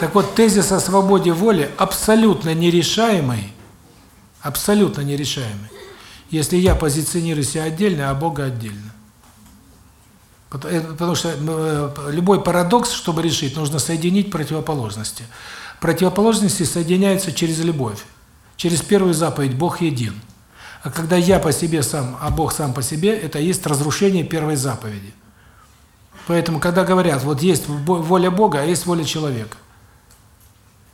Так вот, тезис о свободе воли абсолютно нерешаемый, абсолютно нерешаемый, если я позиционирую себя отдельно, а Бога отдельно. Потому что э, любой парадокс, чтобы решить, нужно соединить противоположности. Противоположности соединяются через любовь. Через первую заповедь «Бог един». А когда я по себе сам, а Бог сам по себе, это есть разрушение первой заповеди. Поэтому, когда говорят, вот есть воля Бога, а есть воля человека.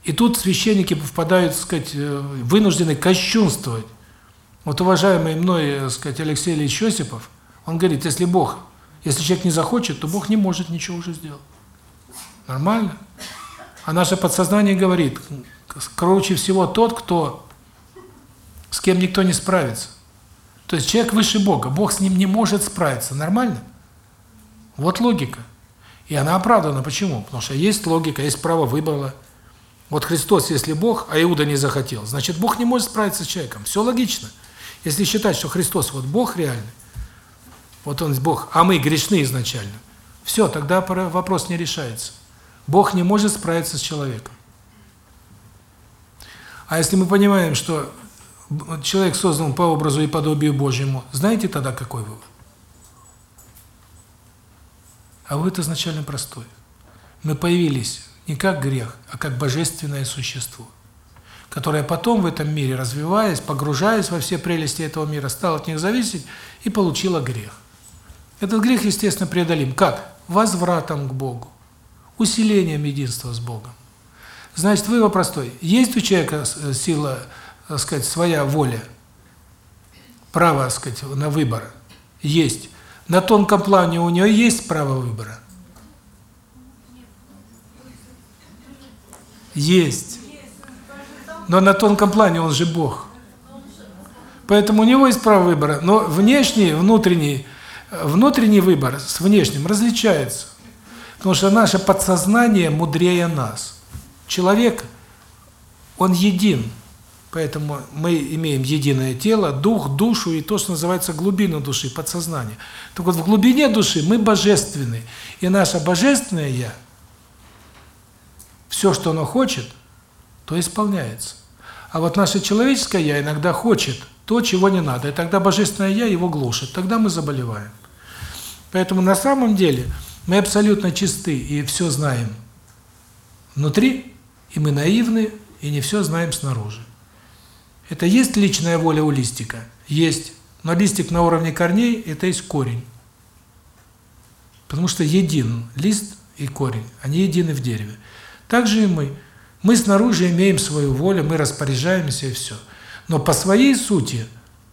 И тут священники впадают, так сказать, э, вынуждены кощунствовать. Вот уважаемый мной, так сказать, Алексей Ильич Осипов, он говорит, если Бог если человек не захочет, то Бог не может ничего уже сделать. Нормально? А наше подсознание говорит, круче всего тот, кто с кем никто не справится. То есть человек выше Бога, Бог с ним не может справиться. Нормально? Вот логика. И она оправдана. Почему? Потому что есть логика, есть право выбора. Вот Христос, если Бог, а Иуда не захотел, значит, Бог не может справиться с человеком. Все логично. Если считать, что Христос вот Бог реальный, вот он Бог, а мы грешны изначально. Все, тогда вопрос не решается. Бог не может справиться с человеком. А если мы понимаем, что человек создан по образу и подобию Божьему, знаете тогда какой вывод? А вывод изначально простой. Мы появились не как грех, а как божественное существо, которое потом в этом мире, развиваясь, погружаясь во все прелести этого мира, стало от них зависеть и получило грех. Этот грех, естественно, преодолим. Как? Возвратом к Богу, усилением единства с Богом. Значит, вывод простой. Есть у человека э, сила, так сказать, своя воля, право, так сказать, на выбор? Есть. На тонком плане у него есть право выбора? Есть. Но на тонком плане он же Бог. Поэтому у него есть право выбора. Но внешний, внутренний внутренний выбор с внешним различается. Потому что наше подсознание мудрее нас. Человек, он един. Поэтому мы имеем единое тело, дух, душу и то, что называется глубина души, подсознание. Так вот, в глубине души мы божественны. И наше божественное «я», все, что оно хочет, то исполняется. А вот наше человеческое «я» иногда хочет то, чего не надо. И тогда божественное «я» его глушит. Тогда мы заболеваем. Поэтому на самом деле мы абсолютно чисты и все знаем внутри, и мы наивны, и не все знаем снаружи. Это есть личная воля у листика? Есть. Но листик на уровне корней – это есть корень. Потому что един лист и корень, они едины в дереве. Так же и мы. Мы снаружи имеем свою волю, мы распоряжаемся и все. Но по своей сути,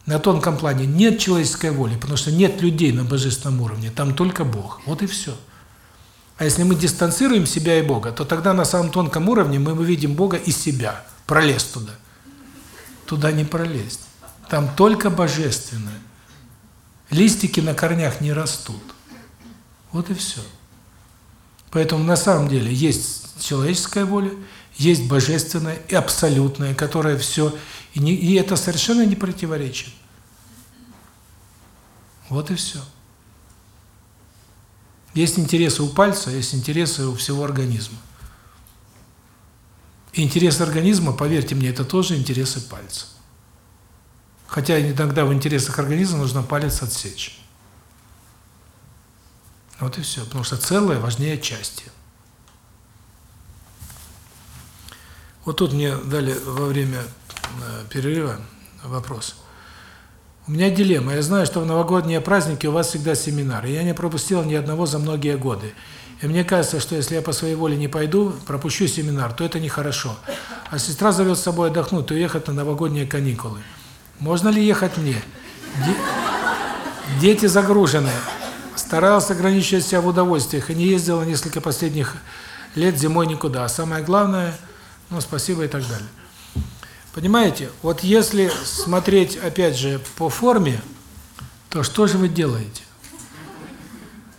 на тонком плане, нет человеческой воли, потому что нет людей на божественном уровне, там только Бог. Вот и все. А если мы дистанцируем себя и Бога, то тогда на самом тонком уровне мы видим Бога и себя. Пролез туда туда не пролезть. Там только божественное. Листики на корнях не растут. Вот и все. Поэтому на самом деле есть человеческая воля, есть божественная и абсолютная, которая все, и, не, и это совершенно не противоречит. Вот и все. Есть интересы у пальца, есть интересы у всего организма. И интерес организма, поверьте мне, это тоже интересы пальца. Хотя иногда в интересах организма нужно палец отсечь. Вот и все. Потому что целое важнее части. Вот тут мне дали во время э, перерыва вопрос. У меня дилемма. Я знаю, что в новогодние праздники у вас всегда семинар. И я не пропустил ни одного за многие годы. И мне кажется, что если я по своей воле не пойду, пропущу семинар, то это нехорошо. А сестра зовет с собой отдохнуть и уехать на новогодние каникулы. Можно ли ехать мне? Дети загружены. Старался ограничивать себя в удовольствиях и не ездила несколько последних лет зимой никуда. А самое главное, ну, спасибо и так далее. Понимаете, вот если смотреть, опять же, по форме, то что же вы делаете?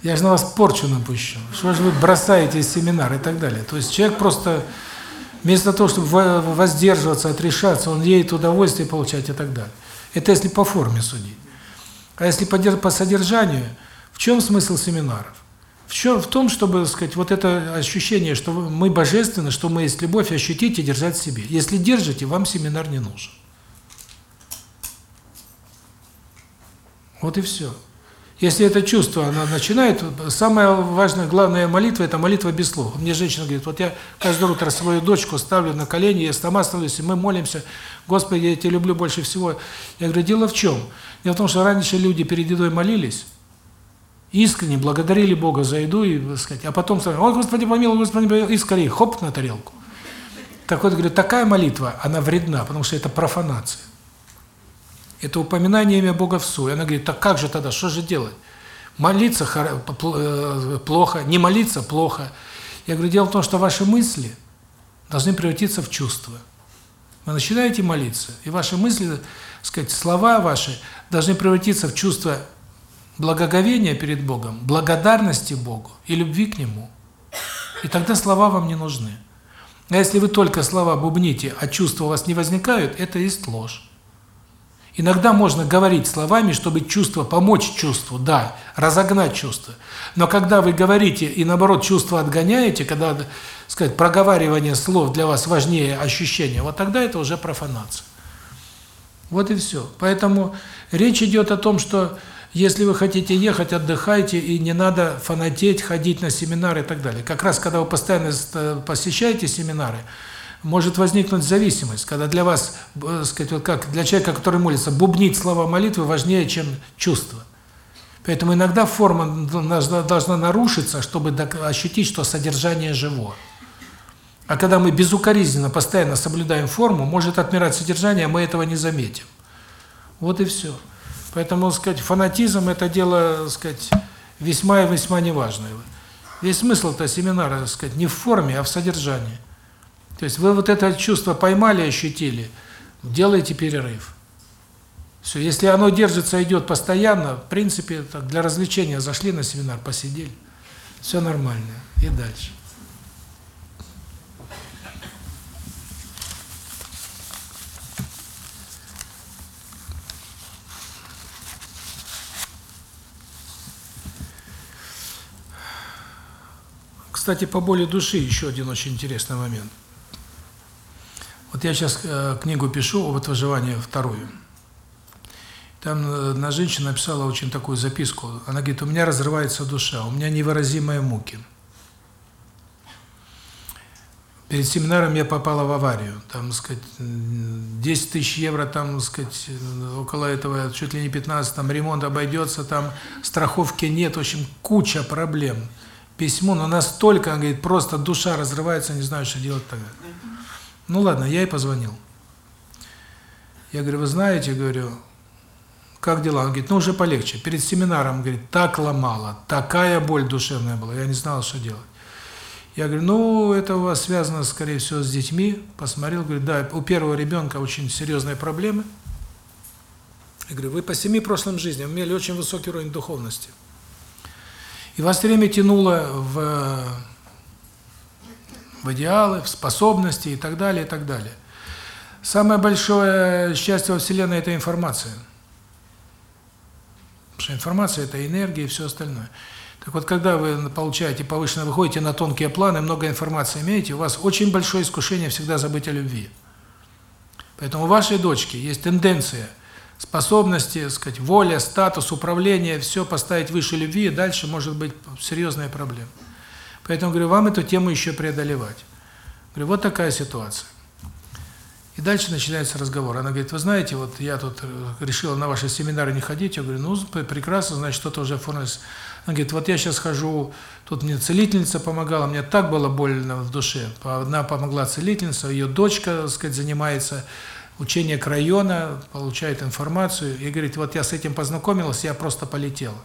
Я же на вас порчу напущу. Что же вы бросаете семинар и так далее. То есть человек просто вместо того, чтобы воздерживаться, отрешаться, он едет удовольствие получать и так далее. Это если по форме судить. А если по содержанию, в чем смысл семинаров? В чем в том, чтобы, сказать, вот это ощущение, что мы божественны, что мы есть любовь, ощутить и держать в себе. Если держите, вам семинар не нужен. Вот и все. Если это чувство, она начинает, самая важная, главная молитва – это молитва без слов. Мне женщина говорит, вот я каждое утро свою дочку ставлю на колени, я сама становлюсь, и мы молимся, Господи, я тебя люблю больше всего. Я говорю, дело в чем? Дело в том, что раньше люди перед едой молились, искренне благодарили Бога за еду, и, так сказать, а потом сказали, ой, Господи, помилуй, Господи, помилуй, и скорее, хоп, на тарелку. Так вот, говорю, такая молитва, она вредна, потому что это профанация. Это упоминание имя Бога в суе. Она говорит, так как же тогда, что же делать? Молиться э, плохо, не молиться плохо. Я говорю, дело в том, что ваши мысли должны превратиться в чувства. Вы начинаете молиться, и ваши мысли, сказать, слова ваши должны превратиться в чувство благоговения перед Богом, благодарности Богу и любви к Нему. И тогда слова вам не нужны. А если вы только слова бубните, а чувства у вас не возникают, это есть ложь. Иногда можно говорить словами, чтобы чувство, помочь чувству, да, разогнать чувство. Но когда вы говорите и наоборот чувство отгоняете, когда, сказать, проговаривание слов для вас важнее ощущения, вот тогда это уже профанация. Вот и все. Поэтому речь идет о том, что если вы хотите ехать, отдыхайте, и не надо фанатеть, ходить на семинары и так далее. Как раз когда вы постоянно э, посещаете семинары, может возникнуть зависимость, когда для вас, э, сказать, вот как для человека, который молится, бубнить слова молитвы важнее, чем чувство. Поэтому иногда форма должна, нарушиться, чтобы ощутить, что содержание живо. А когда мы безукоризненно, постоянно соблюдаем форму, может отмирать содержание, а мы этого не заметим. Вот и все. Поэтому, сказать, фанатизм – это дело, сказать, весьма и весьма неважное. Весь смысл-то семинара, сказать, не в форме, а в содержании. То есть вы вот это чувство поймали, ощутили, делайте перерыв. Все, если оно держится, идет постоянно, в принципе, так для развлечения зашли на семинар, посидели, все нормально, и дальше. Кстати, по боли души еще один очень интересный момент. Вот я сейчас э, книгу пишу «Опыт выживания» вторую. Там э, на женщина написала очень такую записку. Она говорит, у меня разрывается душа, у меня невыразимые муки. Перед семинаром я попала в аварию. Там, сказать, 10 тысяч евро, там, сказать, около этого, чуть ли не 15, там ремонт обойдется, там страховки нет, в общем, куча проблем. Письмо, но настолько, она говорит, просто душа разрывается, не знаю, что делать тогда. Ну ладно, я ей позвонил. Я говорю, вы знаете, говорю, как дела? Он говорит, ну уже полегче. Перед семинаром, говорит, так ломало, такая боль душевная была, я не знал, что делать. Я говорю, ну, это у вас связано, скорее всего, с детьми. Посмотрел, говорит, да, у первого ребенка очень серьезные проблемы. Я говорю, вы по семи прошлым жизням имели очень высокий уровень духовности. И вас все время тянуло в, в идеалы, в способности и так далее, и так далее. Самое большое счастье во Вселенной – это информация. Потому что информация – это энергия и все остальное. Так вот, когда вы получаете повышенно, выходите на тонкие планы, много информации имеете, у вас очень большое искушение всегда забыть о любви. Поэтому у вашей дочки есть тенденция, способности, сказать, воля, статус, управление, все поставить выше любви, и дальше может быть серьезная проблема. Поэтому, говорю, вам эту тему еще преодолевать. Говорю, вот такая ситуация. И дальше начинается разговор. Она говорит, вы знаете, вот я тут решила на ваши семинары не ходить. Я говорю, ну, прекрасно, значит, что-то уже оформилось. Она говорит, вот я сейчас хожу, тут мне целительница помогала, мне так было больно в душе. Одна помогла целительница, ее дочка, так сказать, занимается учением района, получает информацию. И говорит, вот я с этим познакомилась, я просто полетела.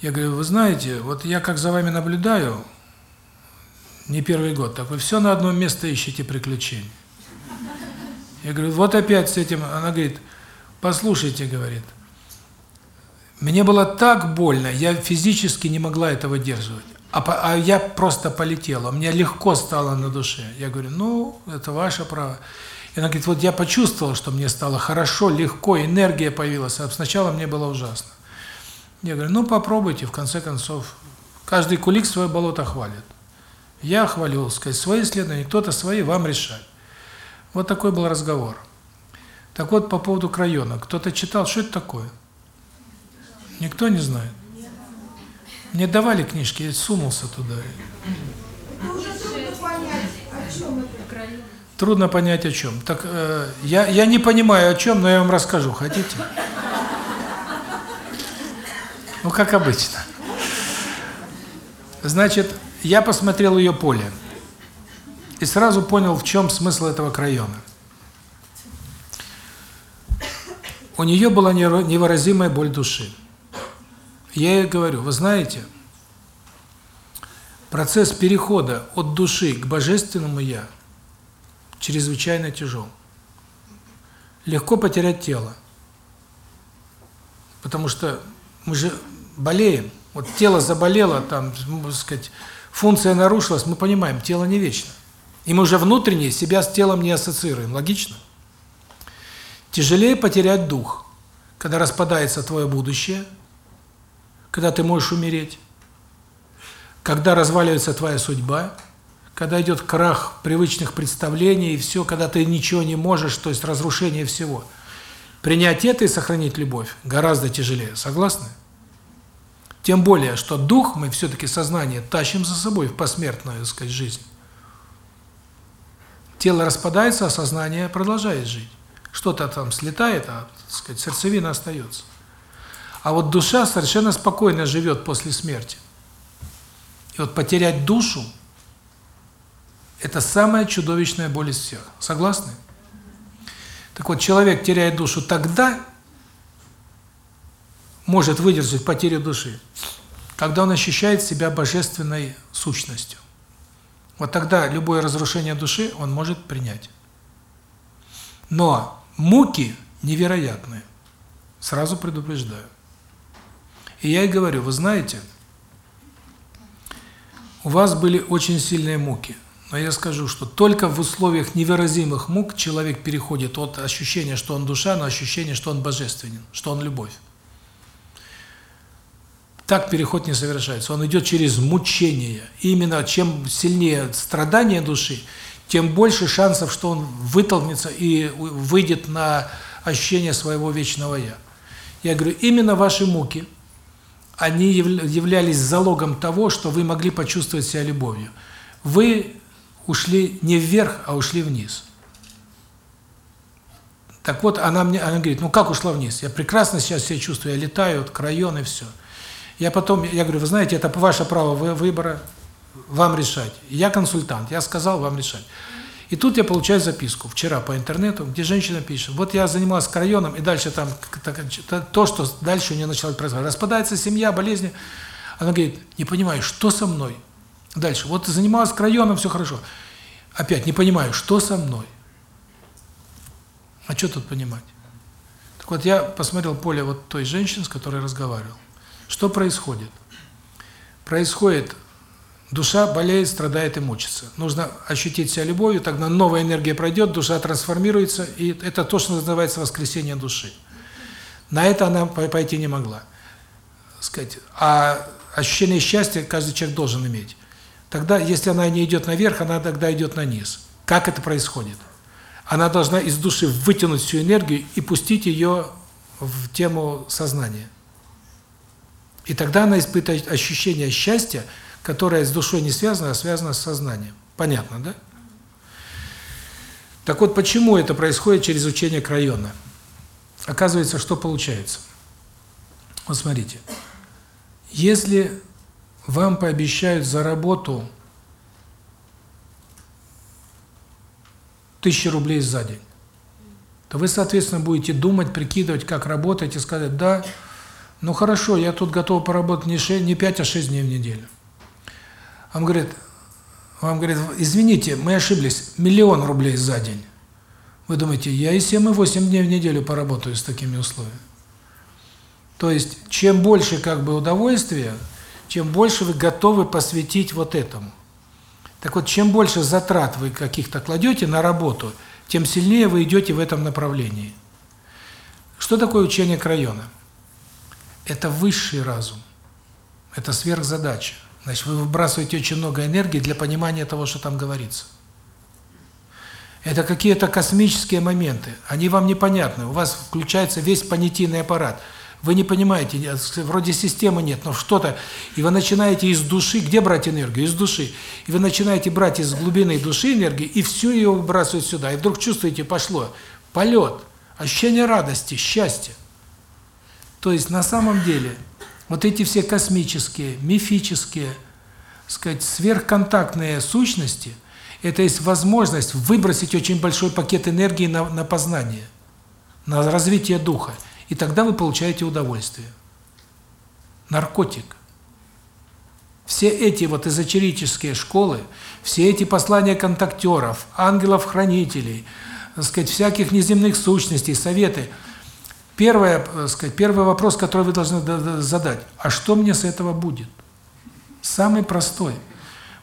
Я говорю, вы знаете, вот я как за вами наблюдаю, не первый год, так вы все на одном месте ищете приключений. Я говорю, вот опять с этим, она говорит, послушайте, говорит, мне было так больно, я физически не могла это выдерживать. А, а я просто полетела, мне легко стало на душе. Я говорю, ну, это ваше право. И она говорит, вот я почувствовала, что мне стало хорошо, легко, энергия появилась, а сначала мне было ужасно. Я говорю, ну, попробуйте, в конце концов. Каждый кулик свое болото хвалит. Я хвалю, сказать, свои исследования, кто-то свои, вам решать. Вот такой был разговор. Так вот, по поводу крайона. Кто-то читал, что это такое? Никто не знает? Мне давали книжки, я сунулся туда. Уже трудно понять, о чем это. Трудно понять, о чем. Так, э, я, я не понимаю, о чем, но я вам расскажу. Хотите? Ну, как обычно. Значит, я посмотрел ее поле и сразу понял, в чем смысл этого крайона. У нее была невыразимая боль души. Я ей говорю, вы знаете, процесс перехода от души к божественному «я» чрезвычайно тяжел. Легко потерять тело, потому что мы же болеем. Вот тело заболело, там, так сказать, функция нарушилась, мы понимаем, тело не вечно. И мы уже внутренне себя с телом не ассоциируем. Логично? Тяжелее потерять дух, когда распадается твое будущее, когда ты можешь умереть, когда разваливается твоя судьба, когда идет крах привычных представлений и все, когда ты ничего не можешь, то есть разрушение всего. Принять это и сохранить любовь гораздо тяжелее. Согласны? Тем более, что дух мы все-таки сознание тащим за собой в посмертную, так сказать, жизнь. Тело распадается, а сознание продолжает жить. Что-то там слетает, а, так сказать, сердцевина остается. А вот душа совершенно спокойно живет после смерти. И вот потерять душу – это самая чудовищная боль из всех. Согласны? Так вот, человек теряет душу тогда, может выдержать потерю души, когда он ощущает себя божественной сущностью. Вот тогда любое разрушение души он может принять. Но муки невероятные. Сразу предупреждаю. И я ей говорю, вы знаете, у вас были очень сильные муки. Но я скажу, что только в условиях невыразимых мук человек переходит от ощущения, что он душа, на ощущение, что он божественен, что он любовь. так переход не совершается. Он идет через мучение. И именно чем сильнее страдание души, тем больше шансов, что он вытолкнется и выйдет на ощущение своего вечного «я». Я говорю, именно ваши муки, они являлись залогом того, что вы могли почувствовать себя любовью. Вы ушли не вверх, а ушли вниз. Так вот, она мне, она говорит, ну как ушла вниз? Я прекрасно сейчас себя чувствую, я летаю, от район и все. Я потом, я говорю, вы знаете, это ваше право выбора, вам решать. Я консультант, я сказал вам решать. И тут я получаю записку вчера по интернету, где женщина пишет, вот я занималась районом, и дальше там то, что дальше у нее началось происходить. Распадается семья, болезни. Она говорит, не понимаю, что со мной? Дальше, вот занималась районом, все хорошо. Опять, не понимаю, что со мной? А что тут понимать? Так вот, я посмотрел поле вот той женщины, с которой разговаривал. Что происходит? Происходит, душа болеет, страдает и мучится. Нужно ощутить себя любовью, тогда новая энергия пройдет, душа трансформируется, и это то, что называется воскресение души. На это она пойти не могла. Сказать, а ощущение счастья каждый человек должен иметь. Тогда, если она не идет наверх, она тогда идет на низ. Как это происходит? Она должна из души вытянуть всю энергию и пустить ее в тему сознания. И тогда она испытывает ощущение счастья, которое с душой не связано, а связано с сознанием. Понятно, да? Так вот, почему это происходит через учение Крайона? Оказывается, что получается? Вот смотрите. Если вам пообещают за работу тысячи рублей за день, то вы, соответственно, будете думать, прикидывать, как работать, и сказать, да, ну хорошо, я тут готов поработать не 6, не 5, а 6 дней в неделю. Он говорит, вам говорит, извините, мы ошиблись, миллион рублей за день. Вы думаете, я и 7, и 8 дней в неделю поработаю с такими условиями. То есть, чем больше как бы удовольствия, чем больше вы готовы посвятить вот этому. Так вот, чем больше затрат вы каких-то кладете на работу, тем сильнее вы идете в этом направлении. Что такое учение Крайона? Это высший разум. Это сверхзадача. Значит, вы выбрасываете очень много энергии для понимания того, что там говорится. Это какие-то космические моменты. Они вам непонятны. У вас включается весь понятийный аппарат. Вы не понимаете, вроде системы нет, но что-то. И вы начинаете из души, где брать энергию? Из души. И вы начинаете брать из глубины души энергию, и всю ее выбрасывать сюда. И вдруг чувствуете, пошло полет, ощущение радости, счастья. То есть на самом деле вот эти все космические, мифические, сказать, сверхконтактные сущности это есть возможность выбросить очень большой пакет энергии на на познание, на развитие духа, и тогда вы получаете удовольствие. Наркотик. Все эти вот эзотерические школы, все эти послания контактеров, ангелов-хранителей, сказать, всяких неземных сущностей, советы – Первое, так сказать, первый вопрос, который вы должны задать: а что мне с этого будет? Самый простой.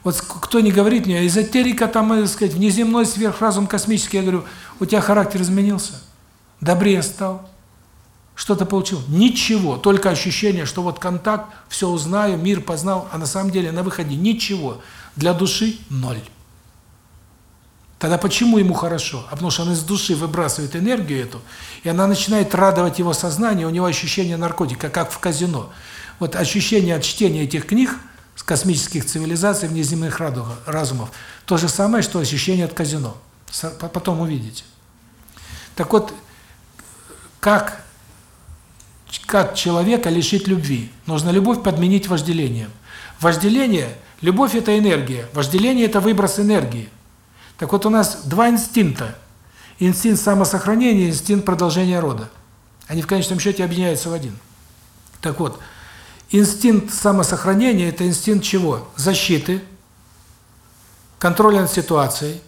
Вот кто не говорит мне, эзотерика там, так сказать, внеземной сверхразум космический, я говорю, у тебя характер изменился? Добрее стал? Что-то получил? Ничего, только ощущение, что вот контакт, все узнаю, мир познал, а на самом деле на выходе ничего. Для души ноль. Тогда почему ему хорошо? А потому что он из души выбрасывает энергию эту, и она начинает радовать его сознание, у него ощущение наркотика, как в казино. Вот ощущение от чтения этих книг с космических цивилизаций, внеземных разумов, то же самое, что ощущение от казино. Потом увидите. Так вот, как как человека лишить любви? Нужно любовь подменить вожделением. Вожделение, любовь – это энергия, вожделение – это выброс энергии. Так вот у нас два инстинкта. Инстинкт самосохранения и инстинкт продолжения рода. Они в конечном счете объединяются в один. Так вот, инстинкт самосохранения – это инстинкт чего? Защиты, контроля над ситуацией,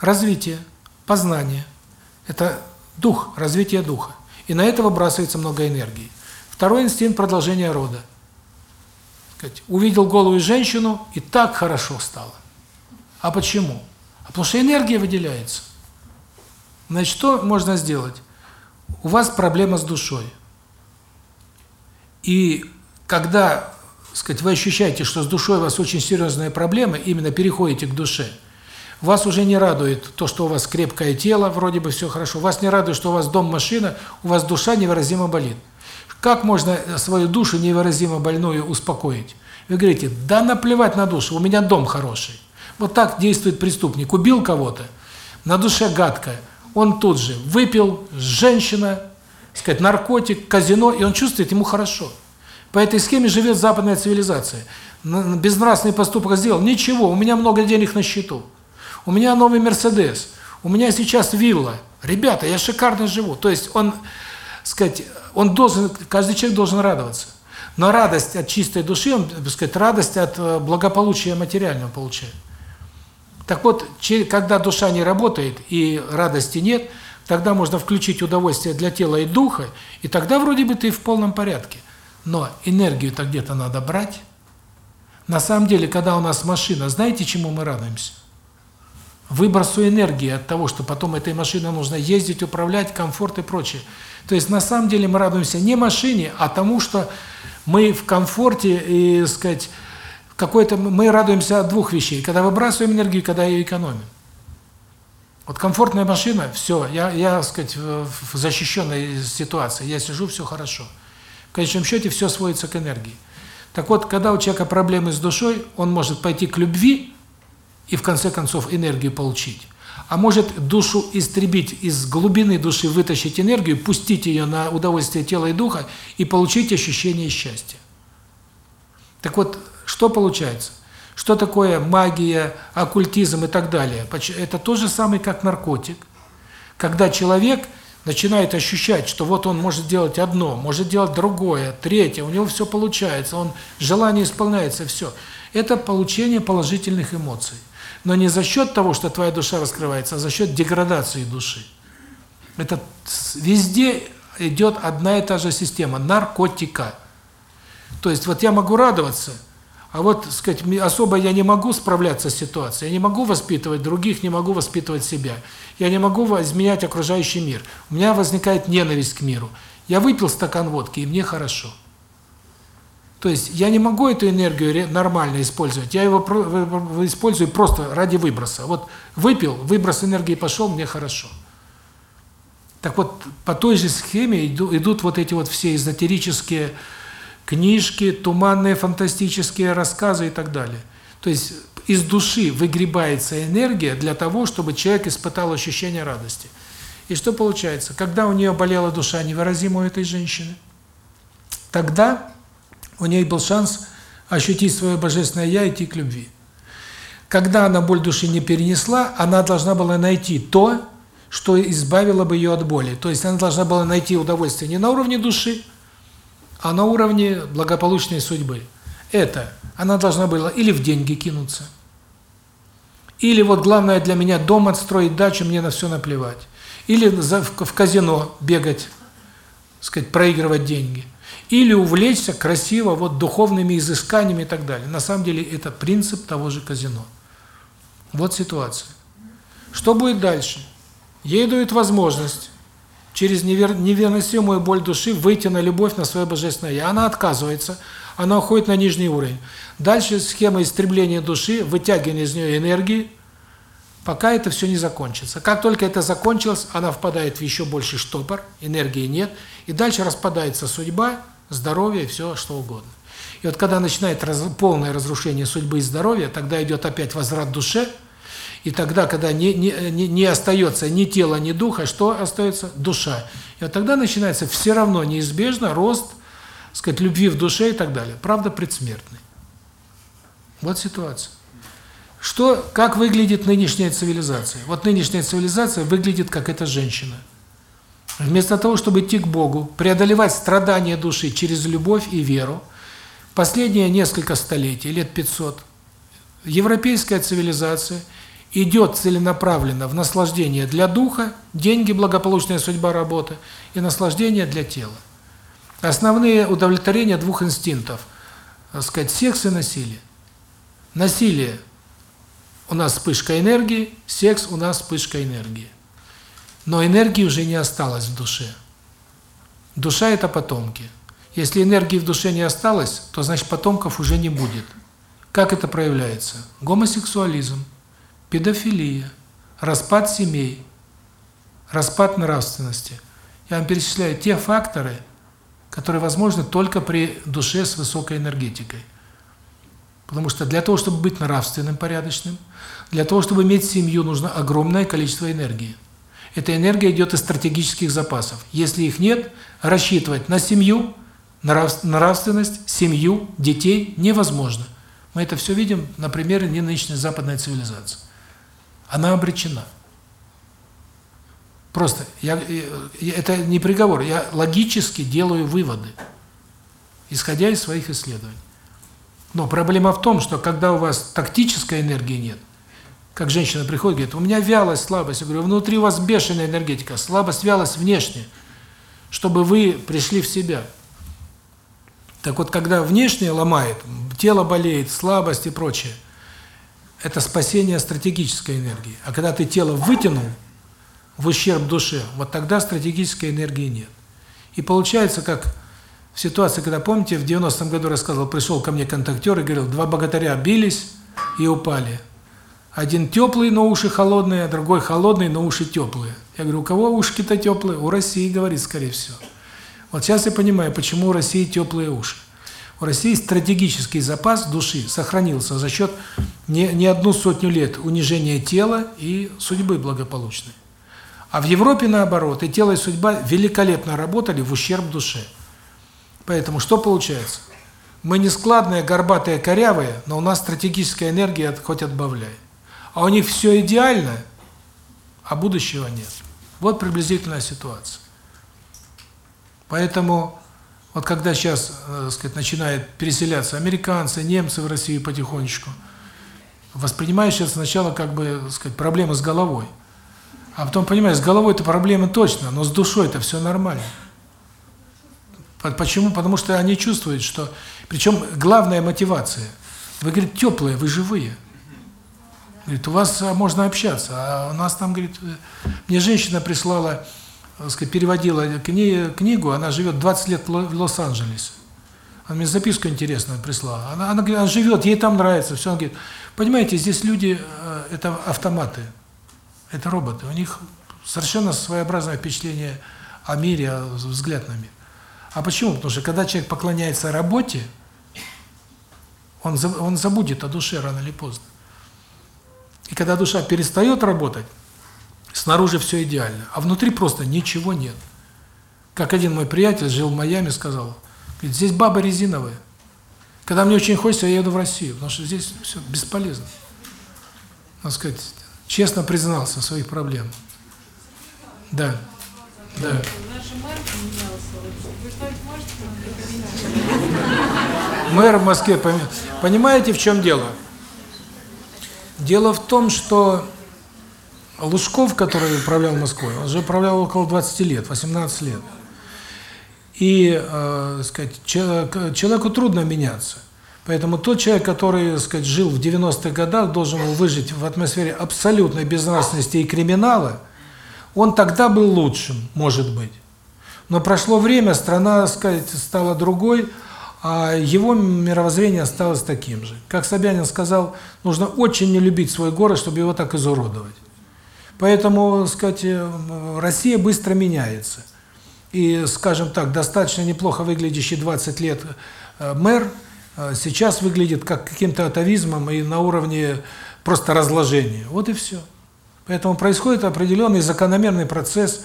развития, познания. Это дух, развитие духа. И на это выбрасывается много энергии. Второй инстинкт – продолжения рода. Увидел голую женщину, и так хорошо стало. А почему? А потому что энергия выделяется. Значит, что можно сделать? У вас проблема с душой. И когда, сказать, вы ощущаете, что с душой у вас очень серьезные проблемы, именно переходите к душе, вас уже не радует то, что у вас крепкое тело, вроде бы все хорошо, вас не радует, что у вас дом, машина, у вас душа невыразимо болит. Как можно свою душу невыразимо больную успокоить? Вы говорите, да наплевать на душу, у меня дом хороший. Вот так действует преступник. Убил кого-то, на душе гадко, он тут же выпил, женщина, сказать, наркотик, казино, и он чувствует, ему хорошо. По этой схеме живет западная цивилизация. Безнравственный поступок сделал, ничего, у меня много денег на счету. У меня новый Мерседес, у меня сейчас вилла. Ребята, я шикарно живу. То есть он, сказать, он должен, каждый человек должен радоваться. Но радость от чистой души, он, сказать, радость от э, благополучия материального получает. Так вот, когда душа не работает и радости нет, тогда можно включить удовольствие для тела и духа, и тогда вроде бы ты в полном порядке. Но энергию-то где-то надо брать. На самом деле, когда у нас машина, знаете, чему мы радуемся? Выбросу энергии от того, что потом этой машиной нужно ездить, управлять, комфорт и прочее. То есть на самом деле мы радуемся не машине, а тому, что мы в комфорте и, сказать, какой-то мы радуемся от двух вещей: когда выбрасываем энергию, когда ее экономим. Вот комфортная машина, все, я, я, сказать, в защищенной ситуации, я сижу, все хорошо. В конечном счете все сводится к энергии. Так вот, когда у человека проблемы с душой, он может пойти к любви и в конце концов энергию получить а может душу истребить, из глубины души вытащить энергию, пустить ее на удовольствие тела и духа и получить ощущение счастья. Так вот, что получается? Что такое магия, оккультизм и так далее? Это то же самое, как наркотик. Когда человек начинает ощущать, что вот он может делать одно, может делать другое, третье, у него все получается, он желание исполняется, все. Это получение положительных эмоций но не за счет того, что твоя душа раскрывается, а за счет деградации души. Это везде идет одна и та же система наркотика. То есть вот я могу радоваться, а вот, сказать, особо я не могу справляться с ситуацией, я не могу воспитывать других, не могу воспитывать себя. Я не могу изменять окружающий мир. У меня возникает ненависть к миру. Я выпил стакан водки, и мне хорошо. То есть я не могу эту энергию нормально использовать, я его использую просто ради выброса. Вот выпил, выброс энергии пошел, мне хорошо. Так вот, по той же схеме идут вот эти вот все эзотерические книжки, туманные фантастические рассказы и так далее. То есть из души выгребается энергия для того, чтобы человек испытал ощущение радости. И что получается? Когда у нее болела душа невыразимо у этой женщины, тогда у нее был шанс ощутить свое божественное «я» и идти к любви. Когда она боль души не перенесла, она должна была найти то, что избавило бы ее от боли. То есть она должна была найти удовольствие не на уровне души, а на уровне благополучной судьбы. Это она должна была или в деньги кинуться, или вот главное для меня дом отстроить, дачу, мне на все наплевать. Или в казино бегать, сказать, проигрывать деньги или увлечься красиво вот духовными изысканиями и так далее. На самом деле это принцип того же казино. Вот ситуация. Что будет дальше? Ей дают возможность через невыносимую боль души выйти на любовь, на свое божественное я. Она отказывается, она уходит на нижний уровень. Дальше схема истребления души, вытягивания из нее энергии, пока это все не закончится. Как только это закончилось, она впадает в еще больший штопор, энергии нет, и дальше распадается судьба, здоровье, все что угодно. И вот когда начинает раз, полное разрушение судьбы и здоровья, тогда идет опять возврат душе, и тогда, когда не, не, не, остается ни тела, ни духа, что остается? Душа. И вот тогда начинается все равно неизбежно рост, сказать, любви в душе и так далее. Правда, предсмертный. Вот ситуация. Что, как выглядит нынешняя цивилизация? Вот нынешняя цивилизация выглядит как эта женщина – Вместо того, чтобы идти к Богу, преодолевать страдания души через любовь и веру, последние несколько столетий, лет 500, европейская цивилизация идет целенаправленно в наслаждение для духа, деньги, благополучная судьба, работа, и наслаждение для тела. Основные удовлетворения двух инстинктов, так сказать, секс и насилие. Насилие у нас вспышка энергии, секс у нас вспышка энергии. Но энергии уже не осталось в душе. Душа – это потомки. Если энергии в душе не осталось, то значит потомков уже не будет. Как это проявляется? Гомосексуализм, педофилия, распад семей, распад нравственности. Я вам перечисляю те факторы, которые возможны только при душе с высокой энергетикой. Потому что для того, чтобы быть нравственным, порядочным, для того, чтобы иметь семью, нужно огромное количество энергии. Эта энергия идет из стратегических запасов. Если их нет, рассчитывать на семью, нравственность, семью, детей невозможно. Мы это все видим на примере нынешней западной цивилизации. Она обречена. Просто я, это не приговор, я логически делаю выводы, исходя из своих исследований. Но проблема в том, что когда у вас тактической энергии нет, как женщина приходит, говорит, у меня вялость, слабость. Я говорю, внутри у вас бешеная энергетика, слабость, вялость внешне, чтобы вы пришли в себя. Так вот, когда внешнее ломает, тело болеет, слабость и прочее, это спасение стратегической энергии. А когда ты тело вытянул в ущерб душе, вот тогда стратегической энергии нет. И получается, как в ситуации, когда, помните, в 90-м году рассказывал, пришел ко мне контактер и говорил, два богатыря бились и упали. Один теплый, но уши холодные, а другой холодный, но уши теплые. Я говорю, у кого ушки-то теплые? У России, говорит, скорее всего. Вот сейчас я понимаю, почему у России теплые уши. У России стратегический запас души сохранился за счет не, не одну сотню лет унижения тела и судьбы благополучной. А в Европе наоборот, и тело, и судьба великолепно работали в ущерб душе. Поэтому что получается? Мы не складные, горбатые, корявые, но у нас стратегическая энергия хоть отбавляй а у них все идеально, а будущего нет. Вот приблизительная ситуация. Поэтому вот когда сейчас, э, так сказать, начинают переселяться американцы, немцы в Россию потихонечку, воспринимаешь это сначала как бы, так сказать, проблемы с головой. А потом понимаешь, с головой это проблемы точно, но с душой это все нормально. Почему? Потому что они чувствуют, что... Причем главная мотивация. Вы, говорит, теплые, вы живые. Говорит, у вас а, можно общаться, а у нас там, говорит, э, мне женщина прислала, сказать, переводила кни книгу, она живет 20 лет в Лос-Анджелесе. Она мне записку интересную прислала. Она, она, она живет, ей там нравится, все. Она говорит, понимаете, здесь люди, э, это автоматы, это роботы, у них совершенно своеобразное впечатление о мире, взгляд на мир. А почему? Потому что когда человек поклоняется работе, он забудет о душе рано или поздно. И когда душа перестает работать, снаружи все идеально, а внутри просто ничего нет. Как один мой приятель жил в Майами, сказал, говорит, здесь баба резиновая. Когда мне очень хочется, я еду в Россию, потому что здесь все бесполезно. Надо сказать, честно признался в своих проблемах. Да. Да. Мэр в Москве, понимаете, в чем дело? Дело в том, что Лужков, который управлял Москвой, он же управлял около 20 лет, 18 лет. И, э, сказать, человеку трудно меняться. Поэтому тот человек, который, сказать, жил в 90-х годах, должен был выжить в атмосфере абсолютной безнравственности и криминала, он тогда был лучшим, может быть. Но прошло время, страна, сказать, стала другой, а его мировоззрение осталось таким же. Как Собянин сказал, нужно очень не любить свой город, чтобы его так изуродовать. Поэтому, сказать, э, Россия быстро меняется. И, скажем так, достаточно неплохо выглядящий 20 лет э, мэр э, сейчас выглядит как каким-то атовизмом и на уровне просто разложения. Вот и все. Поэтому происходит определенный закономерный процесс,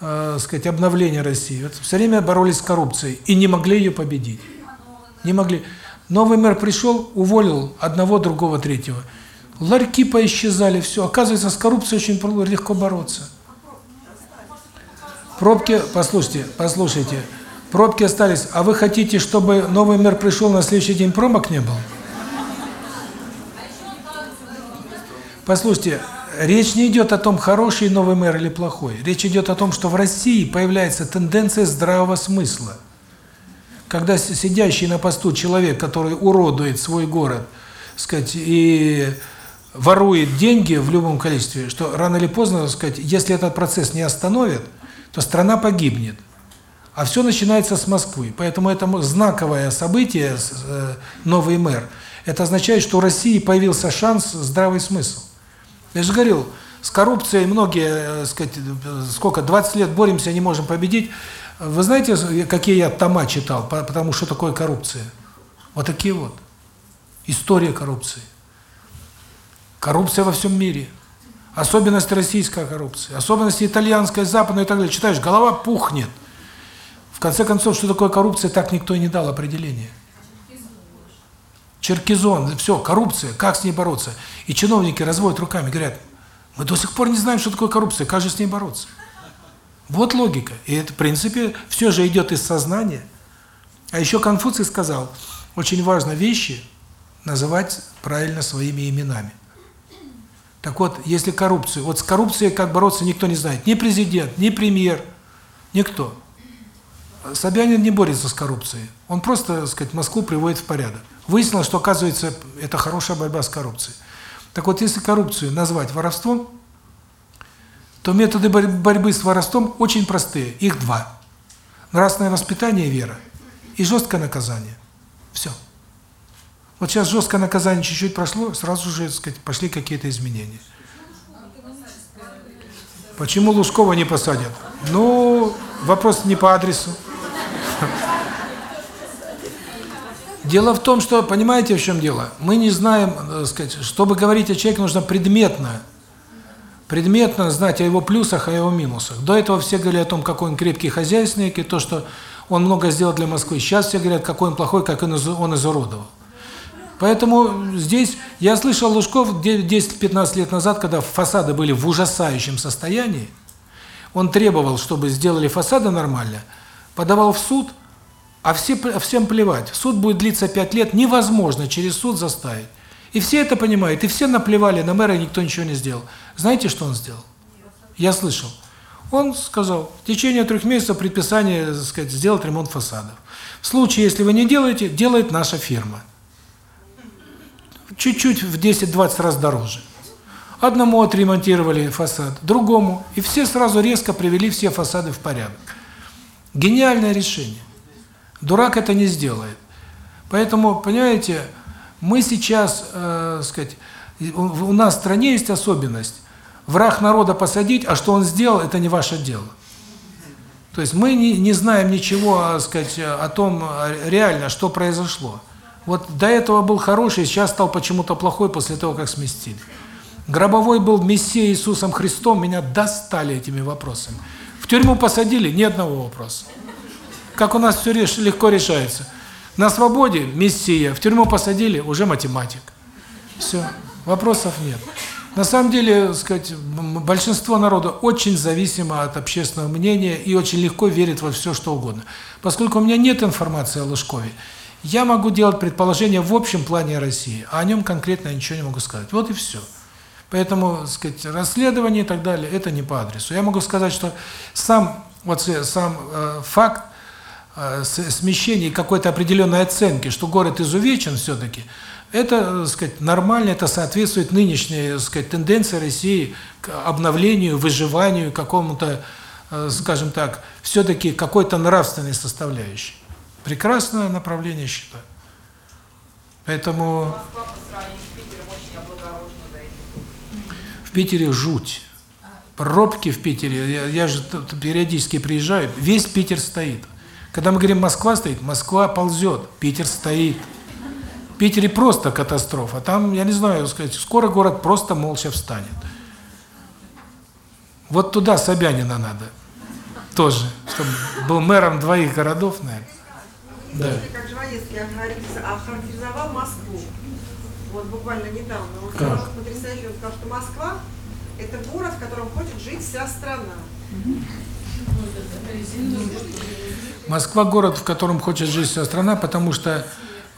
э, сказать, обновления России. Вот все время боролись с коррупцией и не могли ее победить. Не могли. Новый мэр пришел, уволил одного, другого, третьего. Ларьки поисчезали, все. Оказывается, с коррупцией очень легко бороться. Пробки, послушайте, послушайте, пробки остались. А вы хотите, чтобы новый мэр пришел, на следующий день пробок не было? Послушайте, речь не идет о том, хороший новый мэр или плохой. Речь идет о том, что в России появляется тенденция здравого смысла когда сидящий на посту человек, который уродует свой город, сказать, и ворует деньги в любом количестве, что рано или поздно, сказать, если этот процесс не остановит, то страна погибнет. А все начинается с Москвы. Поэтому это знаковое событие, э, новый мэр. Это означает, что у России появился шанс, здравый смысл. Я же говорил, с коррупцией многие, э, сказать, э, сколько, 20 лет боремся, не можем победить. Вы знаете, какие я тома читал, потому что такое коррупция? Вот такие вот. История коррупции. Коррупция во всем мире. Особенность российской коррупции, особенности итальянской, западной и так далее. Читаешь, голова пухнет. В конце концов, что такое коррупция, так никто и не дал определения. Черкизон, все, коррупция, как с ней бороться? И чиновники разводят руками, говорят, мы до сих пор не знаем, что такое коррупция, как же с ней бороться? Вот логика. И это, в принципе, все же идет из сознания. А еще Конфуций сказал, очень важно вещи называть правильно своими именами. Так вот, если коррупцию, вот с коррупцией как бороться никто не знает. Ни президент, ни премьер, никто. Собянин не борется с коррупцией. Он просто, так сказать, Москву приводит в порядок. Выяснилось, что, оказывается, это хорошая борьба с коррупцией. Так вот, если коррупцию назвать воровством, то методы борьбы с воровством очень простые. Их два. Нравственное воспитание и вера. И жесткое наказание. Все. Вот сейчас жесткое наказание чуть-чуть прошло, сразу же, так сказать, пошли какие-то изменения. Почему Лужкова не посадят? Ну, вопрос не по адресу. Дело в том, что, понимаете, в чем дело? Мы не знаем, так сказать, чтобы говорить о человеке, нужно предметно, предметно знать о его плюсах, о его минусах. До этого все говорили о том, какой он крепкий хозяйственник, и то, что он много сделал для Москвы. Сейчас все говорят, какой он плохой, как он изуродовал. Поэтому здесь я слышал Лужков 10-15 лет назад, когда фасады были в ужасающем состоянии, он требовал, чтобы сделали фасады нормально, подавал в суд, а все всем плевать. Суд будет длиться 5 лет, невозможно через суд заставить. И все это понимают, и все наплевали на мэра, и никто ничего не сделал. Знаете, что он сделал? Я слышал. Он сказал, в течение трех месяцев предписание, так сказать, сделать ремонт фасадов. В случае, если вы не делаете, делает наша фирма чуть-чуть в 10-20 раз дороже. Одному отремонтировали фасад, другому, и все сразу резко привели все фасады в порядок. Гениальное решение. Дурак это не сделает. Поэтому, понимаете, мы сейчас, э, сказать, у нас в стране есть особенность. Враг народа посадить, а что он сделал, это не ваше дело. То есть мы не, не знаем ничего, сказать, о том реально, что произошло. Вот до этого был хороший, сейчас стал почему-то плохой после того, как сместили. Гробовой был Мессией Иисусом Христом, меня достали этими вопросами. В тюрьму посадили, ни одного вопроса. Как у нас все реш, легко решается. На свободе – Мессия, в тюрьму посадили – уже математик. Все, вопросов нет. На самом деле, сказать, большинство народа очень зависимо от общественного мнения и очень легко верит во все, что угодно. Поскольку у меня нет информации о Лужкове, я могу делать предположения в общем плане России, а о нем конкретно я ничего не могу сказать. Вот и все. Поэтому, сказать, расследование и так далее это не по адресу. Я могу сказать, что сам вот сам э, факт э, смещения какой-то определенной оценки, что город изувечен все таки это, сказать, нормально, это соответствует нынешней, сказать, тенденции России к обновлению, выживанию, какому-то, э, скажем так, все таки какой-то нравственной составляющей. Прекрасное направление считаю. Поэтому в Питере жуть. Пробки в Питере, я, я же периодически приезжаю, весь Питер стоит. Когда мы говорим Москва стоит, Москва ползет, Питер стоит. В Питере просто катастрофа. Там, я не знаю, сказать, скоро город просто молча встанет. Вот туда Собянина надо тоже, чтобы был мэром двоих городов, наверное. Да. Как Жванецкий охарактеризовал Москву, вот буквально недавно, он как? сказал потрясающе, он сказал, что Москва – это город, в котором хочет жить вся страна. Москва – город, в котором хочет жить вся страна, потому что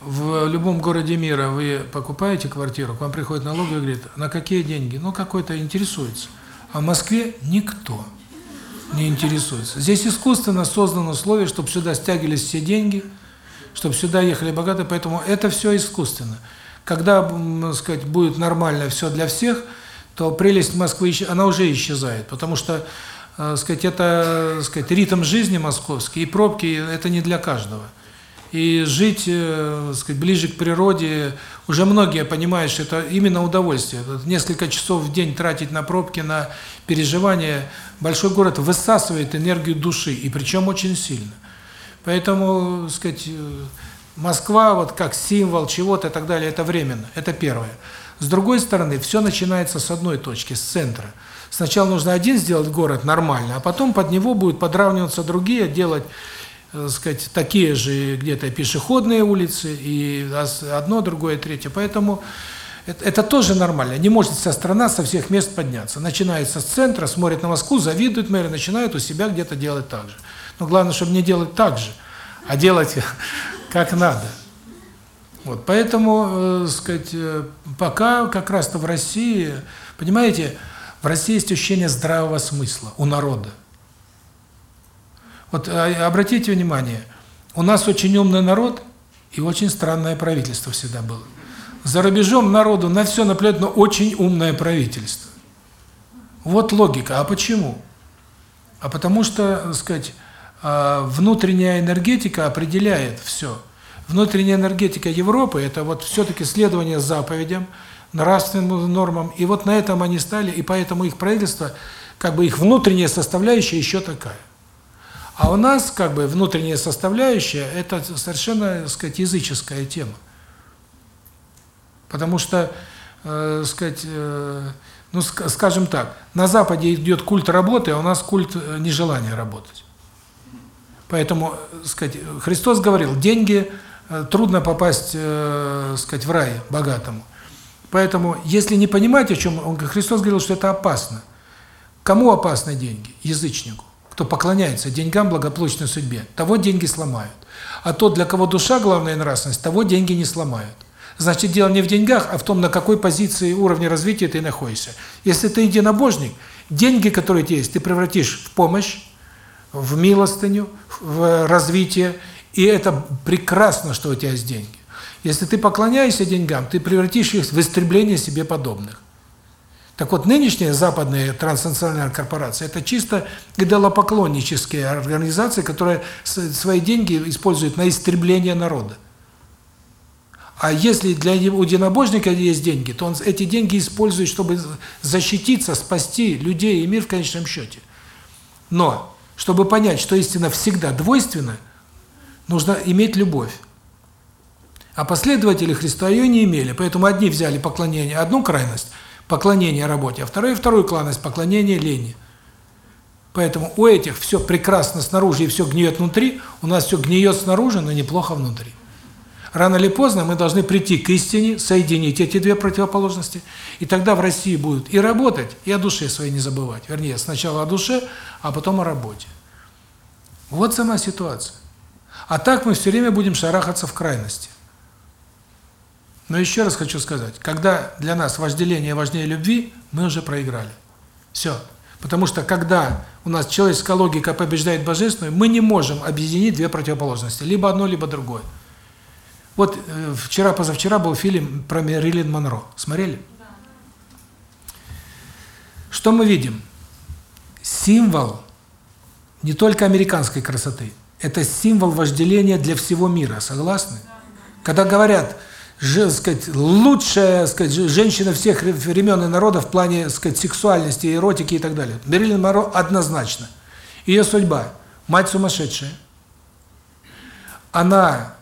в любом городе мира вы покупаете квартиру, к вам приходит налоговый и говорит, на какие деньги? Ну, какой-то интересуется. А в Москве никто не интересуется. Здесь искусственно созданы условия, чтобы сюда стягивались все деньги – чтобы сюда ехали богатые, поэтому это все искусственно. Когда, сказать, будет нормально все для всех, то прелесть Москвы она уже исчезает, потому что э, сказать, это, э, сказать, ритм жизни московский, и пробки это не для каждого. И жить, э, сказать, ближе к природе, уже многие понимают, что это именно удовольствие. Несколько часов в день тратить на пробки, на переживания. Большой город высасывает энергию души, и причем очень сильно. Поэтому, сказать, э, Москва вот как символ чего-то и так далее, это временно, это первое. С другой стороны, все начинается с одной точки, с центра. Сначала нужно один сделать город нормально, а потом под него будут подравниваться другие, делать, э, сказать, такие же где-то пешеходные улицы, и одно, другое, третье. Поэтому это, это тоже нормально. Не может вся страна со всех мест подняться. Начинается с центра, смотрит на Москву, завидует мэры, начинают у себя где-то делать так же. Но главное, чтобы не делать так же, а делать как надо. Вот, поэтому, э, сказать, э, пока как раз-то в России, понимаете, в России есть ощущение здравого смысла у народа. Вот э, обратите внимание, у нас очень умный народ и очень странное правительство всегда было. За рубежом народу на все наплевать, но очень умное правительство. Вот логика. А почему? А потому что, так сказать, а, внутренняя энергетика определяет все. Внутренняя энергетика Европы – это вот все-таки следование заповедям, нравственным нормам. И вот на этом они стали, и поэтому их правительство, как бы их внутренняя составляющая еще такая. А у нас как бы внутренняя составляющая – это совершенно, так сказать, языческая тема. Потому что, э, сказать, э, ну, ска- скажем так, на Западе идет культ работы, а у нас культ э, нежелания работать. Поэтому, э, сказать, Христос говорил, деньги э, трудно попасть, э, сказать, в рай богатому. Поэтому, если не понимать, о чем он, Христос говорил, что это опасно. Кому опасны деньги? Язычнику, кто поклоняется деньгам, благополучной судьбе. Того деньги сломают. А тот, для кого душа главная нравственность, того деньги не сломают. Значит, дело не в деньгах, а в том, на какой позиции уровня развития ты находишься. Если ты единобожник, деньги, которые у тебя есть, ты превратишь в помощь, в милостыню, в развитие, и это прекрасно, что у тебя есть деньги. Если ты поклоняешься деньгам, ты превратишь их в истребление себе подобных. Так вот, нынешние западные транснациональные корпорации – это чисто идолопоклоннические организации, которые свои деньги используют на истребление народа. А если для у единобожника есть деньги, то он эти деньги использует, чтобы защититься, спасти людей и мир в конечном счете. Но, чтобы понять, что истина всегда двойственна, нужно иметь любовь. А последователи Христа ее не имели, поэтому одни взяли поклонение, одну крайность – поклонение работе, а второй вторую крайность – поклонение лени. Поэтому у этих все прекрасно снаружи и все гниет внутри, у нас все гниет снаружи, но неплохо внутри. Рано или поздно мы должны прийти к истине, соединить эти две противоположности, и тогда в России будут и работать, и о душе своей не забывать. Вернее, сначала о душе, а потом о работе. Вот сама ситуация. А так мы все время будем шарахаться в крайности. Но еще раз хочу сказать, когда для нас вожделение важнее любви, мы уже проиграли. Все. Потому что когда у нас человеческая логика побеждает божественную, мы не можем объединить две противоположности, либо одно, либо другое. Вот э, вчера-позавчера был фильм про Мэрилин Монро. Смотрели? Что мы видим? Символ не только американской красоты, это символ вожделения для всего мира, согласны? Когда говорят, же, сказать, лучшая, сказать, женщина всех времен и народов в плане, сказать, сексуальности, эротики и так далее. Мэрилин Монро однозначно. Ее судьба – мать сумасшедшая. Она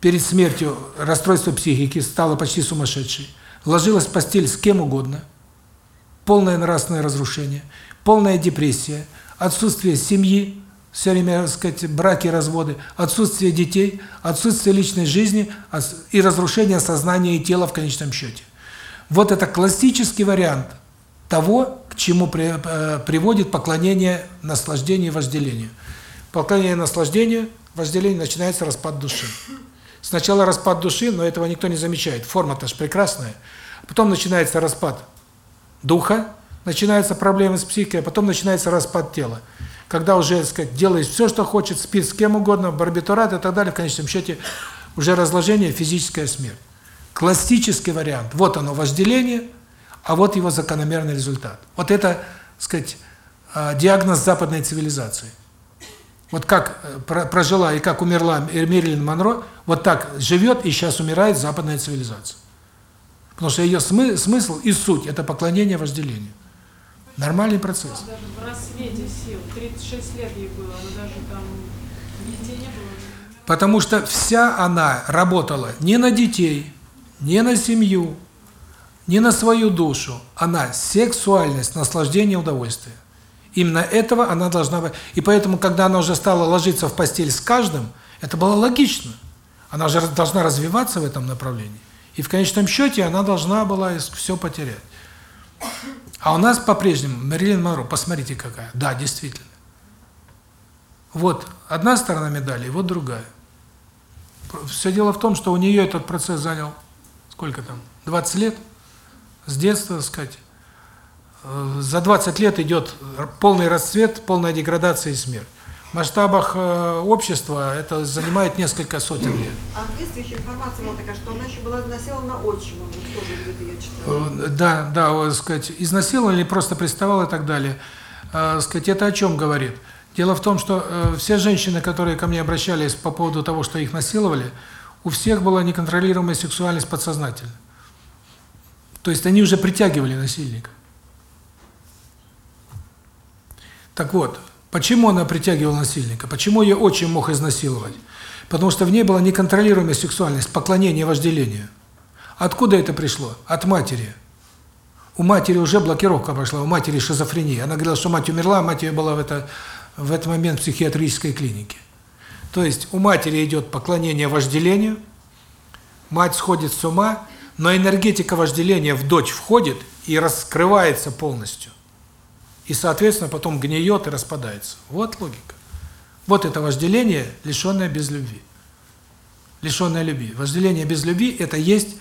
перед смертью расстройство психики, стала почти сумасшедшей, ложилась в постель с кем угодно, полное нравственное разрушение, полная депрессия, отсутствие семьи, все время, так сказать, браки, разводы, отсутствие детей, отсутствие личной жизни и разрушение сознания и тела в конечном счете. Вот это классический вариант того, к чему при, э, приводит поклонение наслаждению и вожделению. Поклонение наслаждению, вожделение начинается распад души. Сначала распад души, но этого никто не замечает. Форма-то ж прекрасная. Потом начинается распад духа, начинаются проблемы с психикой, а потом начинается распад тела. Когда уже, так сказать, делаешь все, что хочет, спит с кем угодно, барбитурат и так далее, в конечном счете уже разложение, физическая смерть. Классический вариант. Вот оно, вожделение, а вот его закономерный результат. Вот это, так сказать, а, диагноз западной цивилизации. Вот как э, про- прожила и как умерла Мерлин Монро, вот так живет и сейчас умирает западная цивилизация. Потому что ее смы смысл и суть – это поклонение вожделению. Нормальный процесс. Даже в рассвете сил, 36 лет ей было, она даже там детей не было. Потому что вся она работала не на детей, не на семью, не на свою душу. Она сексуальность, наслаждение, удовольствие. Именно этого она должна быть. И поэтому, когда она уже стала ложиться в постель с каждым, это было логично. Она же должна развиваться в этом направлении. И в конечном счете она должна была все потерять. А у нас по-прежнему Мэрилин Монро, посмотрите какая. Да, действительно. Вот одна сторона медали, вот другая. Все дело в том, что у нее этот процесс занял, сколько там, 20 лет, с детства, так сказать. Э, За 20 лет идет полный расцвет, полная деградация и смерть. В масштабах э, общества это занимает несколько сотен лет. А в детстве еще информация была такая, что она еще была изнасилована отчимом. Вот тоже где-то я читала. Э, Да, да, вот, сказать, изнасиловал или просто приставал и так далее. Э, сказать, это о чем говорит? Дело в том, что э, все женщины, которые ко мне обращались по поводу того, что их насиловали, у всех была неконтролируемая сексуальность подсознательно. То есть они уже притягивали насильника. Так вот, почему она притягивала насильника? Почему ее отчим мог изнасиловать? Потому что в ней была неконтролируемая сексуальность, поклонение вожделению. Откуда это пришло? От матери. У матери уже блокировка пошла, у матери шизофрения. Она говорила, что мать умерла, а мать ее была в, это, в этот момент в психиатрической клинике. То есть у матери идет поклонение вожделению, мать сходит с ума, но энергетика вожделения в дочь входит и раскрывается полностью. И, соответственно, потом гниет и распадается. Вот логика. Вот это вожделение, лишенное без любви. Лишенное любви. Вожделение без любви – это есть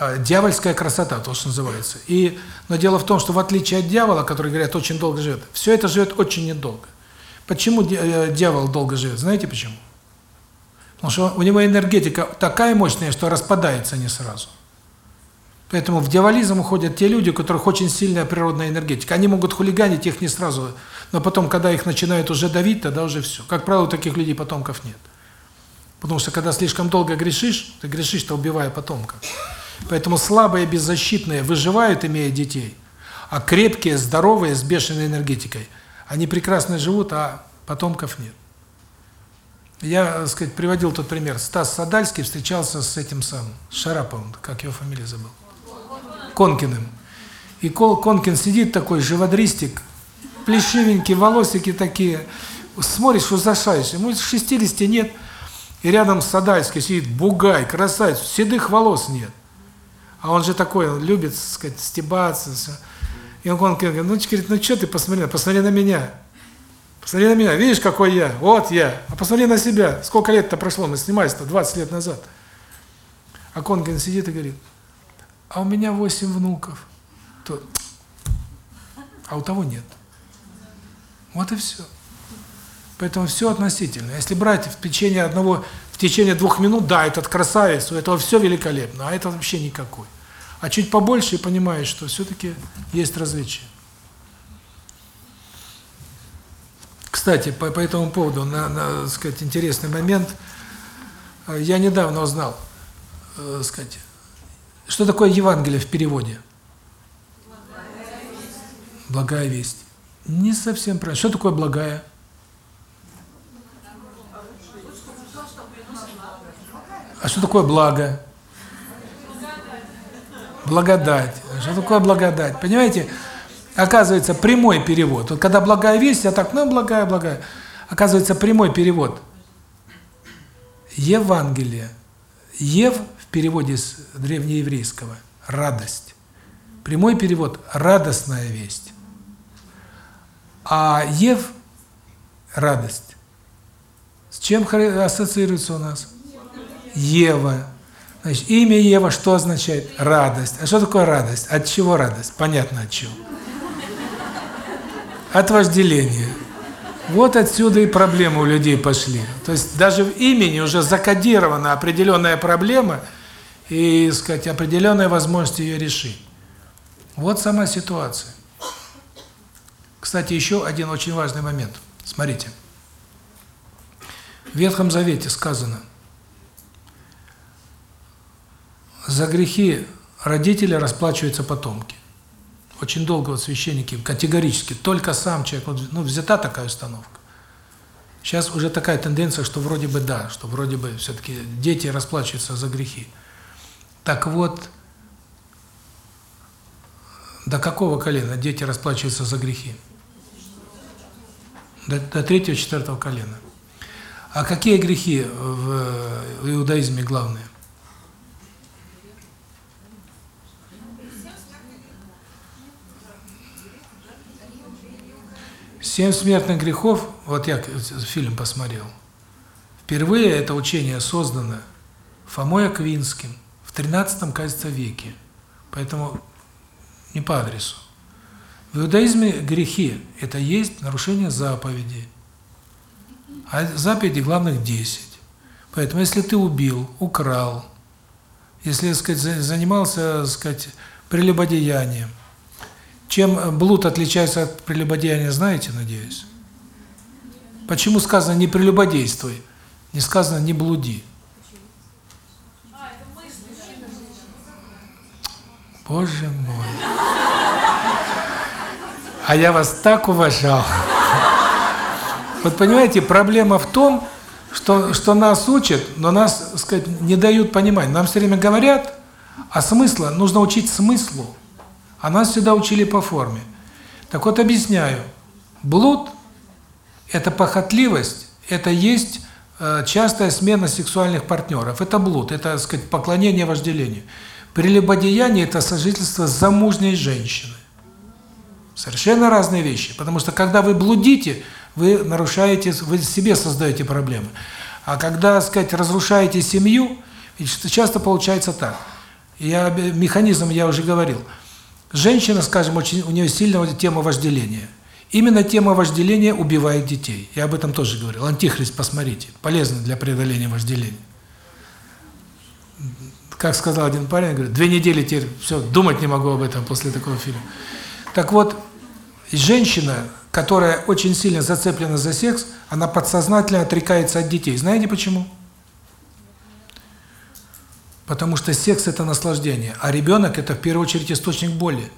э, дьявольская красота, то, что называется. И, но дело в том, что в отличие от дьявола, который, говорят, очень долго живет, все это живет очень недолго. Почему э, дьявол долго живет? Знаете почему? Потому что у него энергетика такая мощная, что распадается не сразу. Поэтому в дьяволизм уходят те люди, у которых очень сильная природная энергетика. Они могут хулиганить, их не сразу, но потом, когда их начинают уже давить, тогда уже все. Как правило, у таких людей потомков нет. Потому что когда слишком долго грешишь, ты грешишь-то убивая потомка. Поэтому слабые, беззащитные выживают, имея детей, а крепкие, здоровые, с бешеной энергетикой, они прекрасно живут, а потомков нет. Я, так сказать, приводил тот пример. Стас Садальский встречался с этим самым, Шараповым, как его фамилия забыл. Конкиным. И Конкин сидит такой, живодристик, плешивенький, волосики такие. Смотришь, ужасаешь. Ему 60 нет. И рядом с Садальской сидит бугай, красавец, седых волос нет. А он же такой, он любит, так сказать, стебаться. Все. И он говорит, ну, говорит, ну что ты, посмотри, посмотри на меня. Посмотри на меня, видишь, какой я? Вот я. А посмотри на себя. Сколько лет-то прошло? Мы снимались-то 20 лет назад. А Конкин сидит и говорит, а у меня 8 внуков. То... А у того нет. Вот и все. Поэтому все относительно. Если брать в течение одного, в течение двух минут, да, этот красавец, у этого все великолепно, а это вообще никакой. А чуть побольше и понимаешь, что все-таки есть различия. Кстати, по, по этому поводу, на, на сказать, интересный момент. Я недавно узнал, э, сказать, что такое Евангелие в переводе? Благая весть. Не совсем правильно. Что такое благая? А что такое благо? Благодать. Что такое благодать? Понимаете? Оказывается, прямой перевод. Вот когда благая весть, я так, ну, благая, благая. Оказывается, прямой перевод. Евангелие. Ев переводе с древнееврейского – радость. Прямой перевод – радостная весть. А Ев – радость. С чем ассоциируется у нас? Ева. Значит, имя Ева что означает? Радость. А что такое радость? От чего радость? Понятно от чего. От вожделения. Вот отсюда и проблемы у людей пошли. То есть даже в имени уже закодирована определенная проблема и, сказать, определенная возможность ее решить. Вот сама ситуация. Кстати, еще один очень важный момент. Смотрите. В Ветхом Завете сказано, за грехи родителей расплачиваются потомки. Очень долго вот священники категорически, только сам человек, вот, ну, взята такая установка. Сейчас уже такая тенденция, что вроде бы да, что вроде бы все-таки дети расплачиваются за грехи. Так вот, до какого колена дети расплачиваются за грехи? До, до третьего, четвертого колена. А какие грехи в, в иудаизме главные? Семь смертных грехов, вот я фильм посмотрел, впервые это учение создано Фомой Аквинским в 13 кажется, веке. Поэтому не по адресу. В иудаизме грехи – это есть нарушение заповедей. А заповедей главных 10. Поэтому если ты убил, украл, если, так сказать, занимался, так сказать, прелюбодеянием, чем блуд отличается от прелюбодеяния, знаете, надеюсь? Почему сказано «не прелюбодействуй», не сказано «не блуди»? Боже мой. А я вас так уважал. Вот понимаете, проблема в том, что что нас учат, но нас, сказать, не дают понимать. Нам все время говорят, а смысла нужно учить смыслу. А нас всегда учили по форме. Так вот объясняю. Блуд это похотливость, это есть э, частая смена сексуальных партнеров. Это блуд, это, сказать, поклонение вожделению. Прелюбодеяние – это сожительство замужней женщиной. Совершенно разные вещи. Потому что когда вы блудите, вы нарушаете, вы себе создаете проблемы. А когда, сказать, разрушаете семью, часто получается так. Я механизм я уже говорил. Женщина, скажем, очень у нее сильная тема вожделения. Именно тема вожделения убивает детей. Я об этом тоже говорил. Антихрист, посмотрите, полезно для преодоления вожделения как сказал один парень, говорит, две недели теперь все, думать не могу об этом после такого фильма. Так вот, женщина, которая очень сильно зацеплена за секс, она подсознательно отрекается от детей. Знаете почему? Потому что секс – это наслаждение, а ребенок – это в первую очередь источник боли.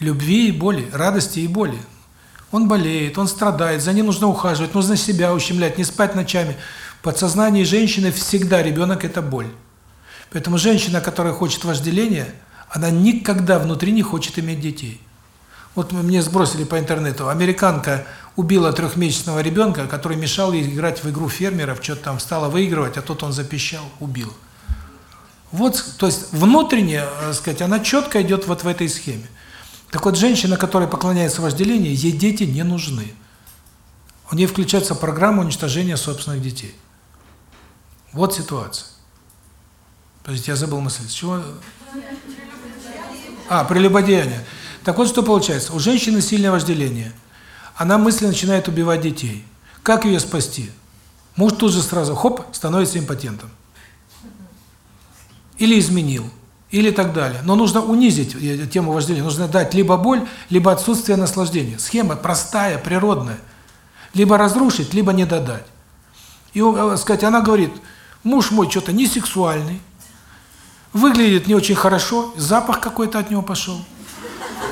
Любви и боли, радости и боли. Он болеет, он страдает, за ним нужно ухаживать, нужно себя ущемлять, не спать ночами. В подсознании женщины всегда ребенок – это боль. Поэтому женщина, которая хочет вожделения, она никогда внутри не хочет иметь детей. Вот мне сбросили по интернету, американка убила трехмесячного ребенка, который мешал ей играть в игру фермеров, что-то там стала выигрывать, а тот он запищал, убил. Вот, то есть внутренне, э, сказать, она четко идет вот в этой схеме. Так вот, женщина, которая поклоняется вожделению, ей дети не нужны. У нее включается программа уничтожения собственных детей. Вот ситуация. Подождите, я забыл мысль. С чего? А, прелюбодеяние. Так вот, что получается. У женщины сильное вожделение. Она мысленно начинает убивать детей. Как ее спасти? Муж тут же сразу, хоп, становится импотентом. Или изменил. Или так далее. Но нужно унизить э, тему вожделения. Нужно дать либо боль, либо отсутствие наслаждения. Схема простая, природная. Либо разрушить, либо не додать. И, э, сказать, она говорит, муж мой что-то не сексуальный, выглядит не очень хорошо, запах какой-то от него пошел.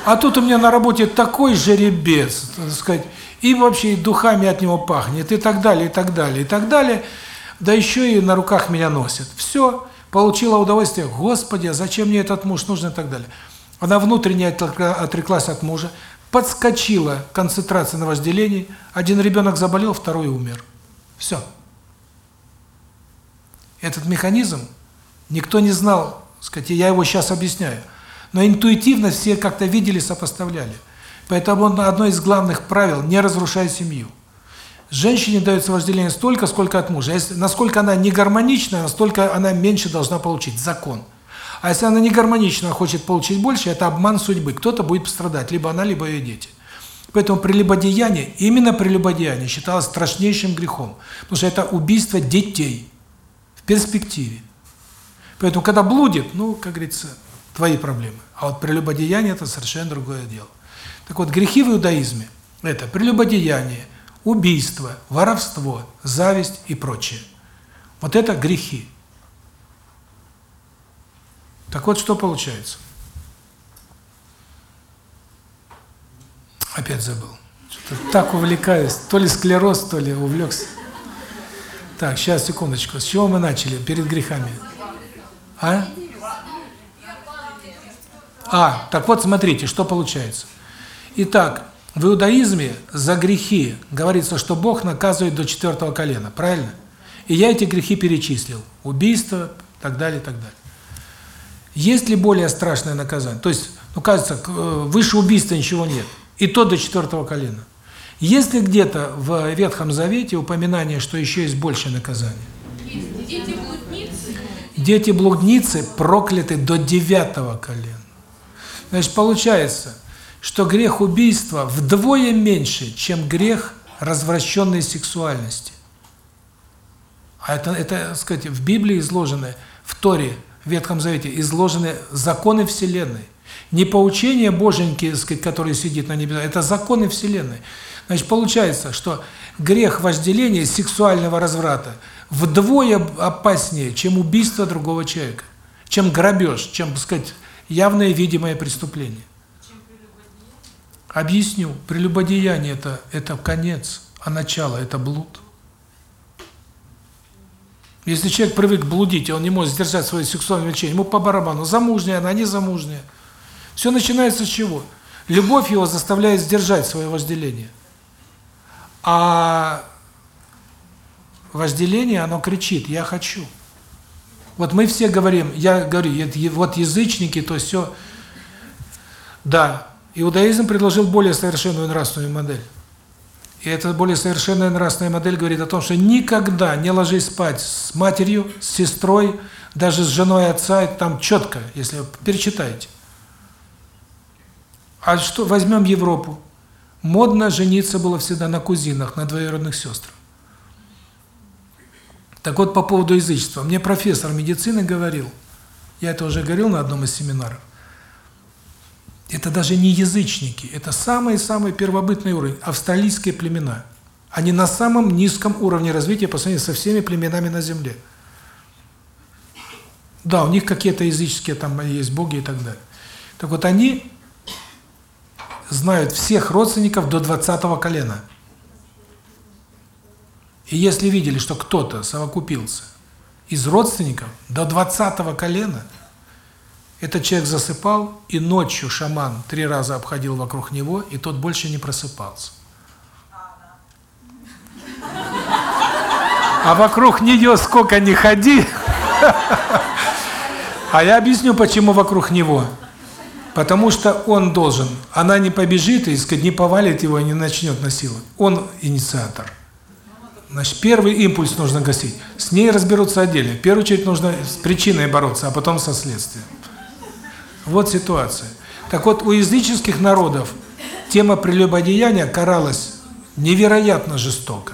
А тут у меня на работе такой жеребец, так сказать, и вообще духами от него пахнет, и так далее, и так далее, и так далее. Да еще и на руках меня носят. Все, получила удовольствие. Господи, а зачем мне этот муж нужен и так далее. Она внутренне отреклась от мужа, подскочила концентрация на вожделении. Один ребенок заболел, второй умер. Все. Этот механизм Никто не знал, сказать, я его сейчас объясняю. Но интуитивно все как-то видели, сопоставляли. Поэтому одно из главных правил – не разрушай семью. Женщине дается вожделение столько, сколько от мужа. Если, насколько она не гармонична, настолько она меньше должна получить. Закон. А если она не гармонична, а хочет получить больше, это обман судьбы. Кто-то будет пострадать, либо она, либо ее дети. Поэтому прелюбодеяние, именно прелюбодеяние считалось страшнейшим грехом. Потому что это убийство детей в перспективе. Поэтому, когда блудит, ну, как говорится, твои проблемы. А вот прелюбодеяние – это совершенно другое дело. Так вот, грехи в иудаизме Это прелюбодеяние, убийство, воровство, зависть и прочее. Вот это грехи. Так вот, что получается? Опять забыл. Так увлекаюсь. То ли склероз, то ли увлекся. Так, сейчас, секундочку. С чего мы начали перед грехами? А? А, так вот, смотрите, что получается. Итак, в иудаизме за грехи говорится, что Бог наказывает до четвертого колена, правильно? И я эти грехи перечислил. Убийство, так далее, так далее. Есть ли более страшное наказание? То есть, ну, кажется, э, выше убийства ничего нет. И то до четвертого колена. Есть ли где-то в Ветхом Завете упоминание, что еще есть большее наказание? Дети блудницы. Дети блудницы прокляты до девятого колена. Значит, получается, что грех убийства вдвое меньше, чем грех развращенной сексуальности. А это, это, так сказать, в Библии изложены, в Торе, в Ветхом Завете изложены законы Вселенной. Не поучение Боженьки, так сказать, который сидит на небесах, это законы Вселенной. Значит, получается, что грех вожделения, сексуального разврата вдвое опаснее, чем убийство другого человека, чем грабеж, чем, так сказать, явное видимое преступление. Объясню. Прелюбодеяние это это конец, а начало это блуд. Если человек привык блудить, он не может сдержать свое сексуальное влечение, ему по барабану, замужняя она, не замужняя. Все начинается с чего? Любовь его заставляет сдержать свое вожделение. А вожделение, оно кричит: "Я хочу". Вот мы все говорим, я говорю, вот язычники, то все. Да, иудаизм предложил более совершенную нравственную модель. И эта более совершенная нравственная модель говорит о том, что никогда не ложись спать с матерью, с сестрой, даже с женой отца, это там четко, если вы перечитаете. А что, возьмем Европу. Модно жениться было всегда на кузинах, на двоюродных сестрах. Так вот, по поводу язычества. Мне профессор медицины говорил, я это уже говорил на одном из семинаров, это даже не язычники, это самый-самый первобытный уровень, австралийские племена. Они на самом низком уровне развития по сравнению со всеми племенами на Земле. Да, у них какие-то языческие там есть боги и так далее. Так вот, они знают всех родственников до 20 колена. И если видели, что кто-то совокупился из родственников до 20 колена – этот человек засыпал, и ночью шаман три раза обходил вокруг него, и тот больше не просыпался. А вокруг нее сколько ни ходи. А я объясню, почему вокруг него. Потому что он должен, она не побежит и, не повалит его и не начнет насиловать. Он инициатор. Значит, первый импульс нужно гасить. С ней разберутся отдельно. В первую очередь нужно с причиной бороться, а потом со следствием. Вот ситуация. Так вот, у языческих народов тема прелюбодеяния каралась невероятно жестоко.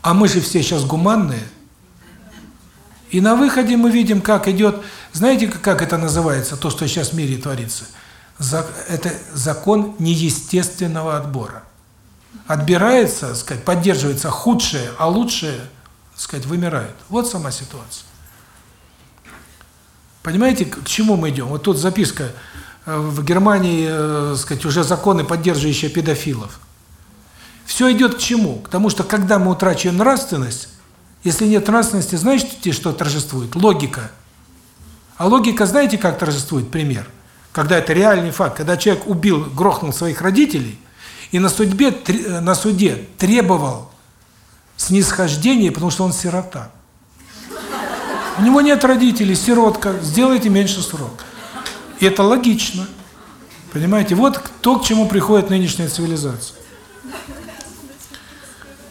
А мы же все сейчас гуманные. И на выходе мы видим, как идет, знаете, как это называется, то, что сейчас в мире творится? Это закон неестественного отбора. Отбирается, сказать, поддерживается худшее, а лучшее, сказать, вымирает. Вот сама ситуация. Понимаете, к чему мы идем? Вот тут записка. Э, в Германии, э, сказать, уже законы, поддерживающие педофилов. Все идет к чему? К тому, что когда мы утрачиваем нравственность, если нет нравственности, знаете, что торжествует? Логика. А логика, знаете, как торжествует? Пример. Когда это реальный факт. Когда человек убил, грохнул своих родителей, и на судьбе, э, на суде требовал снисхождения, потому что он сирота. У него нет родителей, сиротка, сделайте меньше срок. И это логично. Понимаете? Вот то, к чему приходит нынешняя цивилизация.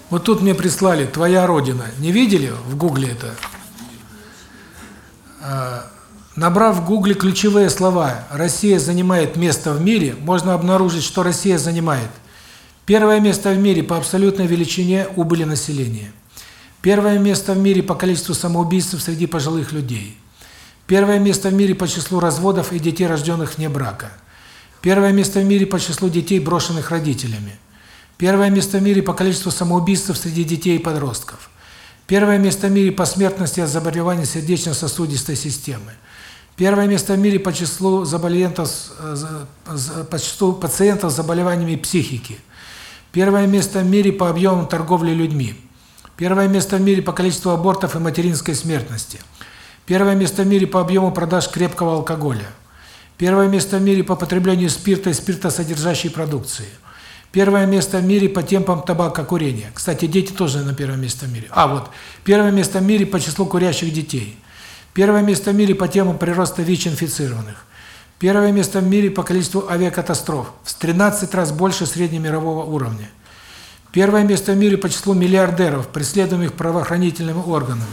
Вот тут мне прислали «Твоя Родина». Не видели в гугле это? А, набрав в гугле ключевые слова «Россия занимает место в мире», можно обнаружить, что Россия занимает первое место в мире по абсолютной величине убыли населения – Первое место в мире по количеству самоубийств среди пожилых людей. Первое место в мире по числу разводов и детей, рожденных вне брака. Первое место в мире по числу детей, брошенных родителями. Первое место в мире по количеству самоубийств среди детей и подростков. Первое место в мире по смертности от заболеваний сердечно-сосудистой системы. Первое место в мире по числу заболевантов, по числу пациентов с заболеваниями психики. Первое место в мире по объему торговли людьми. Первое место в мире по количеству абортов и материнской смертности. Первое место в мире по объему продаж крепкого алкоголя. Первое место в мире по потреблению спирта и спиртосодержащей продукции. Первое место в мире по темпам табакокурения. Кстати, дети тоже на первом месте в мире. А, вот. Первое место в мире по числу курящих детей. Первое место в мире по темам прироста ВИЧ-инфицированных. Первое место в мире по количеству авиакатастроф. В 13 раз больше среднемирового уровня. Первое место в мире по числу миллиардеров, преследуемых правоохранительными органами.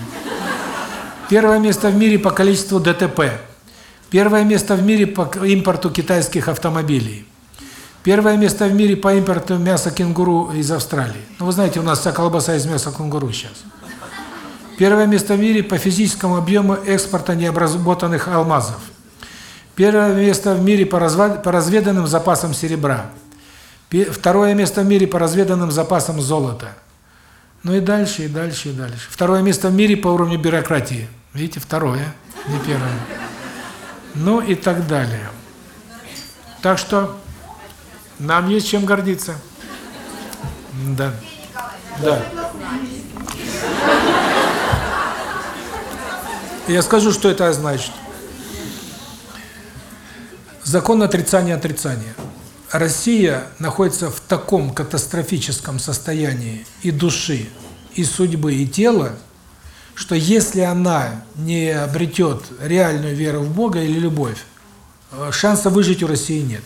Первое место в мире по количеству ДТП. Первое место в мире по импорту китайских автомобилей. Первое место в мире по импорту мяса кенгуру из Австралии. Ну, вы знаете, у нас вся колбаса из мяса кенгуру сейчас. Первое место в мире по физическому объему экспорта необработанных алмазов. Первое место в мире по, разведанным запасам серебра. Второе место в мире по разведанным запасам золота. Ну и дальше, и дальше, и дальше. Второе место в мире по уровню бюрократии. Видите, второе, не первое. Ну и так далее. Так что нам есть чем гордиться. Да. Да. Я скажу, что это значит. Закон отрицания отрицания. Россия находится в таком катастрофическом состоянии и души, и судьбы, и тела, что если она не обретет реальную веру в Бога или любовь, э, шанса выжить у России нет.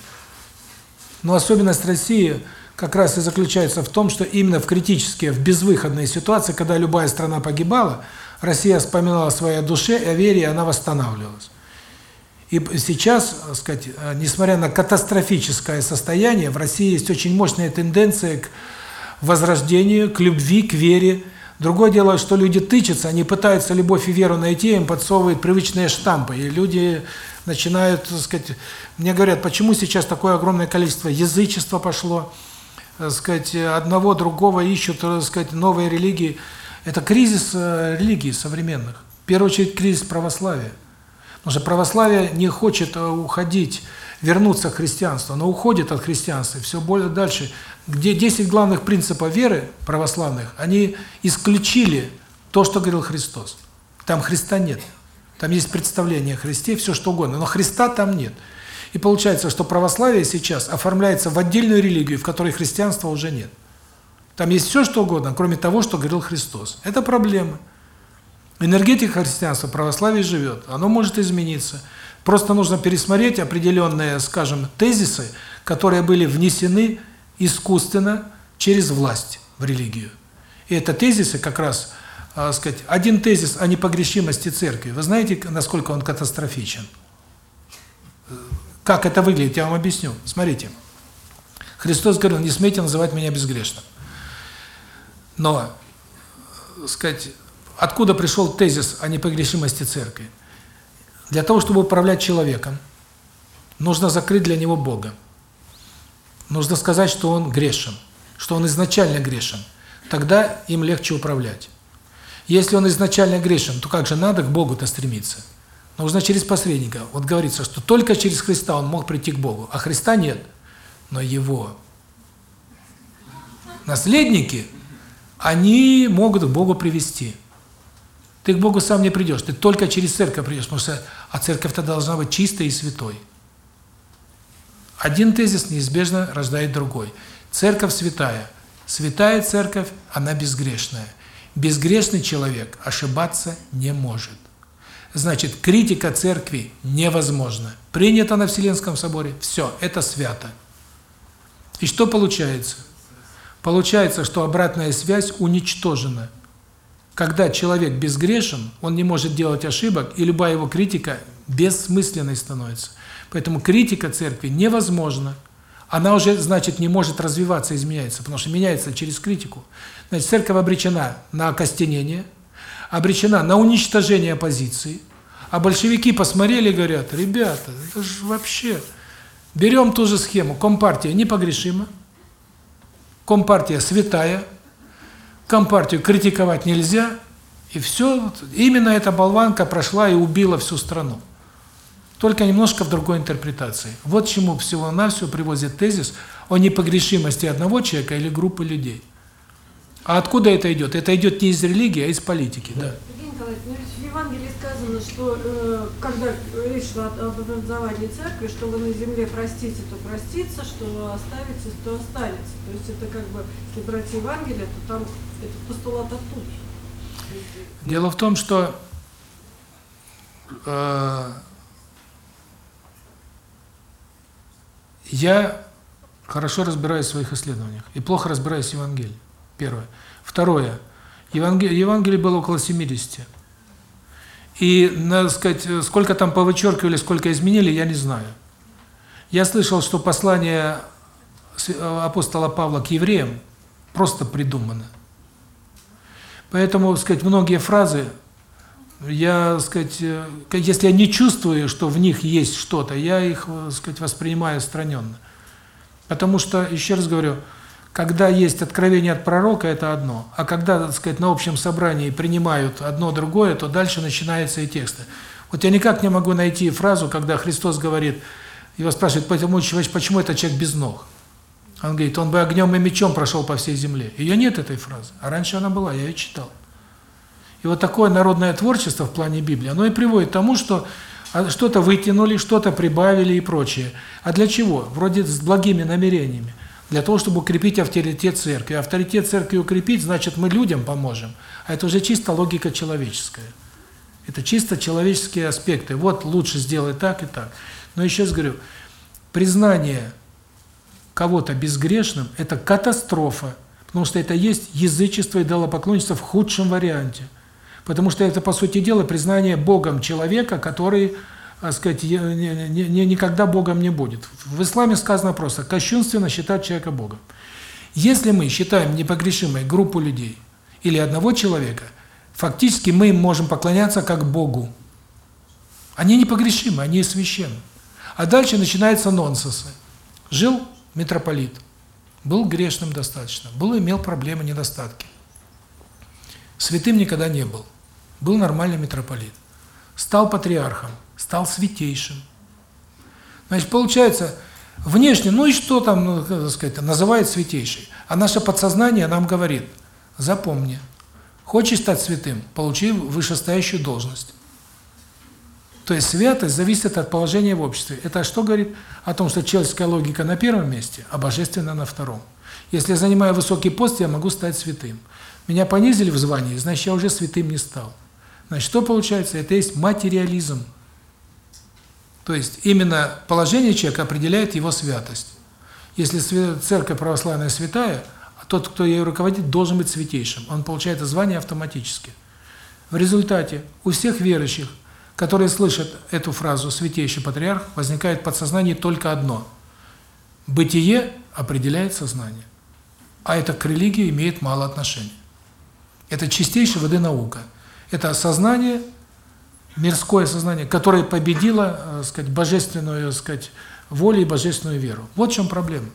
Но особенность России как раз и заключается в том, что именно в критические, в безвыходные ситуации, когда любая страна погибала, Россия вспоминала о своей душе, о вере, и она восстанавливалась. И сейчас, так сказать, э, несмотря на катастрофическое состояние, в России есть очень мощная тенденция к возрождению, к любви, к вере. Другое дело, что люди тычутся, они пытаются любовь и веру найти, им подсовывают привычные штампы, и люди начинают, так сказать, мне говорят, почему сейчас такое огромное количество язычества пошло, так сказать, одного другого ищут, так сказать, новые религии. Это кризис э, религий современных. В первую очередь кризис православия. Потому что православие не хочет э, уходить, вернуться к христианству, оно уходит от христианства, все более дальше. Где 10 главных принципов веры православных, они исключили то, что говорил Христос. Там Христа нет. Там есть представление о Христе, все что угодно, но Христа там нет. И получается, что православие сейчас оформляется в отдельную религию, в которой христианства уже нет. Там есть все что угодно, кроме того, что говорил Христос. Это проблема. Энергетика христианства, православие живет, оно может измениться. Просто нужно пересмотреть определенные, скажем, тезисы, которые были внесены искусственно через власть в религию. И это тезисы как раз, э, сказать, один тезис о непогрешимости церкви. Вы знаете, насколько он катастрофичен? Как это выглядит, я вам объясню. Смотрите. Христос говорил, не смейте называть меня безгрешным. Но, сказать, Откуда пришел тезис о непогрешимости церкви? Для того, чтобы управлять человеком, нужно закрыть для него Бога. Нужно сказать, что он грешен, что он изначально грешен. Тогда им легче управлять. Если он изначально грешен, то как же надо к Богу-то стремиться? Нужно через посредника. Вот говорится, что только через Христа он мог прийти к Богу, а Христа нет. Но его наследники, они могут к Богу привести. Ты к Богу сам не придешь, ты только через церковь придешь, потому что а церковь-то должна быть чистой и святой. Один тезис неизбежно рождает другой. Церковь святая. Святая церковь, она безгрешная. Безгрешный человек ошибаться не может. Значит, критика церкви невозможна. Принято на Вселенском соборе, все, это свято. И что получается? Получается, что обратная связь уничтожена. Когда человек безгрешен, он не может делать ошибок, и любая его критика бессмысленной становится. Поэтому критика церкви невозможна. Она уже, значит, не может развиваться, изменяется, потому что меняется через критику. Значит, церковь обречена на окостенение, обречена на уничтожение оппозиции. А большевики посмотрели и говорят, ребята, это же вообще... Берем ту же схему, Компартия непогрешима, Компартия святая, Компартию критиковать нельзя, и все, именно эта болванка прошла и убила всю страну. Только немножко в другой интерпретации. Вот чему всего-навсего приводит тезис о непогрешимости одного человека или группы людей. А откуда это идет? Это идет не из религии, а из политики, да. Евгений Николаевич, ну ведь в Евангелии сказано, что э, когда речь шла об образовании церкви, что вы на земле простите, то простится, что оставите, то останется. То есть это как бы, если брать Евангелие, то там этот постулат оттуда. Дело в том, что э, я хорошо разбираюсь в своих исследованиях и плохо разбираюсь в Евангелии. Первое. Второе. Евангелие, Евангелие было около 70. И, надо сказать, сколько там повычеркивали, сколько изменили, я не знаю. Я слышал, что послание апостола Павла к евреям просто придумано. Поэтому, сказать, многие фразы я, сказать, если я не чувствую, что в них есть что-то, я их, сказать, воспринимаю отстраненно. Потому что, еще раз говорю, когда есть откровение от пророка, это одно. А когда, так сказать, на общем собрании принимают одно другое, то дальше начинаются и тексты. Вот я никак не могу найти фразу, когда Христос говорит, его спрашивают, почему, почему этот человек без ног? Он говорит, он бы огнем и мечом прошел по всей земле. Ее нет, этой фразы. А раньше она была, я ее читал. И вот такое народное творчество в плане Библии, оно и приводит к тому, что а, что-то вытянули, что-то прибавили и прочее. А для чего? Вроде с благими намерениями. Для того, чтобы укрепить авторитет церкви. Авторитет церкви укрепить, значит, мы людям поможем. А это уже чисто логика человеческая. Это чисто человеческие аспекты. Вот лучше сделать так и так. Но еще раз говорю, признание кого-то безгрешным – это катастрофа, потому что это есть язычество и идолопоклонничество в худшем варианте. Потому что это, по сути дела, признание Богом человека, который, так сказать, не, не, никогда Богом не будет. В исламе сказано просто «кощунственно считать человека Богом». Если мы считаем непогрешимой группу людей или одного человека, фактически мы им можем поклоняться как Богу. Они непогрешимы, они священны. А дальше начинаются нонсенсы. Жил митрополит. Был грешным достаточно, был имел проблемы, недостатки. Святым никогда не был. Был нормальный митрополит. Стал патриархом, стал святейшим. Значит, получается, внешне, ну и что там, ну, так сказать, называет святейший. А наше подсознание нам говорит, запомни, хочешь стать святым, получи вышестоящую должность. То есть святость зависит от положения в обществе. Это что говорит? О том, что человеческая логика на первом месте, а божественная на втором. Если я занимаю высокий пост, я могу стать святым. Меня понизили в звании, значит, я уже святым не стал. Значит, что получается? Это есть материализм. То есть именно положение человека определяет его святость. Если церковь православная святая, а тот, кто ею руководит, должен быть святейшим. Он получает звание автоматически. В результате у всех верующих – которые слышат эту фразу «святейший патриарх», возникает в подсознании только одно. Бытие определяет сознание. А это к религии имеет мало отношения. Это чистейшая воды наука. Это сознание, мирское сознание, которое победило, э, сказать, божественную, сказать, волю и божественную веру. Вот в чем проблема.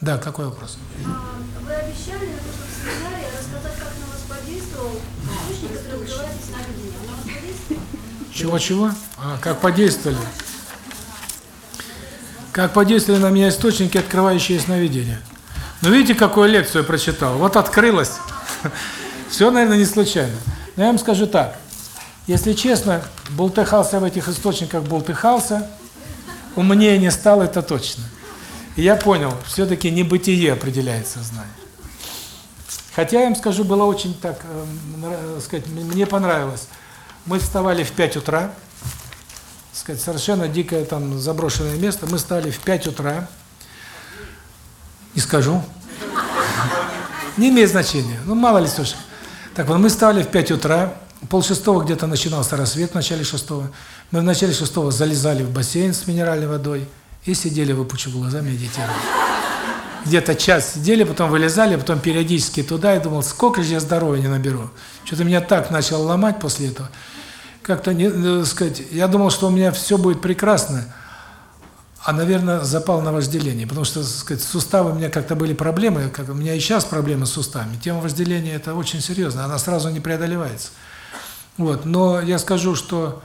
Да, какой вопрос? А, вы обещали на прошлом семинаре рассказать, как на вас подействовал источник, который вызывает сновидение. Он на вас подействовал? Чего-чего? А, как подействовали? Как подействовали на меня источники, открывающие сновидения. Ну, видите, какую лекцию я прочитал? Вот открылось. Все, наверное, не случайно. Но я вам скажу так. Если честно, болтыхался в этих источниках, болтыхался, умнее не стал, это точно. И я понял, все-таки не бытие определяет сознание. Хотя, я вам скажу, было очень так, э, сказать, мне понравилось. Мы вставали в 5 утра, сказать, совершенно дикое там заброшенное место. Мы встали в 5 утра. Не скажу. Не имеет значения. Ну, мало ли, слушай. Так вот, мы встали в 5 утра. Пол шестого где-то начинался рассвет, в начале шестого. Мы в начале шестого залезали в бассейн с минеральной водой и сидели, выпучив глаза, медитировали. Где-то час сидели, потом вылезали, потом периодически туда, и думал, сколько же я здоровья не наберу. Что-то меня так начало ломать после этого как-то, не, э, сказать, я думал, что у меня все будет прекрасно, А, наверное, запал на вожделение, потому что, сказать, суставы у меня как-то были проблемы, как у меня и сейчас проблемы с суставами. Тема вожделения это очень серьезно, она сразу не преодолевается. Вот, но я скажу, что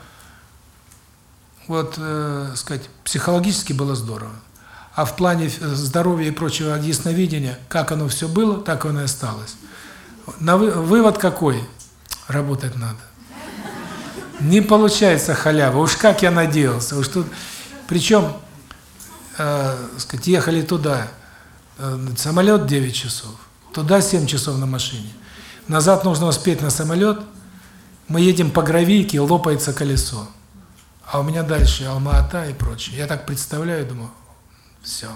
вот, э, сказать, психологически было здорово. А в плане э, здоровья и прочего ясновидения, как оно все было, так оно и осталось. На вы, вывод какой? Работать надо. Не получается халява. Уж как я надеялся. Уж тут причем э, сказать, ехали туда, э, самолет 9 часов, туда 7 часов на машине. Назад нужно успеть на самолет. Мы едем по гравийке, лопается колесо. А у меня дальше Алма-Ата и прочее. Я так представляю, думаю, все.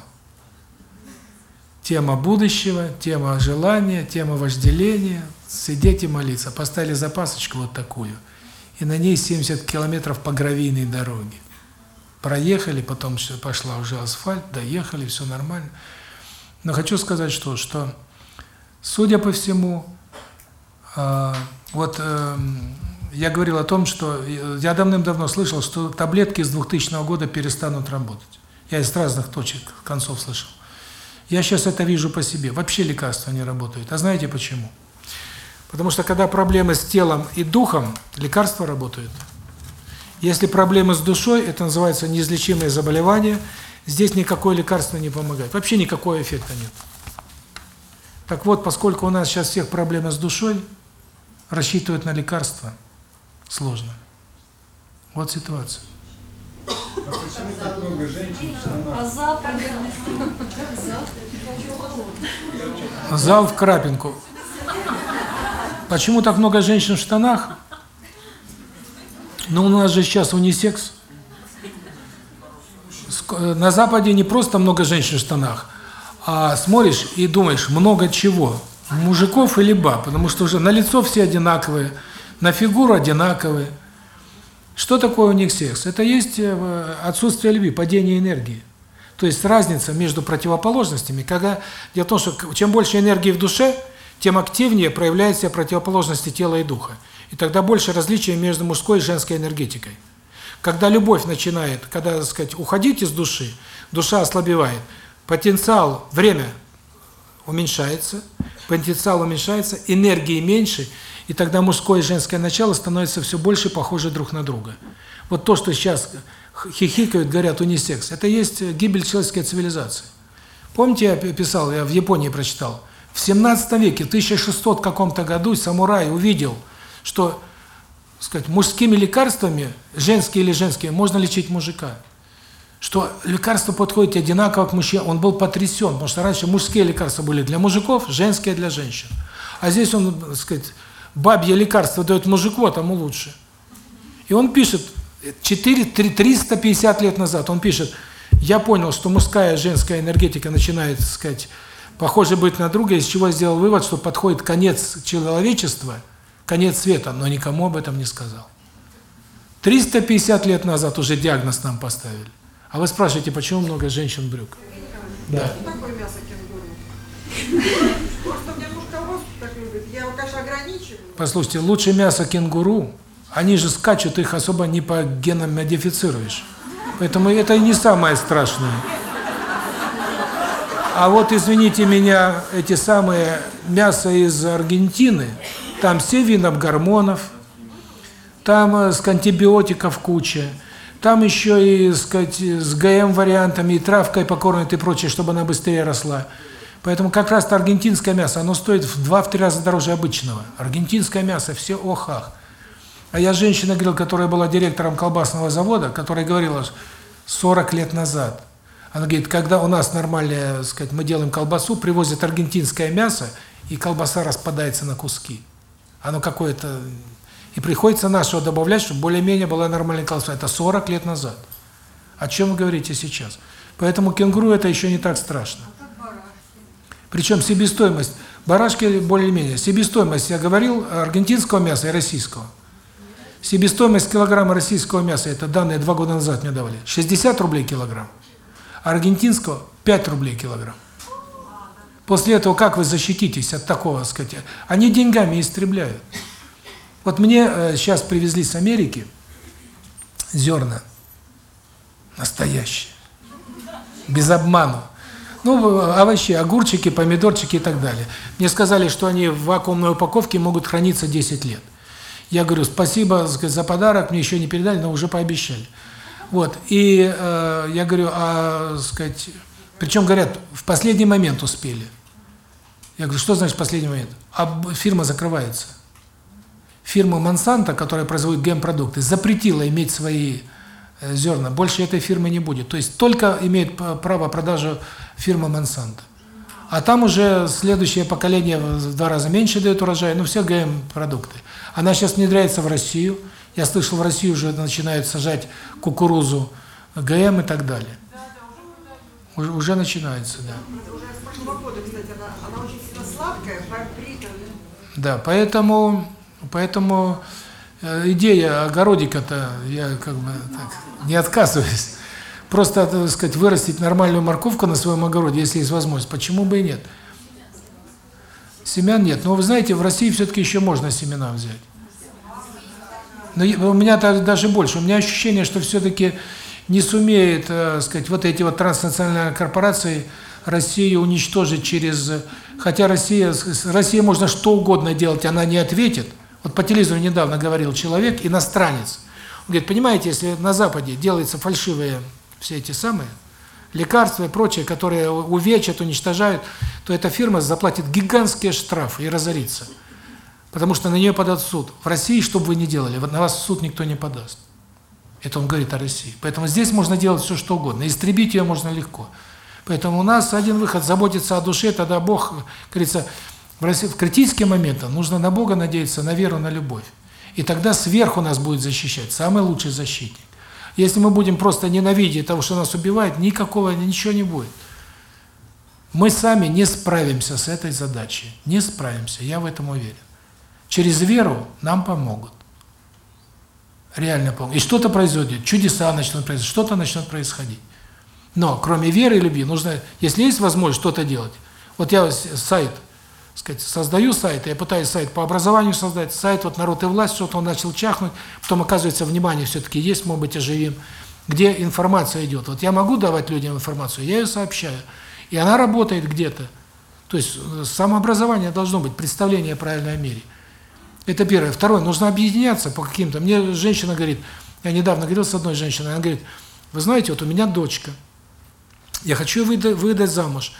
Тема будущего, тема желания, тема вожделения. Сидеть и молиться. Поставили запасочку вот такую. И на ней 70 километров по гравийной дороге. Проехали, потом пошла уже асфальт, доехали, все нормально. Но хочу сказать, что, что судя по всему, э, вот э, я говорил о том, что я давным-давно слышал, что таблетки с 2000 года перестанут работать. Я из разных точек, концов слышал. Я сейчас это вижу по себе. Вообще лекарства не работают. А знаете почему? Потому что когда проблемы с телом и духом, лекарства работают. Если проблемы с душой, это называется неизлечимое заболевание, здесь никакое лекарство не помогает. Вообще никакого эффекта нет. Так вот, поскольку у нас сейчас всех проблемы с душой, рассчитывать на лекарства сложно. Вот ситуация. А почему так много женщин? А завтра? Зал в Крапинку. Почему так много женщин в штанах? Ну, у нас же сейчас унисекс. На Западе не просто много женщин в штанах, а смотришь и думаешь, много чего. Мужиков или баб, потому что уже на лицо все одинаковые, на фигуру одинаковые. Что такое у них секс? Это есть э, отсутствие любви, падение энергии. То есть разница между противоположностями, когда дело в том, что чем больше энергии в душе, тем активнее проявляются противоположности тела и духа. И тогда больше различия между мужской и женской энергетикой. Когда любовь начинает, когда, так сказать, уходить из души, душа ослабевает, потенциал, время уменьшается, потенциал уменьшается, энергии меньше, и тогда мужское и женское начало становятся все больше похожи друг на друга. Вот то, что сейчас хихикают, говорят унисекс, это есть гибель человеческой цивилизации. Помните, я писал, я в Японии прочитал, в 17 веке, в 1600 каком-то году самурай увидел, что, сказать, мужскими лекарствами, женские или женские, можно лечить мужика. Что лекарства подходят одинаково к мужчине. Он был потрясен, потому что раньше мужские лекарства были для мужиков, женские для женщин. А здесь он, так сказать, бабье лекарство дает мужику, а тому лучше. И он пишет, 4, 3, 350 лет назад, он пишет, я понял, что мужская и женская энергетика начинает, так сказать, похоже быть на друга, из чего сделал вывод, что подходит конец человечества, конец света, но никому об этом не сказал. 350 лет назад уже диагноз нам поставили. А вы спрашиваете, почему много женщин в брюках? Да. Такое мясо кенгуру? Просто мне муж колбаску так любит. Я его, конечно, ограничиваю. Послушайте, лучше мясо кенгуру, они же скачут, их особо не по генам модифицируешь. Поэтому это и не самое страшное. А вот, извините меня, эти самые мясо из Аргентины, там все видов гормонов, там э, с антибиотиков куча, там еще и, сказать, с ГМ-вариантами, и травкой покормят и прочее, чтобы она быстрее росла. Поэтому как раз то аргентинское мясо, оно стоит в 2-3 раза дороже обычного. Аргентинское мясо, все охах. А я женщина говорил, которая была директором колбасного завода, которая говорила 40 лет назад. Она говорит, когда у нас нормальная, сказать, мы делаем колбасу, привозят аргентинское мясо, и колбаса распадается на куски. Оно какое-то... И приходится нашего добавлять, чтобы более-менее была нормальная колбаса. Это 40 лет назад. О чем вы говорите сейчас? Поэтому кенгуру это еще не так страшно. Причем себестоимость, барашки более-менее, себестоимость, я говорил, аргентинского мяса и российского. Себестоимость килограмма российского мяса, это данные два года назад мне давали, 60 рублей килограмм аргентинского 5 рублей килограмм. После этого как вы защититесь от такого, сказать, они деньгами истребляют. Вот мне э, сейчас привезли с Америки зерна настоящие. Без обману. Ну, овощи, огурчики, помидорчики и так далее. Мне сказали, что они в вакуумной упаковке могут храниться 10 лет. Я говорю, спасибо за подарок, мне еще не передали, но уже пообещали. Вот, и э, я говорю, а, сказать, причем говорят, в последний момент успели. Я говорю, что значит последний момент? А фирма закрывается. Фирма Monsanto, которая производит гемпродукты, запретила иметь свои э, зерна. Больше этой фирмы не будет. То есть только имеет п- право продажу фирма Monsanto. А там уже следующее поколение в два раза меньше дает урожай, ну все ГМ-продукты. Она сейчас внедряется в Россию. Я слышал, в России уже начинают сажать кукурузу, ГМ и так далее. Уже, уже начинается, да. Уже с прошлого года, кстати, она, она очень сильно сладкая, Да, поэтому, поэтому э, идея огородика-то, я как бы так не отказываюсь. Просто, так сказать, вырастить нормальную морковку на своем огороде, если есть возможность, почему бы и нет? Семян нет. Но вы знаете, в России все-таки еще можно семена взять. Но у меня даже больше. У меня ощущение, что все-таки не сумеет, э, сказать, вот эти вот транснациональные корпорации Россию уничтожить через... э, Хотя Россия, Россия можно что угодно делать, она не ответит. Вот по телевизору недавно говорил человек, иностранец. Он говорит, понимаете, если на Западе делаются фальшивые все эти самые лекарства и прочее, которые увечат, уничтожают, то эта фирма заплатит гигантские штрафы и разорится. Потому что на нее подадут суд. В России, что бы вы ни делали, на вас суд никто не подаст. Это он говорит о России. Поэтому здесь можно делать все, что угодно. Истребить ее можно легко. Поэтому у нас один выход – заботиться о душе, тогда Бог, как говорится, в, критические моменты нужно на Бога надеяться, на веру, на любовь. И тогда сверху нас будет защищать, самый лучший защитник. Если мы будем просто ненавидеть того, что нас убивает, никакого, ничего не будет. Мы сами не справимся с этой задачей. Не справимся, я в этом уверен. Через веру нам помогут. Реально помогут. И что-то произойдет, чудеса начнут происходить, что-то начнет происходить. Но кроме веры и любви нужно, если есть возможность что-то делать. Вот я сайт, сказать, создаю сайт, я пытаюсь сайт по образованию создать, сайт вот народ и власть, что-то он начал чахнуть, потом оказывается внимание все-таки есть, может быть, оживим, где информация идет. Вот я могу давать людям информацию, я ее сообщаю, и она работает где-то. То есть э, самообразование должно быть, представление о правильном мире. Это первое. Второе, нужно объединяться по каким-то. Мне женщина говорит, я недавно говорил с одной женщиной, она говорит, вы знаете, вот у меня дочка, я хочу выдать, выдать замуж.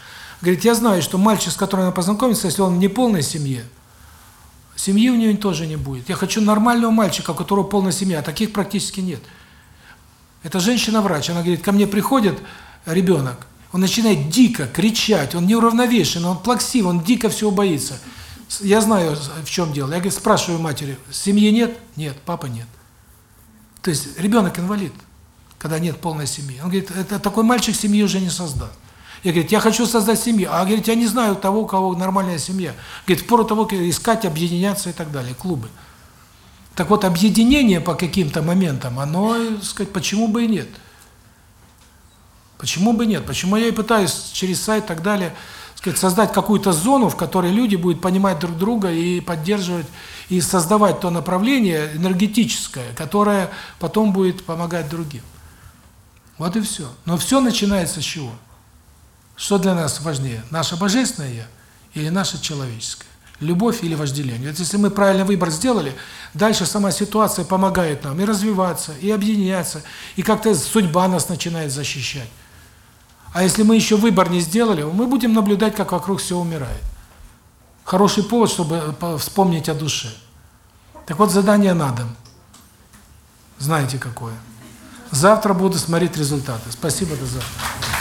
Говорит, я знаю, что мальчик, с которым она познакомится, если он в неполной семье, семьи у нее тоже не будет. Я хочу нормального мальчика, у которого полная семья, а таких практически нет. Это женщина-врач, она говорит, ко мне приходит ребенок, он начинает дико кричать, он неуравновешен, он плаксив, он дико всего боится. Я знаю, в чем дело. Я говорит, спрашиваю матери, семьи нет? Нет, папа нет. То есть ребенок инвалид, когда нет полной семьи. Он говорит, это такой мальчик семьи уже не создаст. Я говорю, я хочу создать семью. А говорит, я не знаю того, у кого нормальная семья. Говорит, впору того искать, объединяться и так далее, клубы. Так вот, объединение по каким-то моментам, оно, сказать, почему бы и нет? Почему бы нет? Почему я и пытаюсь через сайт и так далее, сказать, создать какую-то зону, в которой люди будут понимать друг друга и поддерживать, и создавать то направление энергетическое, которое потом будет помогать другим. Вот и все. Но все начинается с чего? Что для нас важнее? Наше божественное «я» или наше человеческое? Любовь или вожделение? Ведь если мы правильный выбор сделали, дальше сама ситуация помогает нам и развиваться, и объединяться, и как-то судьба нас начинает защищать. А если мы еще выбор не сделали, мы будем наблюдать, как вокруг все умирает. Хороший повод, чтобы по- вспомнить о душе. Так вот, задание на дом. Знаете какое? Завтра буду смотреть результаты. Спасибо, до завтра.